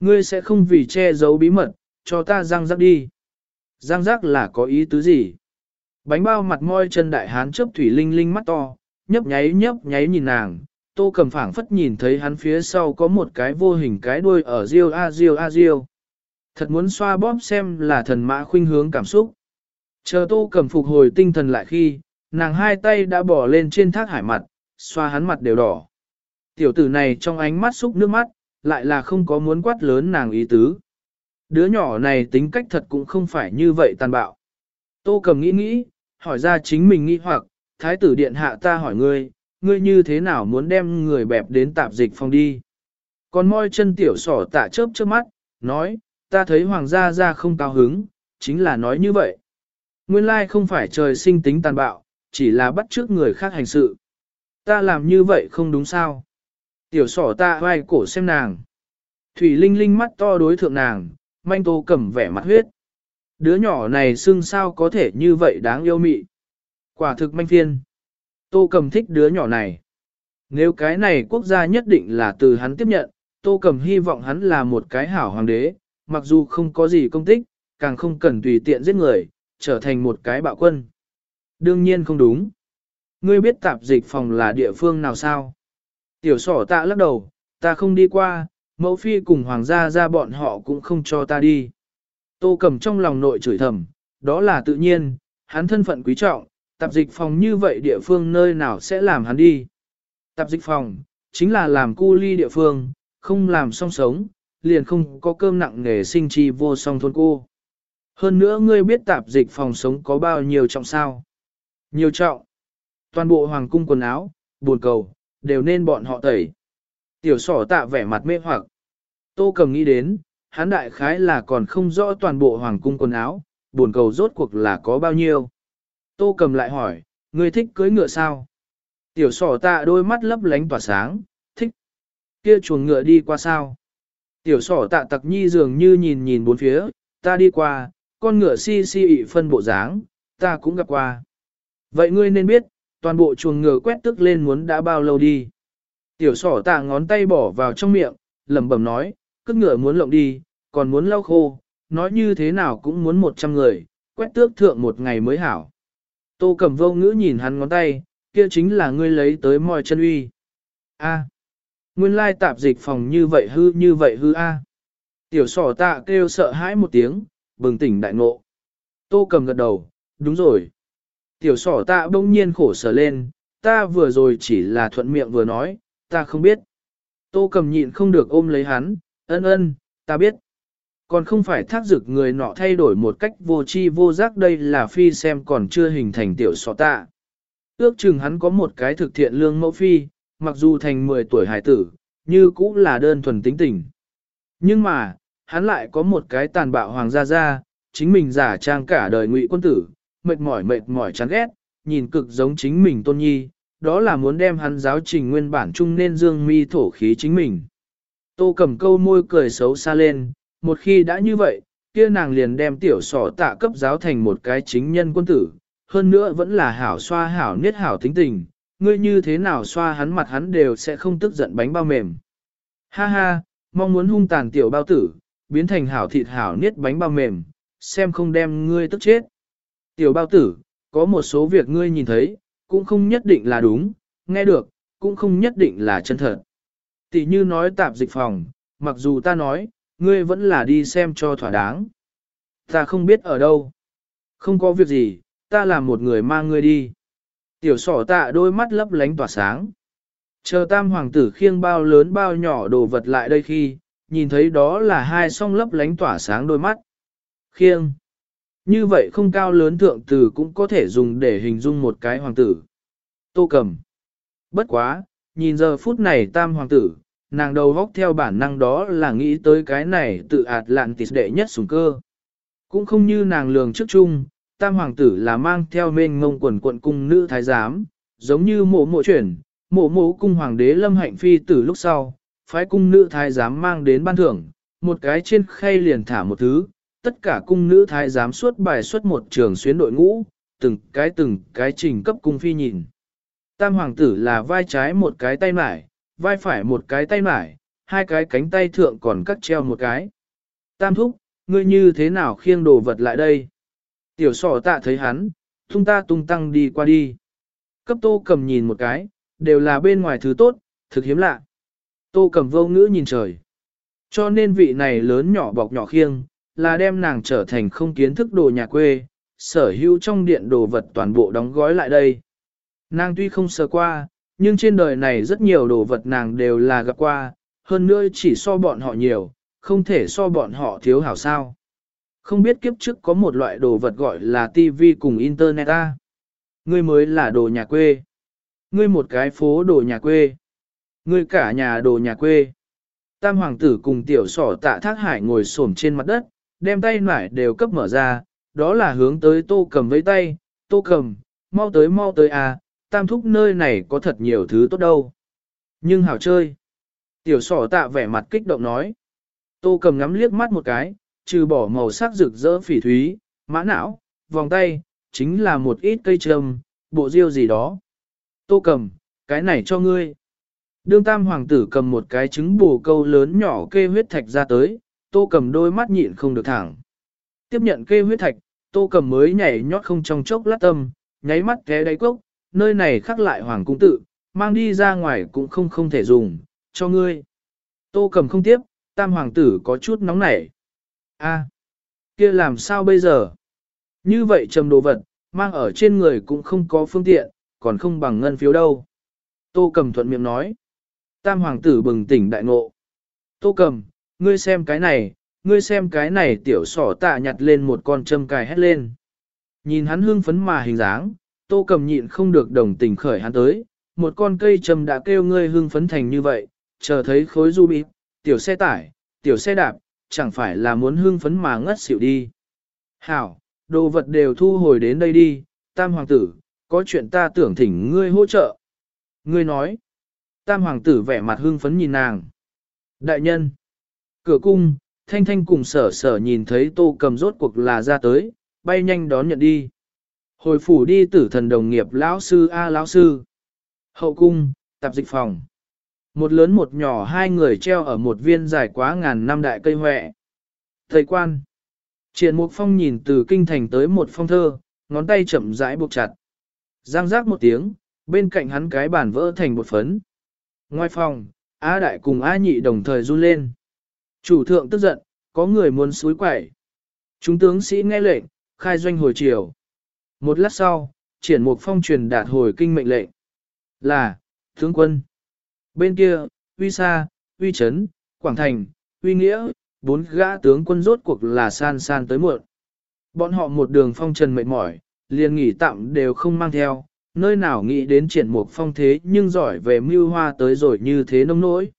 Ngươi sẽ không vì che giấu bí mật, cho ta răng rắc đi giang giác là có ý tứ gì? Bánh bao mặt môi chân đại hán chớp thủy linh linh mắt to, nhấp nháy nhấp nháy nhìn nàng. Tô cầm phảng phất nhìn thấy hắn phía sau có một cái vô hình cái đuôi ở riêu a riêu a riêu. Thật muốn xoa bóp xem là thần mã khuynh hướng cảm xúc. Chờ tô cầm phục hồi tinh thần lại khi, nàng hai tay đã bỏ lên trên thác hải mặt, xoa hắn mặt đều đỏ. Tiểu tử này trong ánh mắt xúc nước mắt, lại là không có muốn quát lớn nàng ý tứ. Đứa nhỏ này tính cách thật cũng không phải như vậy tàn bạo. Tô cầm nghĩ nghĩ, hỏi ra chính mình nghĩ hoặc, thái tử điện hạ ta hỏi ngươi, ngươi như thế nào muốn đem người bẹp đến tạp dịch phòng đi. Còn môi chân tiểu sỏ tạ chớp chớp mắt, nói, ta thấy hoàng gia ra không cao hứng, chính là nói như vậy. Nguyên lai không phải trời sinh tính tàn bạo, chỉ là bắt trước người khác hành sự. Ta làm như vậy không đúng sao. Tiểu sỏ ta vai cổ xem nàng. Thủy Linh Linh mắt to đối thượng nàng, manh tô cầm vẻ mặt huyết. Đứa nhỏ này xưng sao có thể như vậy đáng yêu mị. Quả thực manh phiên. Tô cầm thích đứa nhỏ này. Nếu cái này quốc gia nhất định là từ hắn tiếp nhận, Tô cầm hy vọng hắn là một cái hảo hoàng đế, mặc dù không có gì công tích, càng không cần tùy tiện giết người, trở thành một cái bạo quân. Đương nhiên không đúng. Ngươi biết tạp dịch phòng là địa phương nào sao? Tiểu sỏ tạ lắc đầu, ta không đi qua, mẫu phi cùng hoàng gia ra bọn họ cũng không cho ta đi. Tô cầm trong lòng nội chửi thầm, đó là tự nhiên, hắn thân phận quý trọng, Tạp dịch phòng như vậy địa phương nơi nào sẽ làm hắn đi. Tạp dịch phòng, chính là làm cu ly địa phương, không làm song sống, liền không có cơm nặng nghề sinh chi vô song thôn cô. Hơn nữa ngươi biết tạp dịch phòng sống có bao nhiêu trọng sao? Nhiều trọng. Toàn bộ hoàng cung quần áo, buồn cầu, đều nên bọn họ tẩy. Tiểu sỏ tạ vẻ mặt mê hoặc. Tô cầm nghĩ đến, hắn đại khái là còn không rõ toàn bộ hoàng cung quần áo, buồn cầu rốt cuộc là có bao nhiêu. Tô cầm lại hỏi, ngươi thích cưới ngựa sao? Tiểu sỏ tạ đôi mắt lấp lánh tỏa sáng, thích. Kia chuồng ngựa đi qua sao? Tiểu sỏ tạ tặc nhi dường như nhìn nhìn bốn phía, ta đi qua, con ngựa si si ị phân bộ dáng, ta cũng gặp qua. Vậy ngươi nên biết, toàn bộ chuồng ngựa quét tức lên muốn đã bao lâu đi. Tiểu sỏ tạ ngón tay bỏ vào trong miệng, lẩm bẩm nói, cất ngựa muốn lộng đi, còn muốn lau khô, nói như thế nào cũng muốn một trăm người, quét tước thượng một ngày mới hảo. Tô cầm vô ngữ nhìn hắn ngón tay, kia chính là ngươi lấy tới mọi chân uy. A. Nguyên lai tạp dịch phòng như vậy hư như vậy hư a. Tiểu sỏ tạ kêu sợ hãi một tiếng, bừng tỉnh đại ngộ. Tô cầm gật đầu, đúng rồi. Tiểu sỏ tạ bỗng nhiên khổ sở lên, ta vừa rồi chỉ là thuận miệng vừa nói, ta không biết. Tô cầm nhịn không được ôm lấy hắn, ân ân, ta biết. Còn không phải thác dực người nọ thay đổi một cách vô chi vô giác đây là phi xem còn chưa hình thành tiểu sọ tạ. Ước chừng hắn có một cái thực thiện lương mẫu phi, mặc dù thành 10 tuổi hải tử, như cũng là đơn thuần tính tình. Nhưng mà, hắn lại có một cái tàn bạo hoàng gia gia, chính mình giả trang cả đời ngụy quân tử, mệt mỏi mệt mỏi chán ghét, nhìn cực giống chính mình tôn nhi, đó là muốn đem hắn giáo trình nguyên bản chung nên dương mi thổ khí chính mình. Tô cầm câu môi cười xấu xa lên, một khi đã như vậy, kia nàng liền đem tiểu sỏ tạ cấp giáo thành một cái chính nhân quân tử, hơn nữa vẫn là hảo xoa hảo niết hảo tính tình, ngươi như thế nào xoa hắn mặt hắn đều sẽ không tức giận bánh bao mềm. Ha ha, mong muốn hung tàn tiểu bao tử, biến thành hảo thịt hảo niết bánh bao mềm, xem không đem ngươi tức chết. Tiểu bao tử, có một số việc ngươi nhìn thấy, cũng không nhất định là đúng, nghe được, cũng không nhất định là chân thật. Tỷ như nói tạp dịch phòng, mặc dù ta nói, ngươi vẫn là đi xem cho thỏa đáng. Ta không biết ở đâu. Không có việc gì, ta là một người mang ngươi đi. Tiểu sỏ tạ đôi mắt lấp lánh tỏa sáng. Chờ tam hoàng tử khiêng bao lớn bao nhỏ đồ vật lại đây khi, nhìn thấy đó là hai song lấp lánh tỏa sáng đôi mắt. Khiêng. Như vậy không cao lớn thượng từ cũng có thể dùng để hình dung một cái hoàng tử. Tô cầm. Bất quá, nhìn giờ phút này tam hoàng tử, nàng đầu góc theo bản năng đó là nghĩ tới cái này tự ạt lạn tịt đệ nhất sủng cơ. Cũng không như nàng lường trước chung, tam hoàng tử là mang theo mênh ngông quần quận cung nữ thái giám, giống như mộ mộ chuyển, mộ mộ cung hoàng đế lâm hạnh phi tử lúc sau, phái cung nữ thái giám mang đến ban thưởng, một cái trên khay liền thả một thứ, tất cả cung nữ thái giám suốt bài xuất một trường xuyến đội ngũ, từng cái từng cái trình cấp cung phi nhìn. Tam hoàng tử là vai trái một cái tay mải, vai phải một cái tay mải, hai cái cánh tay thượng còn cắt treo một cái. Tam thúc, ngươi như thế nào khiêng đồ vật lại đây? Tiểu sỏ tạ thấy hắn, tung ta tung tăng đi qua đi. Cấp tô cầm nhìn một cái, đều là bên ngoài thứ tốt, thực hiếm lạ. Tô cầm vô ngữ nhìn trời. Cho nên vị này lớn nhỏ bọc nhỏ khiêng, là đem nàng trở thành không kiến thức đồ nhà quê, sở hữu trong điện đồ vật toàn bộ đóng gói lại đây. Nàng tuy không sờ qua, nhưng trên đời này rất nhiều đồ vật nàng đều là gặp qua, hơn nữa chỉ so bọn họ nhiều, không thể so bọn họ thiếu hảo sao. Không biết kiếp trước có một loại đồ vật gọi là TV cùng Internet a Ngươi mới là đồ nhà quê. Ngươi một cái phố đồ nhà quê. Ngươi cả nhà đồ nhà quê. Tam hoàng tử cùng tiểu sỏ tạ thác hải ngồi xổm trên mặt đất, đem tay nải đều cấp mở ra, đó là hướng tới tô cầm với tay, tô cầm, mau tới mau tới à, tam thúc nơi này có thật nhiều thứ tốt đâu. Nhưng hảo chơi. Tiểu sỏ tạ vẻ mặt kích động nói. Tô cầm ngắm liếc mắt một cái, trừ bỏ màu sắc rực rỡ phỉ thúy, mã não, vòng tay, chính là một ít cây trầm, bộ diêu gì đó. Tô cầm, cái này cho ngươi. Đương tam hoàng tử cầm một cái trứng bồ câu lớn nhỏ kê huyết thạch ra tới, tô cầm đôi mắt nhịn không được thẳng. Tiếp nhận kê huyết thạch, tô cầm mới nhảy nhót không trong chốc lát tâm, nháy mắt té đáy cốc, nơi này khắc lại hoàng cung tự, mang đi ra ngoài cũng không không thể dùng, cho ngươi. Tô cầm không tiếp, tam hoàng tử có chút nóng nảy. a kia làm sao bây giờ? Như vậy trầm đồ vật, Mang ở trên người cũng không có phương tiện, còn không bằng ngân phiếu đâu. Tô cầm thuận miệng nói. Tam hoàng tử bừng tỉnh đại ngộ. Tô cầm, ngươi xem cái này, ngươi xem cái này tiểu sỏ tạ nhặt lên một con châm cài hét lên. Nhìn hắn hương phấn mà hình dáng, tô cầm nhịn không được đồng tình khởi hắn tới, một con cây châm đã kêu ngươi hương phấn thành như vậy, chờ thấy khối du bịp, tiểu xe tải, tiểu xe đạp, chẳng phải là muốn hương phấn mà ngất xỉu đi. Hảo, đồ vật đều thu hồi đến đây đi, tam hoàng tử, có chuyện ta tưởng thỉnh ngươi hỗ trợ. Ngươi nói, tam hoàng tử vẻ mặt hưng phấn nhìn nàng. Đại nhân, cửa cung, thanh thanh cùng sở sở nhìn thấy tô cầm rốt cuộc là ra tới, bay nhanh đón nhận đi. Hồi phủ đi tử thần đồng nghiệp lão sư A lão sư. Hậu cung, tạp dịch phòng. Một lớn một nhỏ hai người treo ở một viên dài quá ngàn năm đại cây huệ. Thầy quan. Triển Mục Phong nhìn từ kinh thành tới một phong thơ, ngón tay chậm rãi buộc chặt. Giang giác một tiếng, bên cạnh hắn cái bàn vỡ thành một phấn. Ngoài phòng, A Đại cùng A Nhị đồng thời run lên. Chủ thượng tức giận, có người muốn suối quẩy. Chúng tướng sĩ nghe lệnh, khai doanh hồi chiều. Một lát sau, triển mục phong truyền đạt hồi kinh mệnh lệnh. Là, tướng quân. Bên kia, uy sa, uy chấn, quảng thành, uy nghĩa, bốn gã tướng quân rốt cuộc là san san tới muộn. Bọn họ một đường phong trần mệt mỏi, liền nghỉ tạm đều không mang theo, nơi nào nghĩ đến triển mục phong thế nhưng giỏi về mưu hoa tới rồi như thế nông nỗi.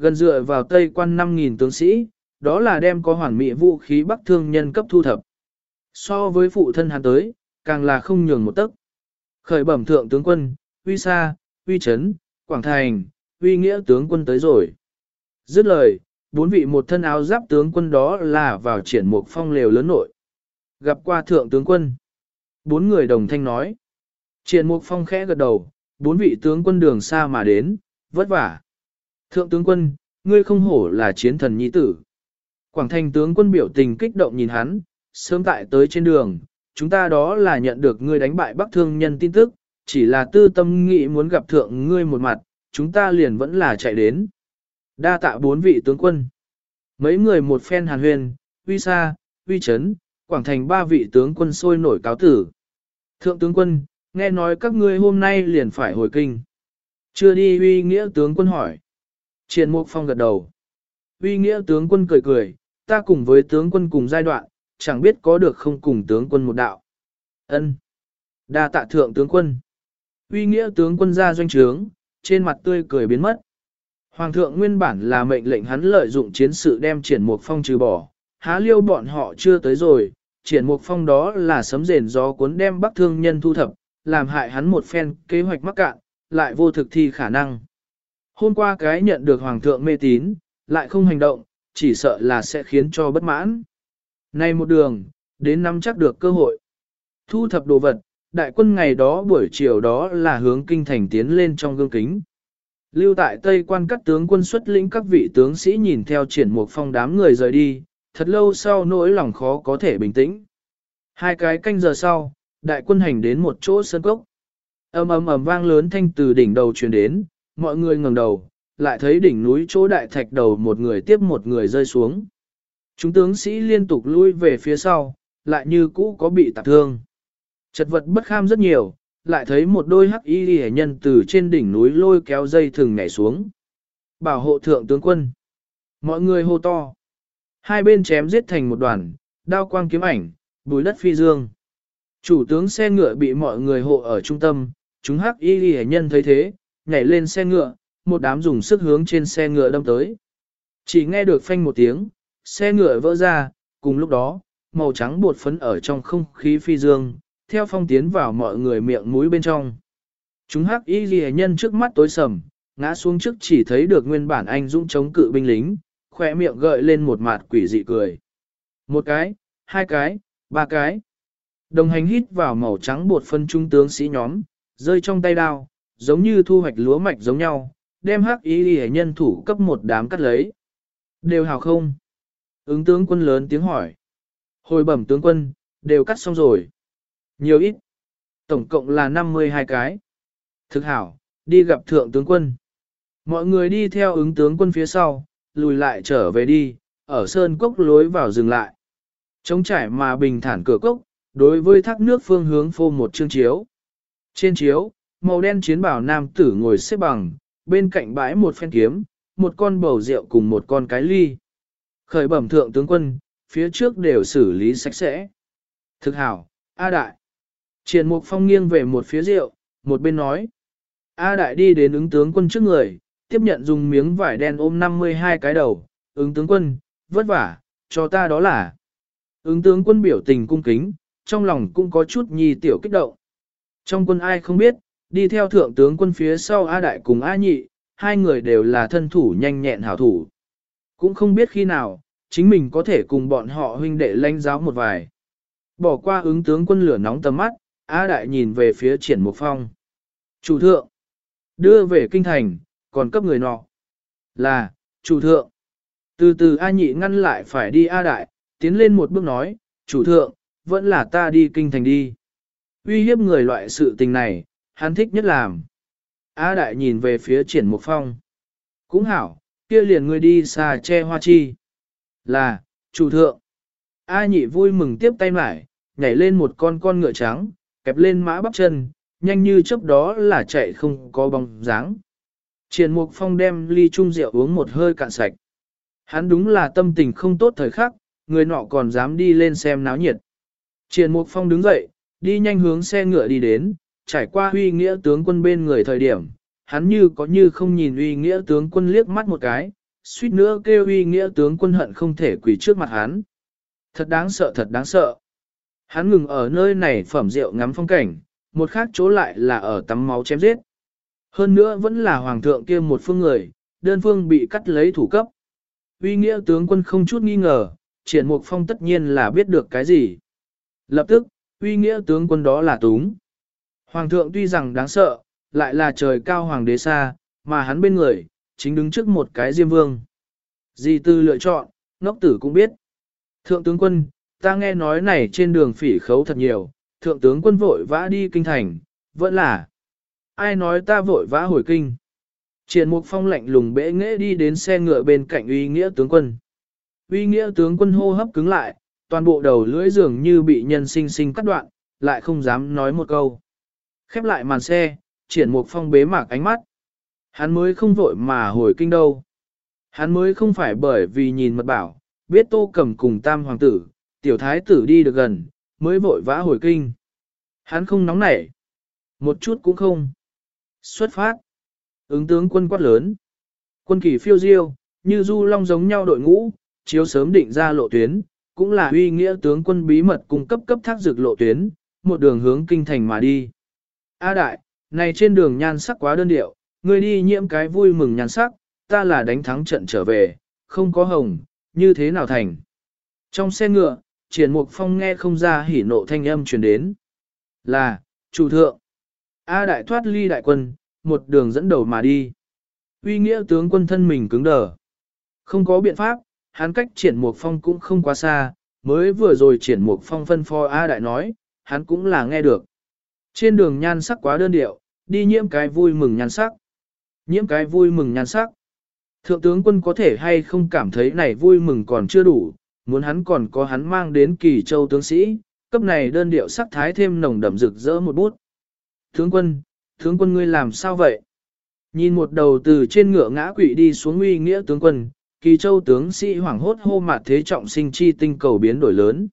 Gần dựa vào tây quan 5.000 tướng sĩ, đó là đem có hoàn mỹ vũ khí bắc thương nhân cấp thu thập. So với phụ thân hắn tới, càng là không nhường một tấc. Khởi bẩm thượng tướng quân, uy sa, uy chấn, quảng thành, uy nghĩa tướng quân tới rồi. Dứt lời, bốn vị một thân áo giáp tướng quân đó là vào triển mục phong lều lớn nội. Gặp qua thượng tướng quân. Bốn người đồng thanh nói. Triển mục phong khẽ gật đầu, bốn vị tướng quân đường xa mà đến, vất vả. Thượng tướng quân, ngươi không hổ là chiến thần nhi tử. Quảng thành tướng quân biểu tình kích động nhìn hắn, sớm tại tới trên đường, chúng ta đó là nhận được ngươi đánh bại bắc thương nhân tin tức, chỉ là tư tâm nghĩ muốn gặp thượng ngươi một mặt, chúng ta liền vẫn là chạy đến. Đa tạ bốn vị tướng quân. Mấy người một phen hàn huyền, uy sa, uy chấn, quảng thành ba vị tướng quân sôi nổi cáo tử. Thượng tướng quân, nghe nói các ngươi hôm nay liền phải hồi kinh. Chưa đi uy nghĩa tướng quân hỏi. Triển Mục Phong gật đầu. Uy nghĩa tướng quân cười cười, ta cùng với tướng quân cùng giai đoạn, chẳng biết có được không cùng tướng quân một đạo. Ân. Đa tạ thượng tướng quân. Uy nghĩa tướng quân ra doanh trướng, trên mặt tươi cười biến mất. Hoàng thượng nguyên bản là mệnh lệnh hắn lợi dụng chiến sự đem triển mục phong trừ bỏ, há liêu bọn họ chưa tới rồi, triển mục phong đó là sấm rền gió cuốn đem bắc thương nhân thu thập, làm hại hắn một phen kế hoạch mắc cạn, lại vô thực thi khả năng. Hôm qua cái nhận được hoàng thượng mê tín, lại không hành động, chỉ sợ là sẽ khiến cho bất mãn. Nay một đường, đến năm chắc được cơ hội. Thu thập đồ vật, đại quân ngày đó buổi chiều đó là hướng kinh thành tiến lên trong gương kính. Lưu tại Tây quan các tướng quân xuất lĩnh các vị tướng sĩ nhìn theo triển mục phong đám người rời đi, thật lâu sau nỗi lòng khó có thể bình tĩnh. Hai cái canh giờ sau, đại quân hành đến một chỗ sơn cốc. ầm ầm ầm vang lớn thanh từ đỉnh đầu truyền đến, mọi người ngẩng đầu, lại thấy đỉnh núi chỗ đại thạch đầu một người tiếp một người rơi xuống. Chúng tướng sĩ liên tục lui về phía sau, lại như cũ có bị tạp thương. Chật vật bất kham rất nhiều, lại thấy một đôi hắc y hệ nhân từ trên đỉnh núi lôi kéo dây thừng nhảy xuống. Bảo hộ thượng tướng quân. Mọi người hô to. Hai bên chém giết thành một đoàn, đao quang kiếm ảnh, bùi đất phi dương. Chủ tướng xe ngựa bị mọi người hộ ở trung tâm, chúng hắc y hệ nhân thấy thế, nhảy lên xe ngựa, một đám dùng sức hướng trên xe ngựa đâm tới. Chỉ nghe được phanh một tiếng, xe ngựa vỡ ra, cùng lúc đó, màu trắng bột phấn ở trong không khí phi dương, theo phong tiến vào mọi người miệng mũi bên trong. Chúng hắc y ghi nhân trước mắt tối sầm, ngã xuống trước chỉ thấy được nguyên bản anh dũng chống cự binh lính, khỏe miệng gợi lên một mặt quỷ dị cười. Một cái, hai cái, ba cái. Đồng hành hít vào màu trắng bột phân trung tướng sĩ nhóm, rơi trong tay đao, giống như thu hoạch lúa mạch giống nhau, đem hắc y ghi nhân thủ cấp một đám cắt lấy. Đều hào không? Ứng tướng quân lớn tiếng hỏi. Hồi bẩm tướng quân, đều cắt xong rồi. Nhiều ít. Tổng cộng là 52 cái. Thực hảo, đi gặp thượng tướng quân. Mọi người đi theo ứng tướng quân phía sau, lùi lại trở về đi, ở sơn cốc lối vào dừng lại. Trống trải mà bình thản cửa cốc, đối với thác nước phương hướng phô một chương chiếu. Trên chiếu, màu đen chiến bảo nam tử ngồi xếp bằng, bên cạnh bãi một phen kiếm, một con bầu rượu cùng một con cái ly. Khởi bẩm thượng tướng quân, phía trước đều xử lý sạch sẽ. Thực hảo, A Đại. Triển Mục Phong nghiêng về một phía rượu, một bên nói. A Đại đi đến ứng tướng quân trước người, tiếp nhận dùng miếng vải đen ôm 52 cái đầu. Ứng tướng quân, vất vả, cho ta đó là. Ứng tướng quân biểu tình cung kính, trong lòng cũng có chút nhi tiểu kích động. Trong quân ai không biết, đi theo thượng tướng quân phía sau A Đại cùng A Nhị, hai người đều là thân thủ nhanh nhẹn hảo thủ. Cũng không biết khi nào, chính mình có thể cùng bọn họ huynh đệ lãnh giáo một vài. Bỏ qua ứng tướng quân lửa nóng tầm mắt, A Đại nhìn về phía triển mục phong. Chủ thượng, đưa về kinh thành, còn cấp người nọ. Là, chủ thượng. Từ từ A Nhị ngăn lại phải đi A Đại, tiến lên một bước nói, chủ thượng, vẫn là ta đi kinh thành đi. Uy hiếp người loại sự tình này, hắn thích nhất làm. A Đại nhìn về phía triển mục phong. Cũng hảo, kia liền người đi xa che hoa chi. Là, chủ thượng. A nhị vui mừng tiếp tay lại, nhảy lên một con con ngựa trắng, kẹp lên mã bắp chân, nhanh như chớp đó là chạy không có bóng dáng. Triển Mục Phong đem ly chung rượu uống một hơi cạn sạch. Hắn đúng là tâm tình không tốt thời khắc, người nọ còn dám đi lên xem náo nhiệt. Triển Mục Phong đứng dậy, đi nhanh hướng xe ngựa đi đến, trải qua huy nghĩa tướng quân bên người thời điểm, hắn như có như không nhìn uy nghĩa tướng quân liếc mắt một cái, suýt nữa kêu uy nghĩa tướng quân hận không thể quỳ trước mặt hắn. Thật đáng sợ thật đáng sợ. Hắn ngừng ở nơi này phẩm rượu ngắm phong cảnh, một khác chỗ lại là ở tắm máu chém giết. Hơn nữa vẫn là hoàng thượng kia một phương người, đơn phương bị cắt lấy thủ cấp. Uy nghĩa tướng quân không chút nghi ngờ, triển mục phong tất nhiên là biết được cái gì. Lập tức, uy nghĩa tướng quân đó là túng. Hoàng thượng tuy rằng đáng sợ, lại là trời cao hoàng đế xa, mà hắn bên người, chính đứng trước một cái diêm vương. Di tư lựa chọn, ngốc tử cũng biết. Thượng tướng quân, ta nghe nói này trên đường phỉ khấu thật nhiều, thượng tướng quân vội vã đi kinh thành, vẫn là. Ai nói ta vội vã hồi kinh? Triển mục phong lạnh lùng bẽ nghễ đi đến xe ngựa bên cạnh uy nghĩa tướng quân. Uy nghĩa tướng quân hô hấp cứng lại, toàn bộ đầu lưỡi dường như bị nhân sinh sinh cắt đoạn, lại không dám nói một câu. Khép lại màn xe, triển mục phong bế mạc ánh mắt. Hắn mới không vội mà hồi kinh đâu. Hắn mới không phải bởi vì nhìn mật bảo, biết tô cầm cùng tam hoàng tử, tiểu thái tử đi được gần, mới vội vã hồi kinh. Hắn không nóng nảy. Một chút cũng không. Xuất phát. Ứng tướng quân quát lớn. Quân kỳ phiêu diêu, như du long giống nhau đội ngũ, chiếu sớm định ra lộ tuyến, cũng là uy nghĩa tướng quân bí mật cung cấp cấp thác dược lộ tuyến, một đường hướng kinh thành mà đi. A đại, này trên đường nhan sắc quá đơn điệu, ngươi đi nhiễm cái vui mừng nhan sắc, ta là đánh thắng trận trở về, không có hồng, như thế nào thành. Trong xe ngựa, triển mục phong nghe không ra hỉ nộ thanh âm truyền đến. Là, chủ thượng. A đại thoát ly đại quân, một đường dẫn đầu mà đi. Uy nghĩa tướng quân thân mình cứng đờ. Không có biện pháp, hắn cách triển mục phong cũng không quá xa, mới vừa rồi triển mục phong phân phó A đại nói, hắn cũng là nghe được. Trên đường nhan sắc quá đơn điệu, đi nhiễm cái vui mừng nhan sắc. Nhiễm cái vui mừng nhan sắc. Thượng tướng quân có thể hay không cảm thấy này vui mừng còn chưa đủ, muốn hắn còn có hắn mang đến kỳ châu tướng sĩ, cấp này đơn điệu sắc thái thêm nồng đậm rực rỡ một bút. Tướng quân, tướng quân ngươi làm sao vậy? Nhìn một đầu từ trên ngựa ngã quỵ đi xuống uy nghĩa tướng quân, kỳ châu tướng sĩ hoảng hốt hô mạt thế trọng sinh chi tinh cầu biến đổi lớn.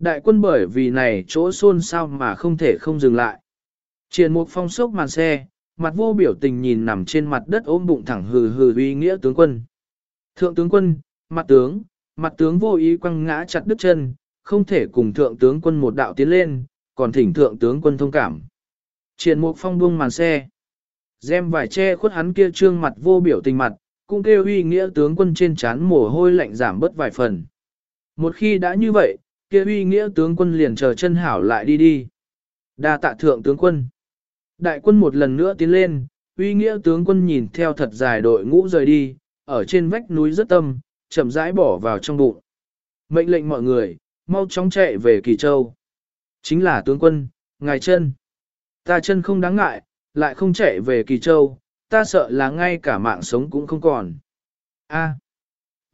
Đại quân bởi vì này chỗ xôn xao mà không thể không dừng lại. Triển mục phong sốc màn xe, mặt vô biểu tình nhìn nằm trên mặt đất ôm bụng thẳng hừ hừ uy nghĩa tướng quân. Thượng tướng quân, mặt tướng, mặt tướng vô ý quăng ngã chặt đứt chân, không thể cùng thượng tướng quân một đạo tiến lên, còn thỉnh thượng tướng quân thông cảm. Triển mục phong buông màn xe. dèm vải che khuất hắn kia trương mặt vô biểu tình mặt, cũng kêu uy nghĩa tướng quân trên chán mồ hôi lạnh giảm bớt vài phần. Một khi đã như vậy, kia uy nghĩa tướng quân liền chờ chân hảo lại đi đi. đa tạ thượng tướng quân. Đại quân một lần nữa tiến lên, uy nghĩa tướng quân nhìn theo thật dài đội ngũ rời đi, ở trên vách núi rất tâm, chậm rãi bỏ vào trong bụng. Mệnh lệnh mọi người, mau chóng chạy về Kỳ Châu. Chính là tướng quân, ngài chân. Ta chân không đáng ngại, lại không chạy về Kỳ Châu, ta sợ là ngay cả mạng sống cũng không còn. A,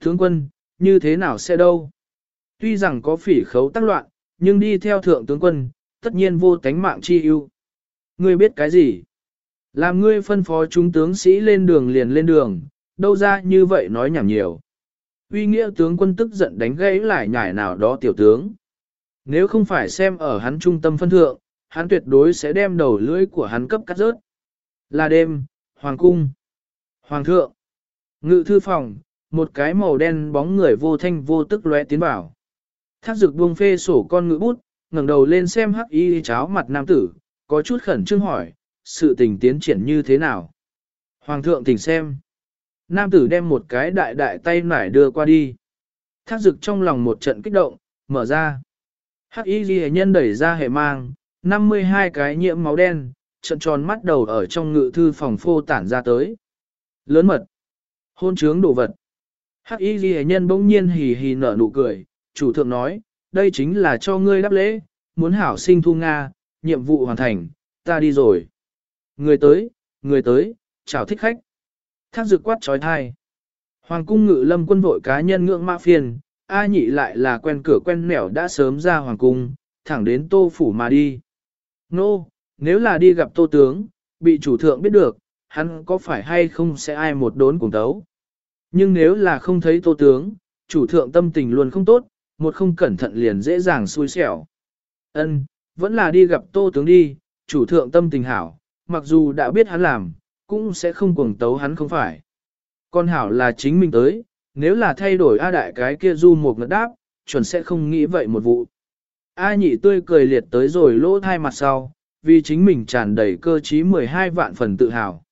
tướng quân, như thế nào sẽ đâu? Tuy rằng có phỉ khấu tác loạn, nhưng đi theo thượng tướng quân, tất nhiên vô tánh mạng chi ưu. Ngươi biết cái gì? Làm ngươi phân phó chúng tướng sĩ lên đường liền lên đường, đâu ra như vậy nói nhảm nhiều. Uy nghĩa tướng quân tức giận đánh gãy lại nhảy nào đó tiểu tướng. Nếu không phải xem ở hắn trung tâm phân thượng, hắn tuyệt đối sẽ đem đầu lưỡi của hắn cấp cắt rớt. Là đêm, hoàng cung, hoàng thượng, ngự thư phòng, một cái màu đen bóng người vô thanh vô tức lóe tiến vào. Thác dực buông phê sổ con ngữ bút, ngẩng đầu lên xem hắc y cháo mặt nam tử, có chút khẩn trương hỏi, sự tình tiến triển như thế nào? Hoàng thượng tỉnh xem. Nam tử đem một cái đại đại tay nải đưa qua đi. Thác dực trong lòng một trận kích động, mở ra. Hắc y ghi nhân đẩy ra hệ mang, 52 cái nhiễm máu đen, trận tròn mắt đầu ở trong ngự thư phòng phô tản ra tới. Lớn mật. Hôn trướng đồ vật. Hắc y ghi nhân bỗng nhiên hì hì nở nụ cười, chủ thượng nói, đây chính là cho ngươi đáp lễ, muốn hảo sinh thu Nga, nhiệm vụ hoàn thành, ta đi rồi. Người tới, người tới, chào thích khách. Thác dược quát trói thai. Hoàng cung ngự lâm quân vội cá nhân ngưỡng mã phiền, A nhị lại là quen cửa quen nẻo đã sớm ra hoàng cung, thẳng đến tô phủ mà đi. Nô, no, nếu là đi gặp tô tướng, bị chủ thượng biết được, hắn có phải hay không sẽ ai một đốn cùng tấu. Nhưng nếu là không thấy tô tướng, chủ thượng tâm tình luôn không tốt, một không cẩn thận liền dễ dàng xui xẻo. Ân, vẫn là đi gặp tô tướng đi, chủ thượng tâm tình hảo, mặc dù đã biết hắn làm, cũng sẽ không cuồng tấu hắn không phải. Con hảo là chính mình tới, nếu là thay đổi A đại cái kia du một ngật đáp, chuẩn sẽ không nghĩ vậy một vụ. A nhị tươi cười liệt tới rồi lỗ thai mặt sau, vì chính mình tràn đầy cơ trí 12 vạn phần tự hào.